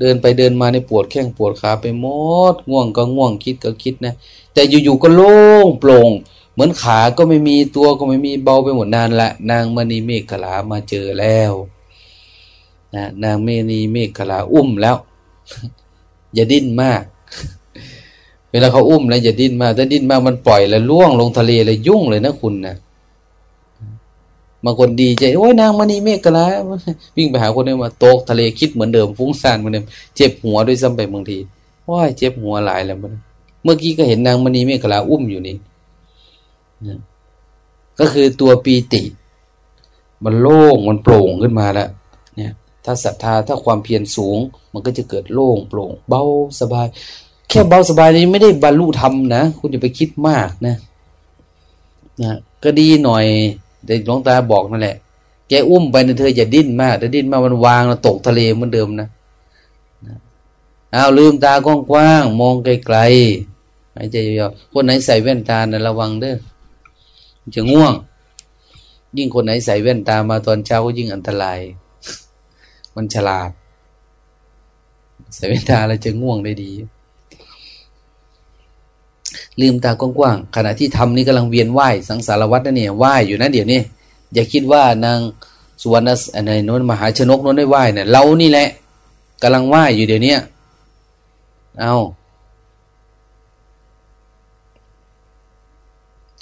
เดินไปเดินมาในปวดแข้งปวดขาไปหมดง่วงก็ง่วงคิดก็คิดนะแต่อยู่ๆก็โล่งโปร่งเหมือนขาก็ไม่มีตัวก็ไม่มีเบาไปหมดนานละ นางมณีเมฆขลามาเจอแล้วนะนางเมณีเมฆขลาอุ้มแล้ว อย่าดิ้นมาก เวลาเขาอุ้มแล้วอย่าดิ้นมาก ถ้าดิ้นมากมันปล่อยแล้วล่วงลงทะเลเลยยุ่งเลยนะคุณนะบางคนดีใจโอ้ยนางมณีเมฆกะลาวิ่งไปหาคนนี้มาตกทะเลคิดเหมือนเดิมฟุ้งซ่านเหมือนเดิมเจ็บหัวด้วยซ้ำไปบางทีว้ายเจ็บหัวหลายแล้วมันเมื่อกี้ก็เห็นนางมณีเมฆกะลาอุ้มอยู่นี่ก็คือตัวปีติ มันโล่งมันโปร่งขึ้นมาแล้วเนี่ย ถ้าศรัทธาถ้าความเพียรสูง มันก็จะเกิดโล่งโปร่ง เบาสบาย แค่เบาสบายนี้ไม่ได้บรรลุธรรมนะ คุณอย่าไปคิดมากนะนะก็ดีหน่อยเด็กหลวงตาบอกนั่นแหละแกอุ้มไปนะเธออย่าดิ้นมากถ้าดิ้นมากมันวางแล้วตกทะเลเหมือนเดิมนะอ้าวลืมตากว้างๆมองไกลๆหายใจยาวๆคนไหนใส่แว่นตานะระวังเด้อจะง่วง ยิ่งคนไหนใส่แว่นตามาตอนเช้าก็ยิ่งอันตราย มันฉลาดใส่แว่นตาแล้วจะง่วงได้ดี ลืมตากว้างๆขณะที่ทำนี่กำลังเวียนไหวสังสารวัตรนั่นเนี่ยไหวอยู่นะเดี๋ยวนี้อย่าคิดว่านางสุวรรณอะไรโน้นมหาชนกโน้นได้ไหวเนี่ยเรานี่แหละกำลังไหวอยู่เดี๋ยวนี้เอา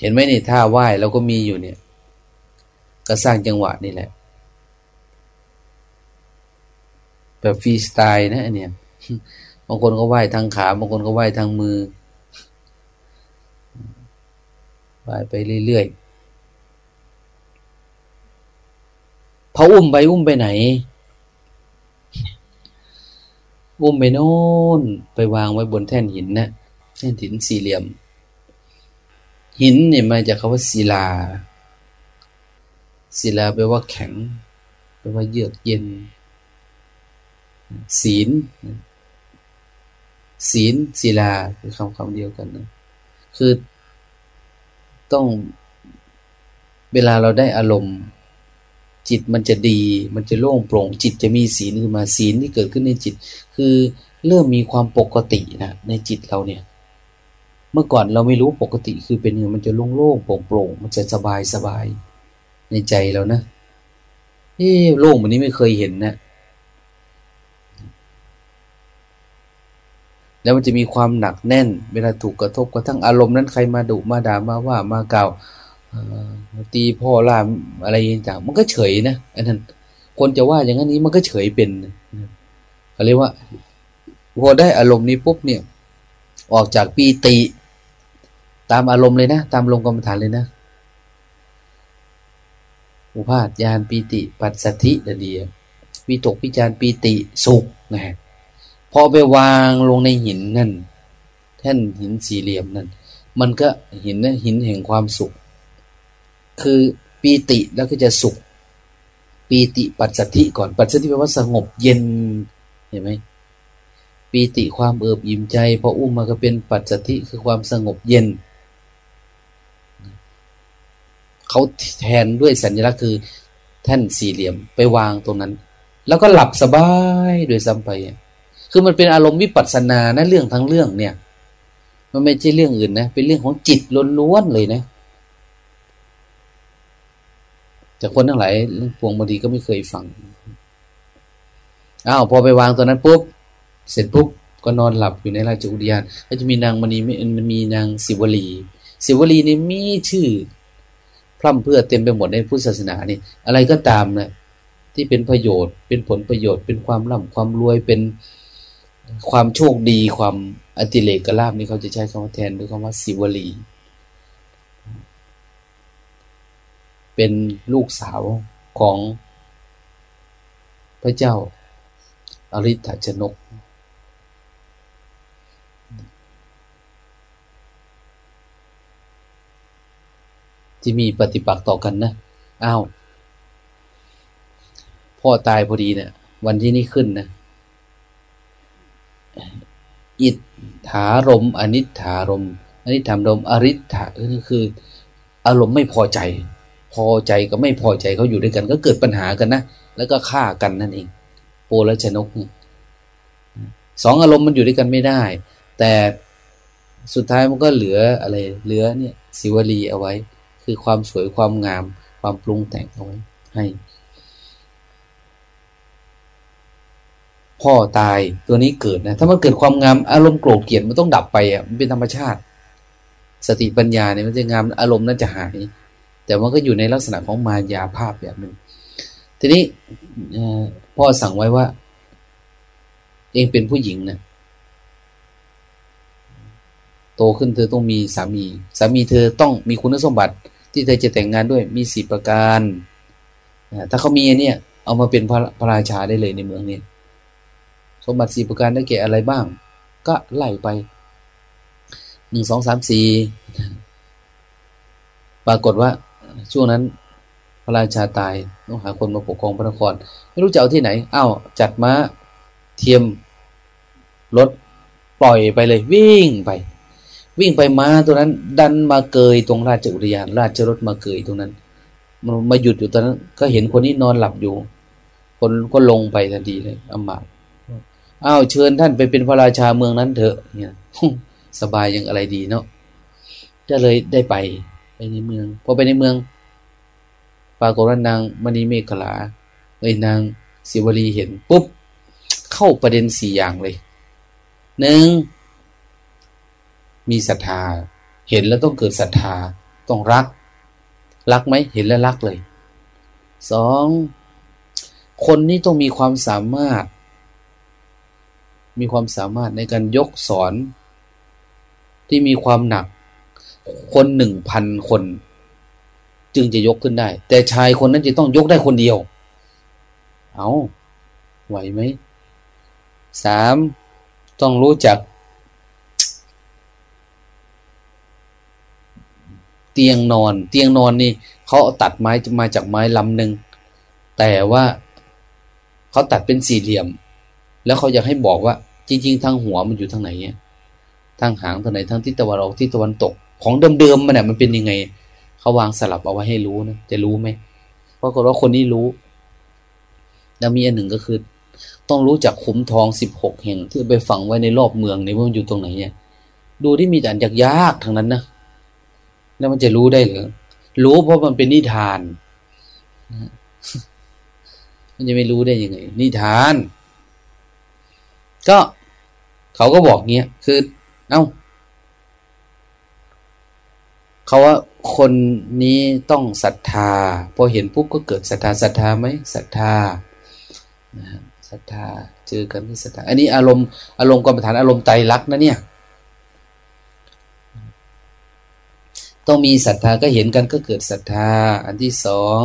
เห็นไหมนี่ท่าไหวเราก็มีอยู่เนี่ย ก็สร้างจังหวะนี่แหละ แบบฟรีสไตล์นะเนี่ยบางคนก็ไหว้ทางขาบางคนก็ไหว้ทางมือไหว้ไปเรื่อยๆพออุ้มไปอุ้มไปไหน อุ้มไปโน่นไปวางไว้บนแท่นหินนะแท่นหินสี่เหลี่ยม หินเนี่ยมาจากคาว่าศิลาศิลาแปลว่าแข็งแปลว่าเยือกเย็น ศีล ศีลศีลาคือคำคำเดียวกันนะคือต้องเวลาเราได้อารมณ์ จิตมันจะดี มันจะโล่งโปร่ง จิตจะมีศีลขึ้นมาศีลที่เกิดขึ้นในจิต คือเริ่มมีความปกตินะในจิตเราเนี่ย เมื่อก่อนเราไม่รู้ปกติคือเป็นยังมันจะโล่งๆโปร่งๆมันจะสบายสบายในใจเรานะเอ๊โล่งแบบนี้ไม่เคยเห็นนะ แล้วมันจะมีความหนักแน่น เวลาถูกกระทบกระทั่งอารมณ์นั้นใครมาดุมาด่ามาว่ามาเกล่าวตีพ่อล่าอะไรต่างมันก็เฉยนะอันนั้นคนจะว่าอย่างนี้มันก็เฉยเป็นเขาเรียกว่าพอได้อารมณ์นี้ปุ๊บเนี่ย ออกจากปีติ ตามอารมณ์เลยนะ ตามลงกรรมฐานเลยนะอุพาทยานปีติ ปัสสธิเดียวิตกวิจารปีติสุขนะฮะ พอไปวางลงในหินนั่น แท่นหินสี่เหลี่ยมนั่น มันก็หินนะหินแห่งความสุข คือปีติแล้วก็จะสุข ปีติปัสสธิก่อนปัสสธิแปลว่าสงบเย็นเห็นไหมปีติความเอิบอิ่มใจพออุ้มมาก็เป็นปัจจธิคือความสงบเย็นเขาแทนด้วยสัญลักษณ์คือแท่นสี่เหลี่ยมไปวางตรงนั้น แล้วก็หลับสบายโดยซ้ำไป คือมันเป็นอารมณ์วิปัสสนานะเรื่องทั้งเรื่องเนี่ย มันไม่ใช่เรื่องอื่นนะ เป็นเรื่องของจิตล้วนๆเลยนะแต่คนทั้งหลายพวงบางทีก็ไม่เคยฟังอ้าวพอไปวางตัวนั้นปุ๊บเสร็จปุ๊บก็นอนหลับอยู่ในราชอุทยานก็จะมีนางมณีมันมีนางสิวลี สิวลีนี่มีชื่อ พร่ำเพื่อเต็มไปหมดในพุทธศาสนานี่ อะไรก็ตามนะที่เป็นประโยชน์ เป็นผลประโยชน์ เป็นความร่ำความรวยเป็น ความโชคดีความอติเลกลาบนี่เขาจะใช้คำว่าแทนด้วยคำว่าสิวลี เป็นลูกสาวของพระเจ้าอริ t ชนก ที่มีปฏิปักษ์ต่อกันนะ อ้าว พ่อตายพอดีเนะี่ยวันที่นี่ขึ้นนะ อิทธารม อนิถารม อนิธรรมรม อริธาคือ อารมณ์ไม่พอใจ พอใจก็ไม่พอใจเขาอยู่ด้วยกัน ก็เกิดปัญหากันนะ แล้วก็ฆ่ากันนั่นเอง โปลชนกสองอารมณ์มันอยู่ด้วยกันไม่ได้ แต่สุดท้ายมันก็เหลืออะไร เหลือเนี่ยสิวลีเอาไว้ คือความสวยความงาม ความปรุงแต่งเอาไว้ให้ พ่อตายตัวนี้เกิดนะ ถ้ามันเกิดความงามอารมณ์โกรธเกลียดมันต้องดับไปอะมันเป็นธรรมชาติ สติปัญญาเนี่ยมันจะงามอารมณ์นั้นจะหาย แต่มันก็อยู่ในลักษณะของมายาภาพแบบหนึ่งทีนี้พ่อสั่งไว้ว่า เองเป็นผู้หญิงนะโตขึ้นเธอต้องมีสามี สามีเธอต้องมีคุณสมบัติ ที่เธอจะแต่งงานด้วยมีสีประการถ้าเขามีเนี่ย เอามาเป็นพระพระราชาได้เลยในเมืองนี้ สมบัติสี่ประการได้แก่อะไรบ้าง ก็ไล่ไปหนึ่งสองสามสี่ปรากฏว่าช่วงนั้นพระราชาตายต้องหาคนมาปกครองพระนคร ไม่รู้จะเอาที่ไหนอ้าวจัดม้าเทียมรถปล่อยไปเลย วิ่งไป วิ่งไปม้าตัวนั้น ดันมาเกยตรงราชอุทยาน ราชรถมาเกยตรงนั้นมันมาหยุดอยู่ตอนนั้น ก็เห็นคนนี้นอนหลับอยู่ คนก็ลงไปทันทีเลยอมาต อ้าวเชิญท่านไปเป็นพระราชาเมืองนั้นเถอะเนี่ยสบายยังอะไรดีเนาะก็เลยได้ไปไปในเมืองพอไปในเมือง ปรากฏว่านางมณีเมฆลาเอ้ยนางสิวลีเห็นปุ๊บ เข้าประเด็นสี่อย่างเลยหนึ่งมีศรัทธา เห็นแล้วต้องเกิดศรัทธา ต้องรัก รักไหมเห็นแล้วรักเลยสองคนนี้ต้องมีความสามารถ มีความสามารถในการยกสอน ที่มีความหนัก คนหนึ่งพันคน จึงจะยกขึ้นได้ แต่ชายคนนั้นจะต้องยกได้คนเดียว เอาไหวไหมสามต้องรู้จัก เตียงนอน เตียงนอนนี่เขาตัดไม้มาจากไม้ลำหนึ่งแต่ว่าเขาตัดเป็นสี่เหลี่ยม แล้วเขาอยากให้บอกว่า จริง ๆ ทางหัวมันอยู่ทางไหนเนี่ยทางหางทางไหนทางทิศตะวันออกทิศตะวันตก ของเดิมๆมันเนี่ยมันเป็นยังไงเขาวางสลับเอาไว้ให้รู้นะจะรู้ไหมปรากฏว่าคนนี้รู้แล้วมีอันหนึ่งก็คือ ต้องรู้จักขุมทองสิบหกแห่งที่ไปฝังไว้ในรอบเมืองในว่ามันอยู่ตรงไหนเนี่ย ดูที่มีแต่ยากๆทางนั้นนะแล้วมันจะรู้ได้หรือรู้เพราะมันเป็นนิทานมันจะไม่รู้ได้ยังไง นิทาน ก็เขาก็บอกเงี้ย คือ เอา้าเขาว่าคนนี้ต้องศรัทธา พอเห็นปุ๊บก็เกิดศรัทธาศรัทธาไหมศรัทธาศรัทธาเจอกันที่ศรัทธา อันนี้อารมณ์อารมณ์กรรมฐานอารมณ์ไตรลักนะเนี่ย ต้องมีศรัทธาก็เห็นกันก็เกิดศรัทธา อันที่สอง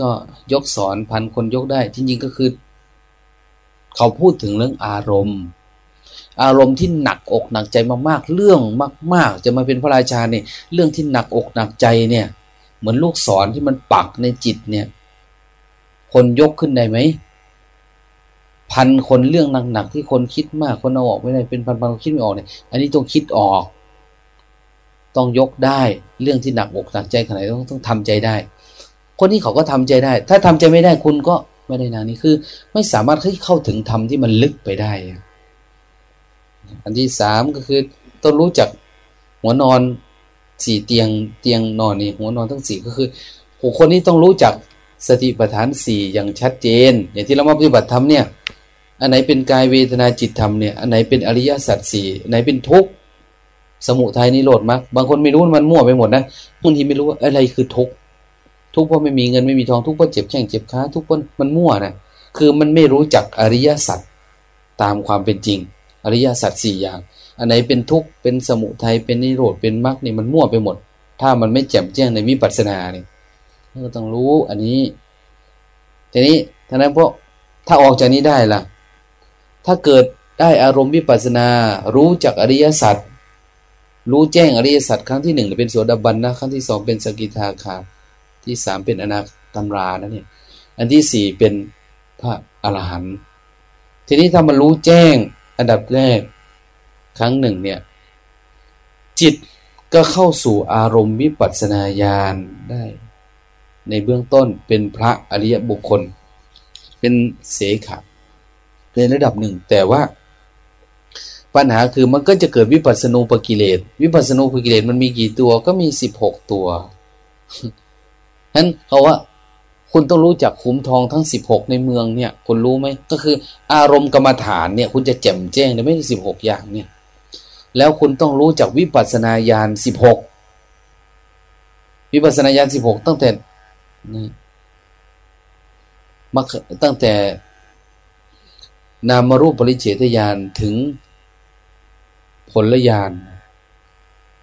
ก็ยกสอนพันคนยกได้ จริงๆก็คือ เขาพูดถึงเรื่องอารมณ์ อารมณ์ที่หนักอกหนักใจมากๆ เรื่องมาก ๆ จะมาเป็นพระราชาเนี่ย เรื่องที่หนักอกหนักใจเนี่ย เหมือนลูกศรที่มันปักในจิตเนี่ย คนยกขึ้นได้ไหมพันคนเรื่องหนักๆที่คนคิดมากคนเอาออกไม่ได้เป็นพันๆคนคิดไม่ออกเนี่ย อันนี้ต้องคิดออก ต้องยกได้เรื่องที่หนักอกหนักใจขนาดต้องต้องทำใจได้ คนที่เขาก็ทำใจได้ ถ้าทำใจไม่ได้คุณก็ ไม่ได้นานนี่คือ ไม่สามารถเข้าถึงธรรมที่มันลึกไปได้ อันที่สามก็คือต้องรู้จักหัวนอนสี่เตียงเตียงนอนนี่หัวนอนทั้งสี่ก็คือผู้คนนี้ต้องรู้จักสติปัฏฐานสี่อย่างชัดเจน อย่างที่เรามาปฏิบัติธรรมเนี่ย อันไหนเป็นกายเวทนาจิตธรรมเนี่ย อันไหนเป็นอริยสัจสี่ไหนเป็นทุกข์สมุทัยนิโรธมรรคบางคนไม่รู้มันมั่วไปหมดนะบางทีไม่รู้ว่าอะไรคือทุกข์ ทุกข์เพราะไม่มีเงินไม่มีทองทุกข์เพราะเจ็บแข้งเจ็บขาทุกข์เพราะมันมั่วนะคือมันไม่รู้จักอริยสัจตามความเป็นจริง อริยสัจสี่อย่าง อันไหนเป็นทุกข์เป็นสมุทัยเป็นนิโรธเป็นมรรคนี่มันมั่วไปหมด ถ้ามันไม่แจ่มแจ้งในวิปัสสนาเนี่ยก็ต้องรู้อันนี้ ทีนี้ท่านั้นพราะถ้าออกจากนี้ได้ล่ะ ถ้าเกิดได้อารมณ์วิปัสนา รู้จักอริยสัจรู้แจ้งอริยสัจครั้งที่หนึ่งเป็นโสดาบันนะครั้งที่สองเป็นสกิทาคา ที่สามเป็นอนาตำรานะเนี่ยอันที่สี่เป็นพระอรหันต์ทีนี้ถ้ามันรู้แจ้งอันดับแรกครั้งหนึ่งเนี่ย จิตก็เข้าสู่อารมณ์วิปัสสนาญาณได้ ในเบื้องต้นเป็นพระอริยบุคคล เป็นเสขะในระดับหนึ่ง แต่ว่า ปัญหาคือมันก็จะเกิดวิปัสสนูปกิเลสวิปัสสนูปกิเลสมันมีกี่ตัวก็มีสิบหกตัว นั้นเขาว่าคุณต้องรู้จักขุมทองทั้งสิบหกในเมืองเนี่ย คุณรู้ไหมก็คือ อารมณ์กรรมฐานเนี่ย คุณจะแจ่มแจ้งในไม่ใช่สิบหกอย่างเนี่ย แล้วคุณต้องรู้จักวิปัสสนาญาณสิบหกวิปัสสนาญาณสิบหกตั้งแต่นี่มาตั้งแต่ นามรูปปริเฉทญาณถึงผลญาณ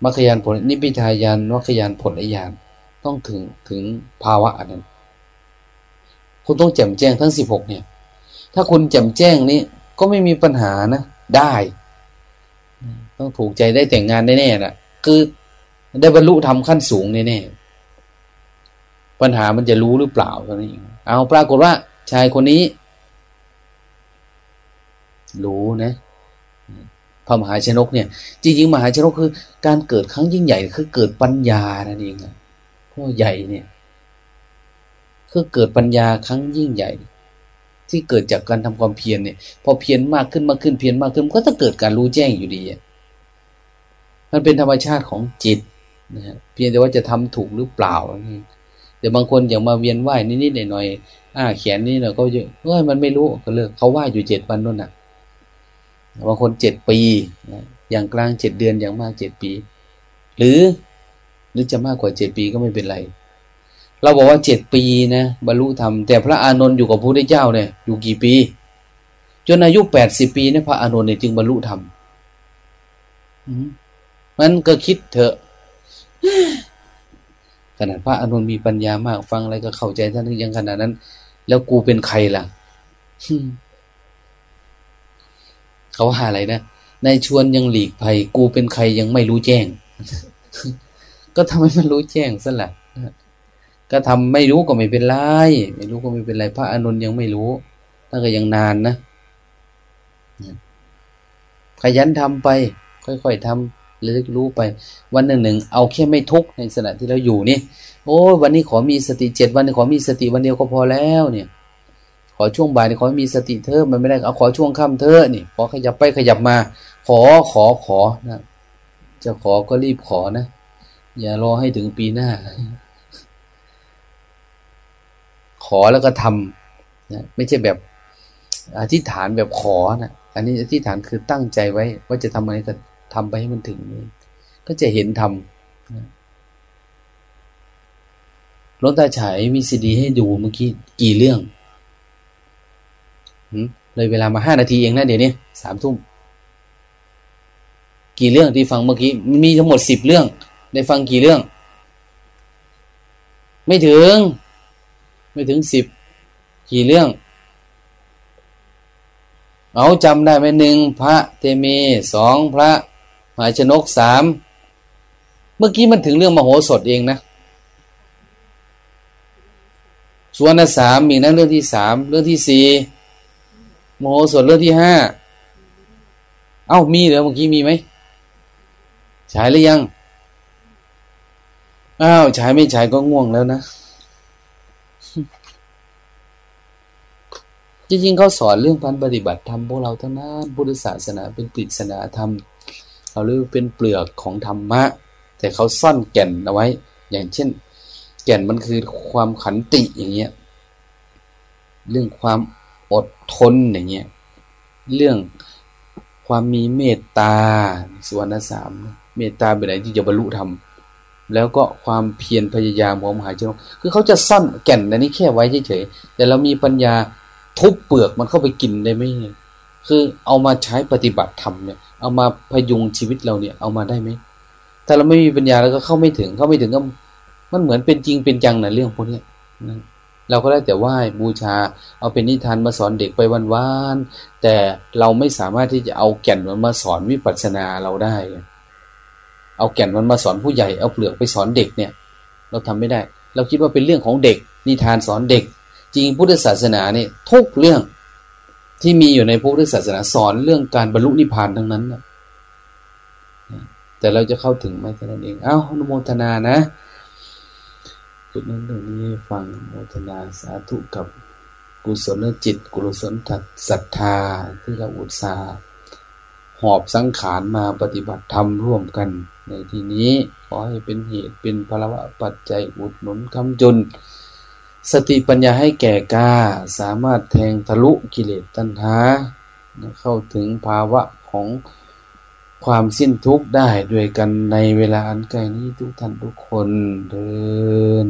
มรรคญาณผลนิพพิทายานมรรคญาณผลญาณ ต้องถึงถึงภาวะอันนั้น คุณต้องแจ่มแจ้งทั้งสิบหกเนี่ย ถ้าคุณแจ่มแจ้งนี้ก็ไม่มีปัญหานะ ได้ ต้องถูกใจได้แต่งงานแน่ๆนะคือได้บรรลุธรรมขั้นสูงแน่ๆปัญหามันจะรู้หรือเปล่าเท่านี้นเองเอาปรากฏว่า ชายคนนี้ รู้นะพระมหาชนกเนี่ย จริงๆ มหาชนกคือ การเกิดครั้งยิ่งใหญ่คือเกิดปัญญานั่นเอง พ่อใหญ่เนี่ยคือเกิดปัญญาครั้งยิ่งใหญ่ ที่เกิดจากการทำความเพียรเนี่ย พอเพียรมากขึ้นมากขึ้นเพียรมากขึ้นก็จะเกิดการรู้แจ้งอยู่ดีมันเป็นธรรมชาติของจิตนะฮะเพียงแต่ว่าจะทำถูกหรือเปล่าเดี๋ยวบางคนอย่างมาเวียนไหวนิดๆหน่อยๆอ้าเขียนนี่เราก็เยอะเฮ้ยมันไม่รู้ก็เลิกเขาไหวอยู่เจ็ดวันนู่นน่ะบางคนเจ็ดปีอย่างกลางเจ็ดเดือนอย่างมากเจ็ดปี หรือ หรือจะมากกว่าเจ็ดปีก็ไม่เป็นไร เราบอกว่าเจ็ดปีนะบรรลุธรรมแต่พระอานนท์อยู่กับพระพุทธเจ้าเนี่ยอยู่กี่ปี จนอายุแปดสิบปีเนะพระอานนท์เนี่ยจึงบรรลุธรรมมันก็คิดเถอะขนาดพระอานนท์มีปัญญามากฟังอะไรก็เข้าใจท่านยังขนาดนั้น แล้วกูเป็นใครล่ะเขาหาอะไรนะในชวนยังหลีกภัย กูเป็นใครยังไม่รู้แจ้ง ก็ทำให้มันรู้แจ้งซะแหละก็ทำไม่รู้ก็ไม่เป็นไร ไม่รู้ก็ไม่เป็นไร พระอนุนยังไม่รู้นั่นก็ยังนานนะ ขยันทำไป ค่อยๆทำเล็กรู้ไป วันหนึ่งหนึ่งเอาแค่ไม่ทุกในขณะที่เราอยู่นี่ โอ้วันนี้ขอมีสติเจ็ดวันนี้ขอมีสติวันเดียวก็พอแล้วเนี่ย ขอช่วงบ่ายนี่ขอมีสติเธอมันไม่ได้เอาขอช่วงค่ำเธอนี่ขอขยับไปขยับมา ขอขอขอนะ จะขอก็รีบขอนะ อย่ารอให้ถึงปีหน้า ขอแล้วก็ทำนะไม่ใช่แบบอธิษฐานแบบขอนะอันนี้อธิษฐานคือตั้งใจไว้ ว่าจะทำอะไรก็ทำไปให้มันถึงก็จะเห็นทำหลงตาฉายมีซีดีให้ดูเมื่อกี้กี่เรื่องเลยเวลามาห้านาทีเองนะเดี๋ยวนี้สามทุ่ม กี่เรื่องที่ฟังเมื่อกี้ มีทั้งหมดสิบเรื่อง ได้ฟังกี่เรื่อง ไม่ถึง ไม่ถึงสิบกี่เรื่อง เอาจำได้ไหมหนึ่งพระเทเมสองพระมหาชนกสามเมื่อกี้มันถึงเรื่องมโหสถเองนะส่วนสามมีนั้นเรื่องที่สามเรื่องที่สี่มโหสถเรื่องที่ห้าเอ้ามีเหรอเมื่อกี้มีไหมฉายหรือยัง อ้าวฉายไม่ฉายก็ง่วงแล้วนะจริงๆเขาสอนเรื่องการปฏิบัติธรรมพวกเราทั้งนั้นพุทธศาสนาเป็นปริศนาธรรมเราเรียกเป็นเปลือกของธรรมะ แต่เขาซ่อนแก่นเอาไว้ อย่างเช่น แก่นมันคือความขันติอย่างเงี้ยเรื่องความอดทนอย่างเงี้ยเรื่องความมีเมตตาส่วนสามเมตตาเป็นอะไรที่จะบรรลุธรรม แล้วก็ความเพียรพยายามของมหาชนก คือเขาจะซ่อนแก่นในนี้แค่ไว้เฉยๆแต่เรามีปัญญาทุบเปลือกมันเข้าไปกินได้ไหมคือเอามาใช้ปฏิบัติธรรมเนี่ย เอามาพยุงชีวิตเราเนี่ย เอามาได้ไหมถ้าเราไม่มีปัญญาแล้วก็เข้าไม่ถึง เข้าไม่ถึงก็มันเหมือนเป็นจริงเป็นจังนะเรื่องพวกนี้เราก็ได้แต่ไหว้บูชา เอาเป็นนิทานมาสอนเด็กไปวันๆแต่เราไม่สามารถที่จะเอาแก่นมันมาสอนวิปัสสนาเราได้ เอาแก่นมันมาสอนผู้ใหญ่เอาเปลือกไปสอนเด็กเนี่ย เราทำไม่ได้ เราคิดว่าเป็นเรื่องของเด็ก นิทานสอนเด็ก จริงพุทธศาสนาเนี่ยทุกเรื่องที่มีอยู่ในพุทธศาสนาสอนเรื่องการบรรลุนิพพานทั้งนั้นนะแต่เราจะเข้าถึงไหมแค่นั้นเอง เอ้าอนุโมทนานะจุดนั้นตรงนี้ฟังโมทนาสาธุกับกุศลจิต กุศลศรัทธาที่เราอุตสาห์ หอบสังขารมาปฏิบัติธรรมร่วมกัน ในที่นี้ขอให้เป็นเหตุเป็นพลวะปัจจัยอุดหนุนคำจุน สติปัญญาให้แก่กล้าสามารถแทงทะลุกิเลสตัณหา เข้าถึงภาวะของความสิ้นทุกข์ได้ด้วยกันในเวลาอันใกล้นี้ทุกท่านทุกคนเดิน